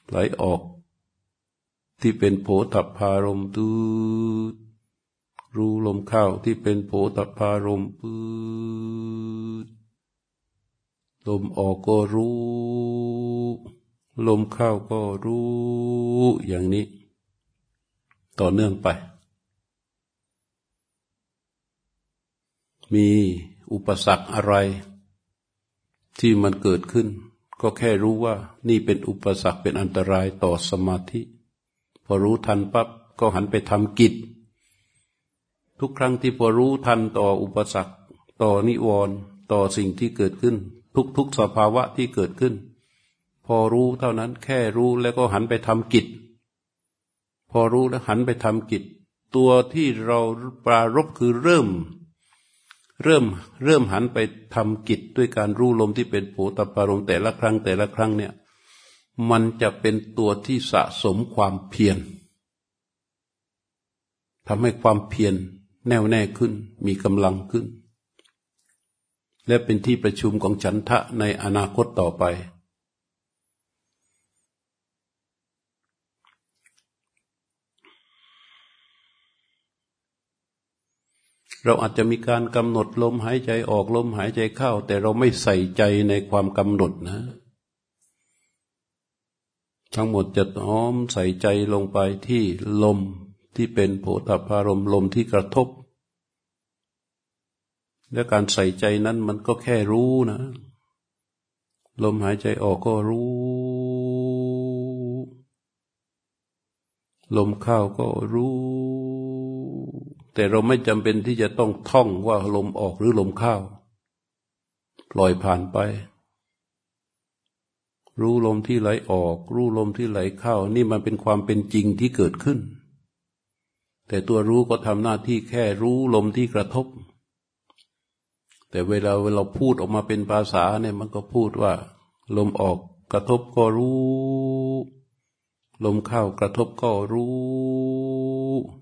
ไหลออก ที่เป็นโผฏพารมตูรู้ลมเข้าที่เป็นโผฏพารมปืดลมออกก็รู้ ลมเข้าก็รู้อย่างนี้ ต่อเนื่องไป มีอุปสรรคอะไร ที่มันเกิดขึ้น ก็แค่รู้ว่า นี่เป็นอุปสรรคเป็นอันตรายต่อสมาธิ พอรู้ทันปั๊บก็หันไปทำกิจ ทุกครั้งที่พอรู้ทันต่ออุปสรรค ต่อนิวรณ์ต่อสิ่งที่เกิดขึ้น ทุกๆสภาวะที่เกิดขึ้น พอรู้เท่านั้น แค่รู้แล้วก็หันไปทำกิจ พอรู้แล้วหันไปทำกิจ ตัวที่เราปรารบคือเริ่ม เริ่มเริ่มหันไปทำกิจด้วยการรู้ลมที่เป็นโผตปารมแต่ละครั้งแต่ละครั้งเนี่ย มันจะเป็นตัวที่สะสมความเพียรทำให้ความเพียรแน่วแน่ขึ้น มีกำลังขึ้น และเป็นที่ประชุมของฉันทะในอนาคตต่อไป เราอาจจะมีการกำหนดลมหายใจออกลมหายใจเข้า แต่เราไม่ใส่ใจในความกำหนดนะ ทั้งหมดจะน้อมใส่ใจลงไปที่ลมที่เป็นโผฏฐารมลมที่กระทบ และการใส่ใจนั้นมันก็แค่รู้นะ ลมหายใจออกก็รู้ ลมเข้าก็รู้ แต่เราไม่จำเป็นที่จะต้องท่องว่าลมออกหรือลมเข้าปล่อยผ่านไป รู้ลมที่ไหลออก รู้ลมที่ไหลเข้า นี่มันเป็นความเป็นจริงที่เกิดขึ้น แต่ตัวรู้ก็ทำหน้าที่แค่รู้ลมที่กระทบ แต่เวลาเวลาพูดออกมาเป็นภาษาเนี่ยมันก็พูดว่า ลมออกกระทบก็รู้ ลมเข้ากระทบก็รู้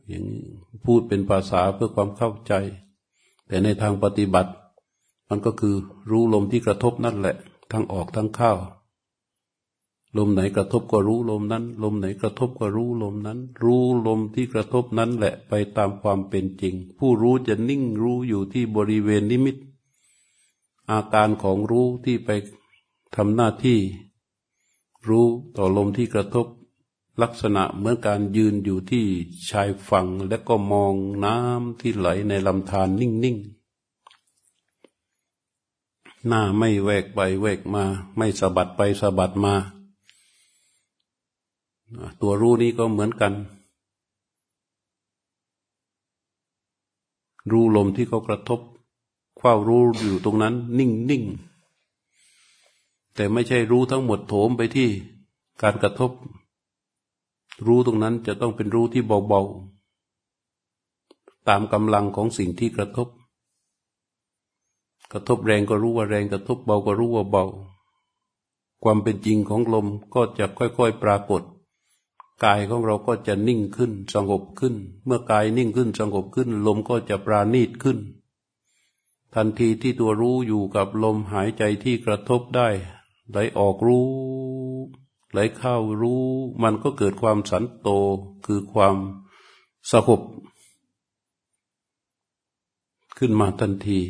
อย่างพูดเป็นภาษาเพื่อความเข้าใจ แต่ในทางปฏิบัติ มันก็คือรู้ลมที่กระทบนั่นแหละ ทั้งออกทั้งเข้า ลมไหนกระทบก็รู้ลมนั้น ลมไหนกระทบก็รู้ลมนั้น รู้ลมที่กระทบนั้นแหละไปตามความเป็นจริง ผู้รู้จะนิ่งรู้อยู่ที่บริเวณนิมิต อาการของรู้ที่ไปทำหน้าที่ รู้ต่อลมที่กระทบ ลักษณะเหมือนการยืนอยู่ที่ชายฝั่งและก็มองน้ำที่ไหลในลำธารนิ่งๆ หน้าไม่แวกไปแวกมา ไม่สะบัดไปสะบัดมา ตัวรู้นี้ก็เหมือนกัน รู้ลมที่เขากระทบคว้ารู้อยู่ตรงนั้น นิ่งๆ แต่ไม่ใช่รู้ทั้งหมดโถมไปที่การกระทบ รู้ตรงนั้นจะต้องเป็นรู้ที่เบาๆ ตามกำลังของสิ่งที่กระทบ กระทบแรงก็รู้ว่าแรง กระทบเบาก็รู้ว่าเบา ความเป็นจริงของลมก็จะค่อยๆปรากฏ กายของเราก็จะนิ่งขึ้น สงบขึ้น เมื่อกายนิ่งขึ้นสงบขึ้น ลมก็จะปราณีตขึ้น ทันทีที่ตัวรู้อยู่กับลมหายใจที่กระทบได้ไหลออกรู้ ไหลเข้ารู้มันก็เกิดความสันโตคือความสหบขึ้นมาทันที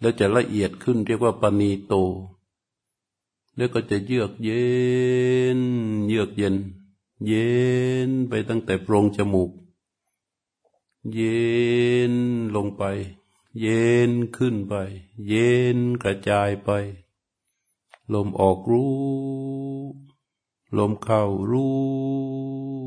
แล้วจะละเอียดขึ้นเรียกว่าปณีโต แล้วก็จะเยือกเย็น เยือกเย็น เย็นไปตั้งแต่โพรงจมูก เย็นลงไป เย็นขึ้นไป เย็นกระจายไป ลมออกรู้ ลมเข้ารู้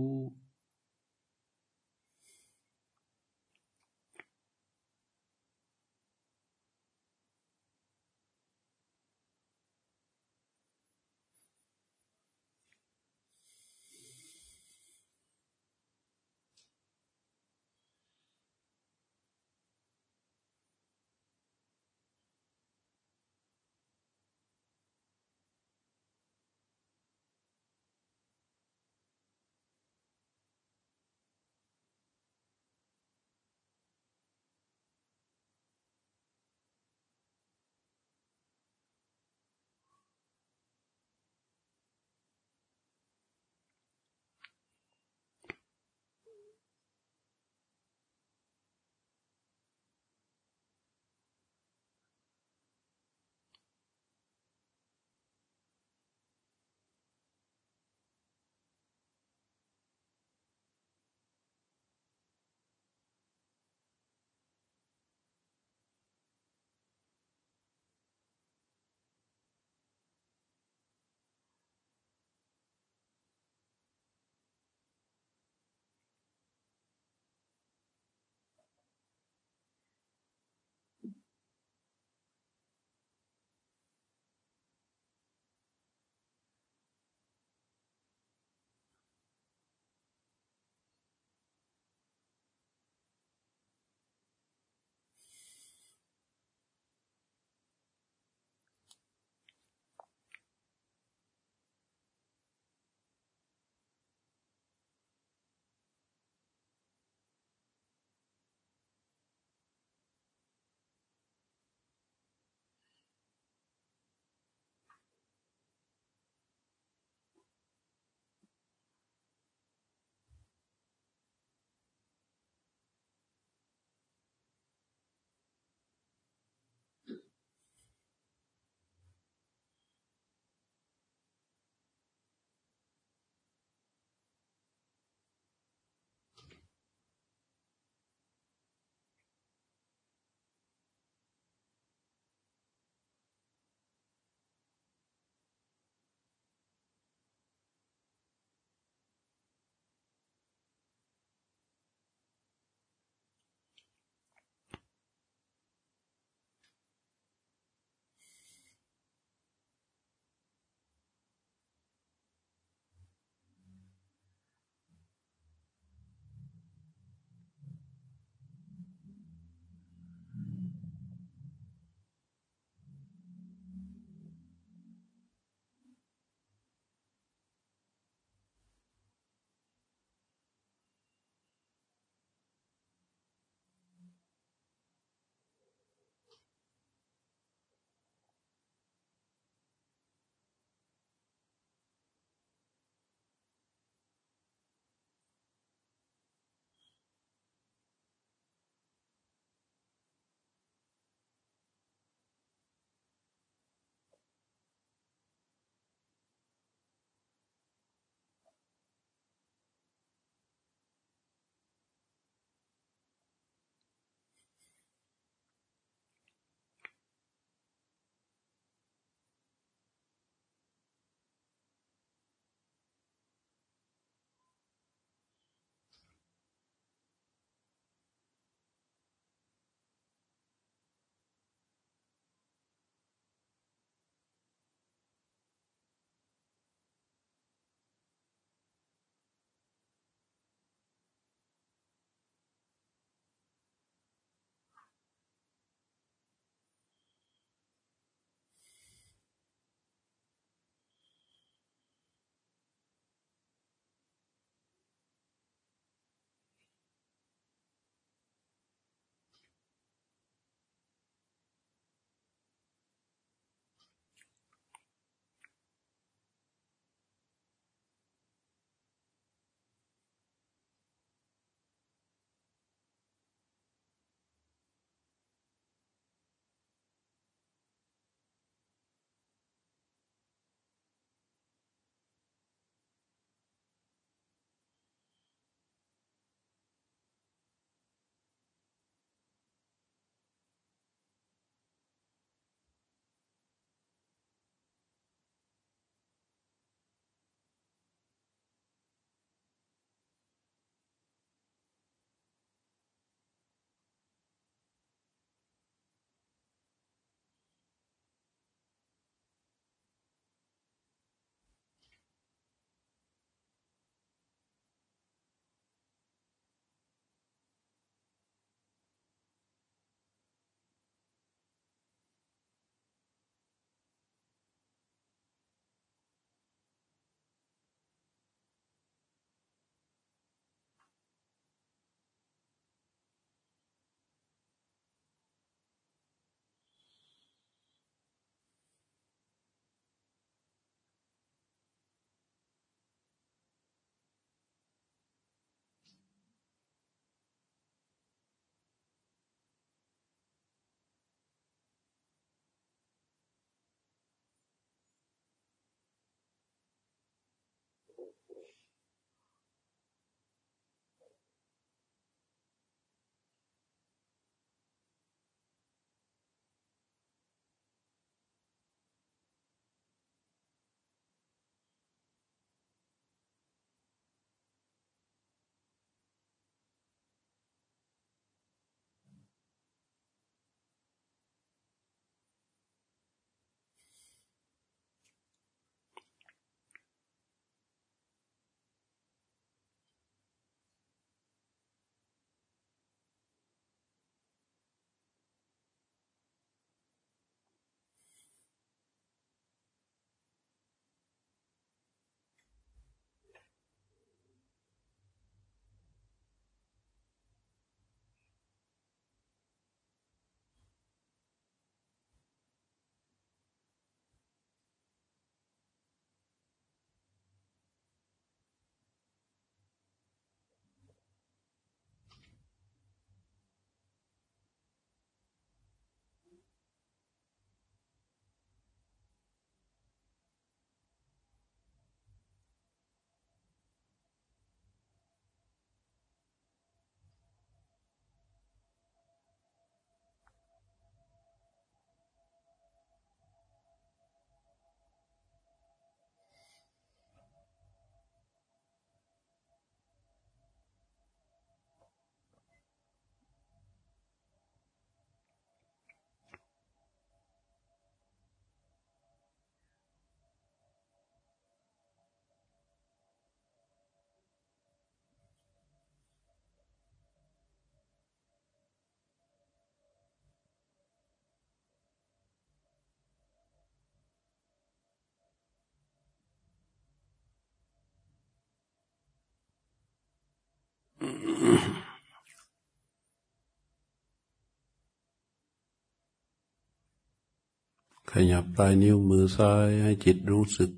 ขยับปลายนิ้วมือซ้ายให้จิตรู้สึก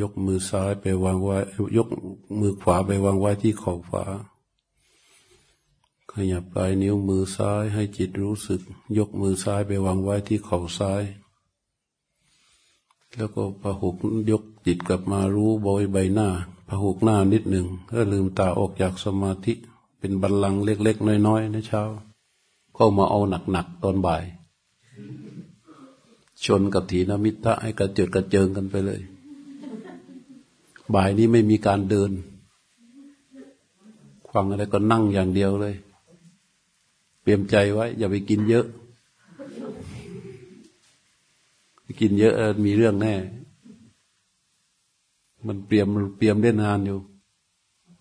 ยกมือซ้ายไปวางไว้ ยกมือขวาไปวางไว้ที่ขอบขวาขยับปลายนิ้วมือซ้ายให้จิตรู้สึก ยกมือซ้ายไปวางไว้ที่เข่าซ้าย แล้วก็พหุกยกจิตกลับมารู้บอยใบหน้าพหุกหน้านิดหนึ่งก็ลืมตาออกจากสมาธิเป็นบัลลังก์เล็ก ๆ น้อยๆในเช้าก็มาเอาหนักๆตอนบ่าย ชนกับถีนมิตรให้กระเจิดกระเจิงกันไปเลย บ่ายนี้ไม่มีการเดินฟังอะไรก็นั่งอย่างเดียวเลย เตรียมใจไว้ อย่าไปกินเยอะ กินเยอะมีเรื่องแน่ มันเตรียมเตรียมเล่นงานอยู่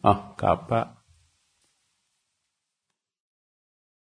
อะกราบพระ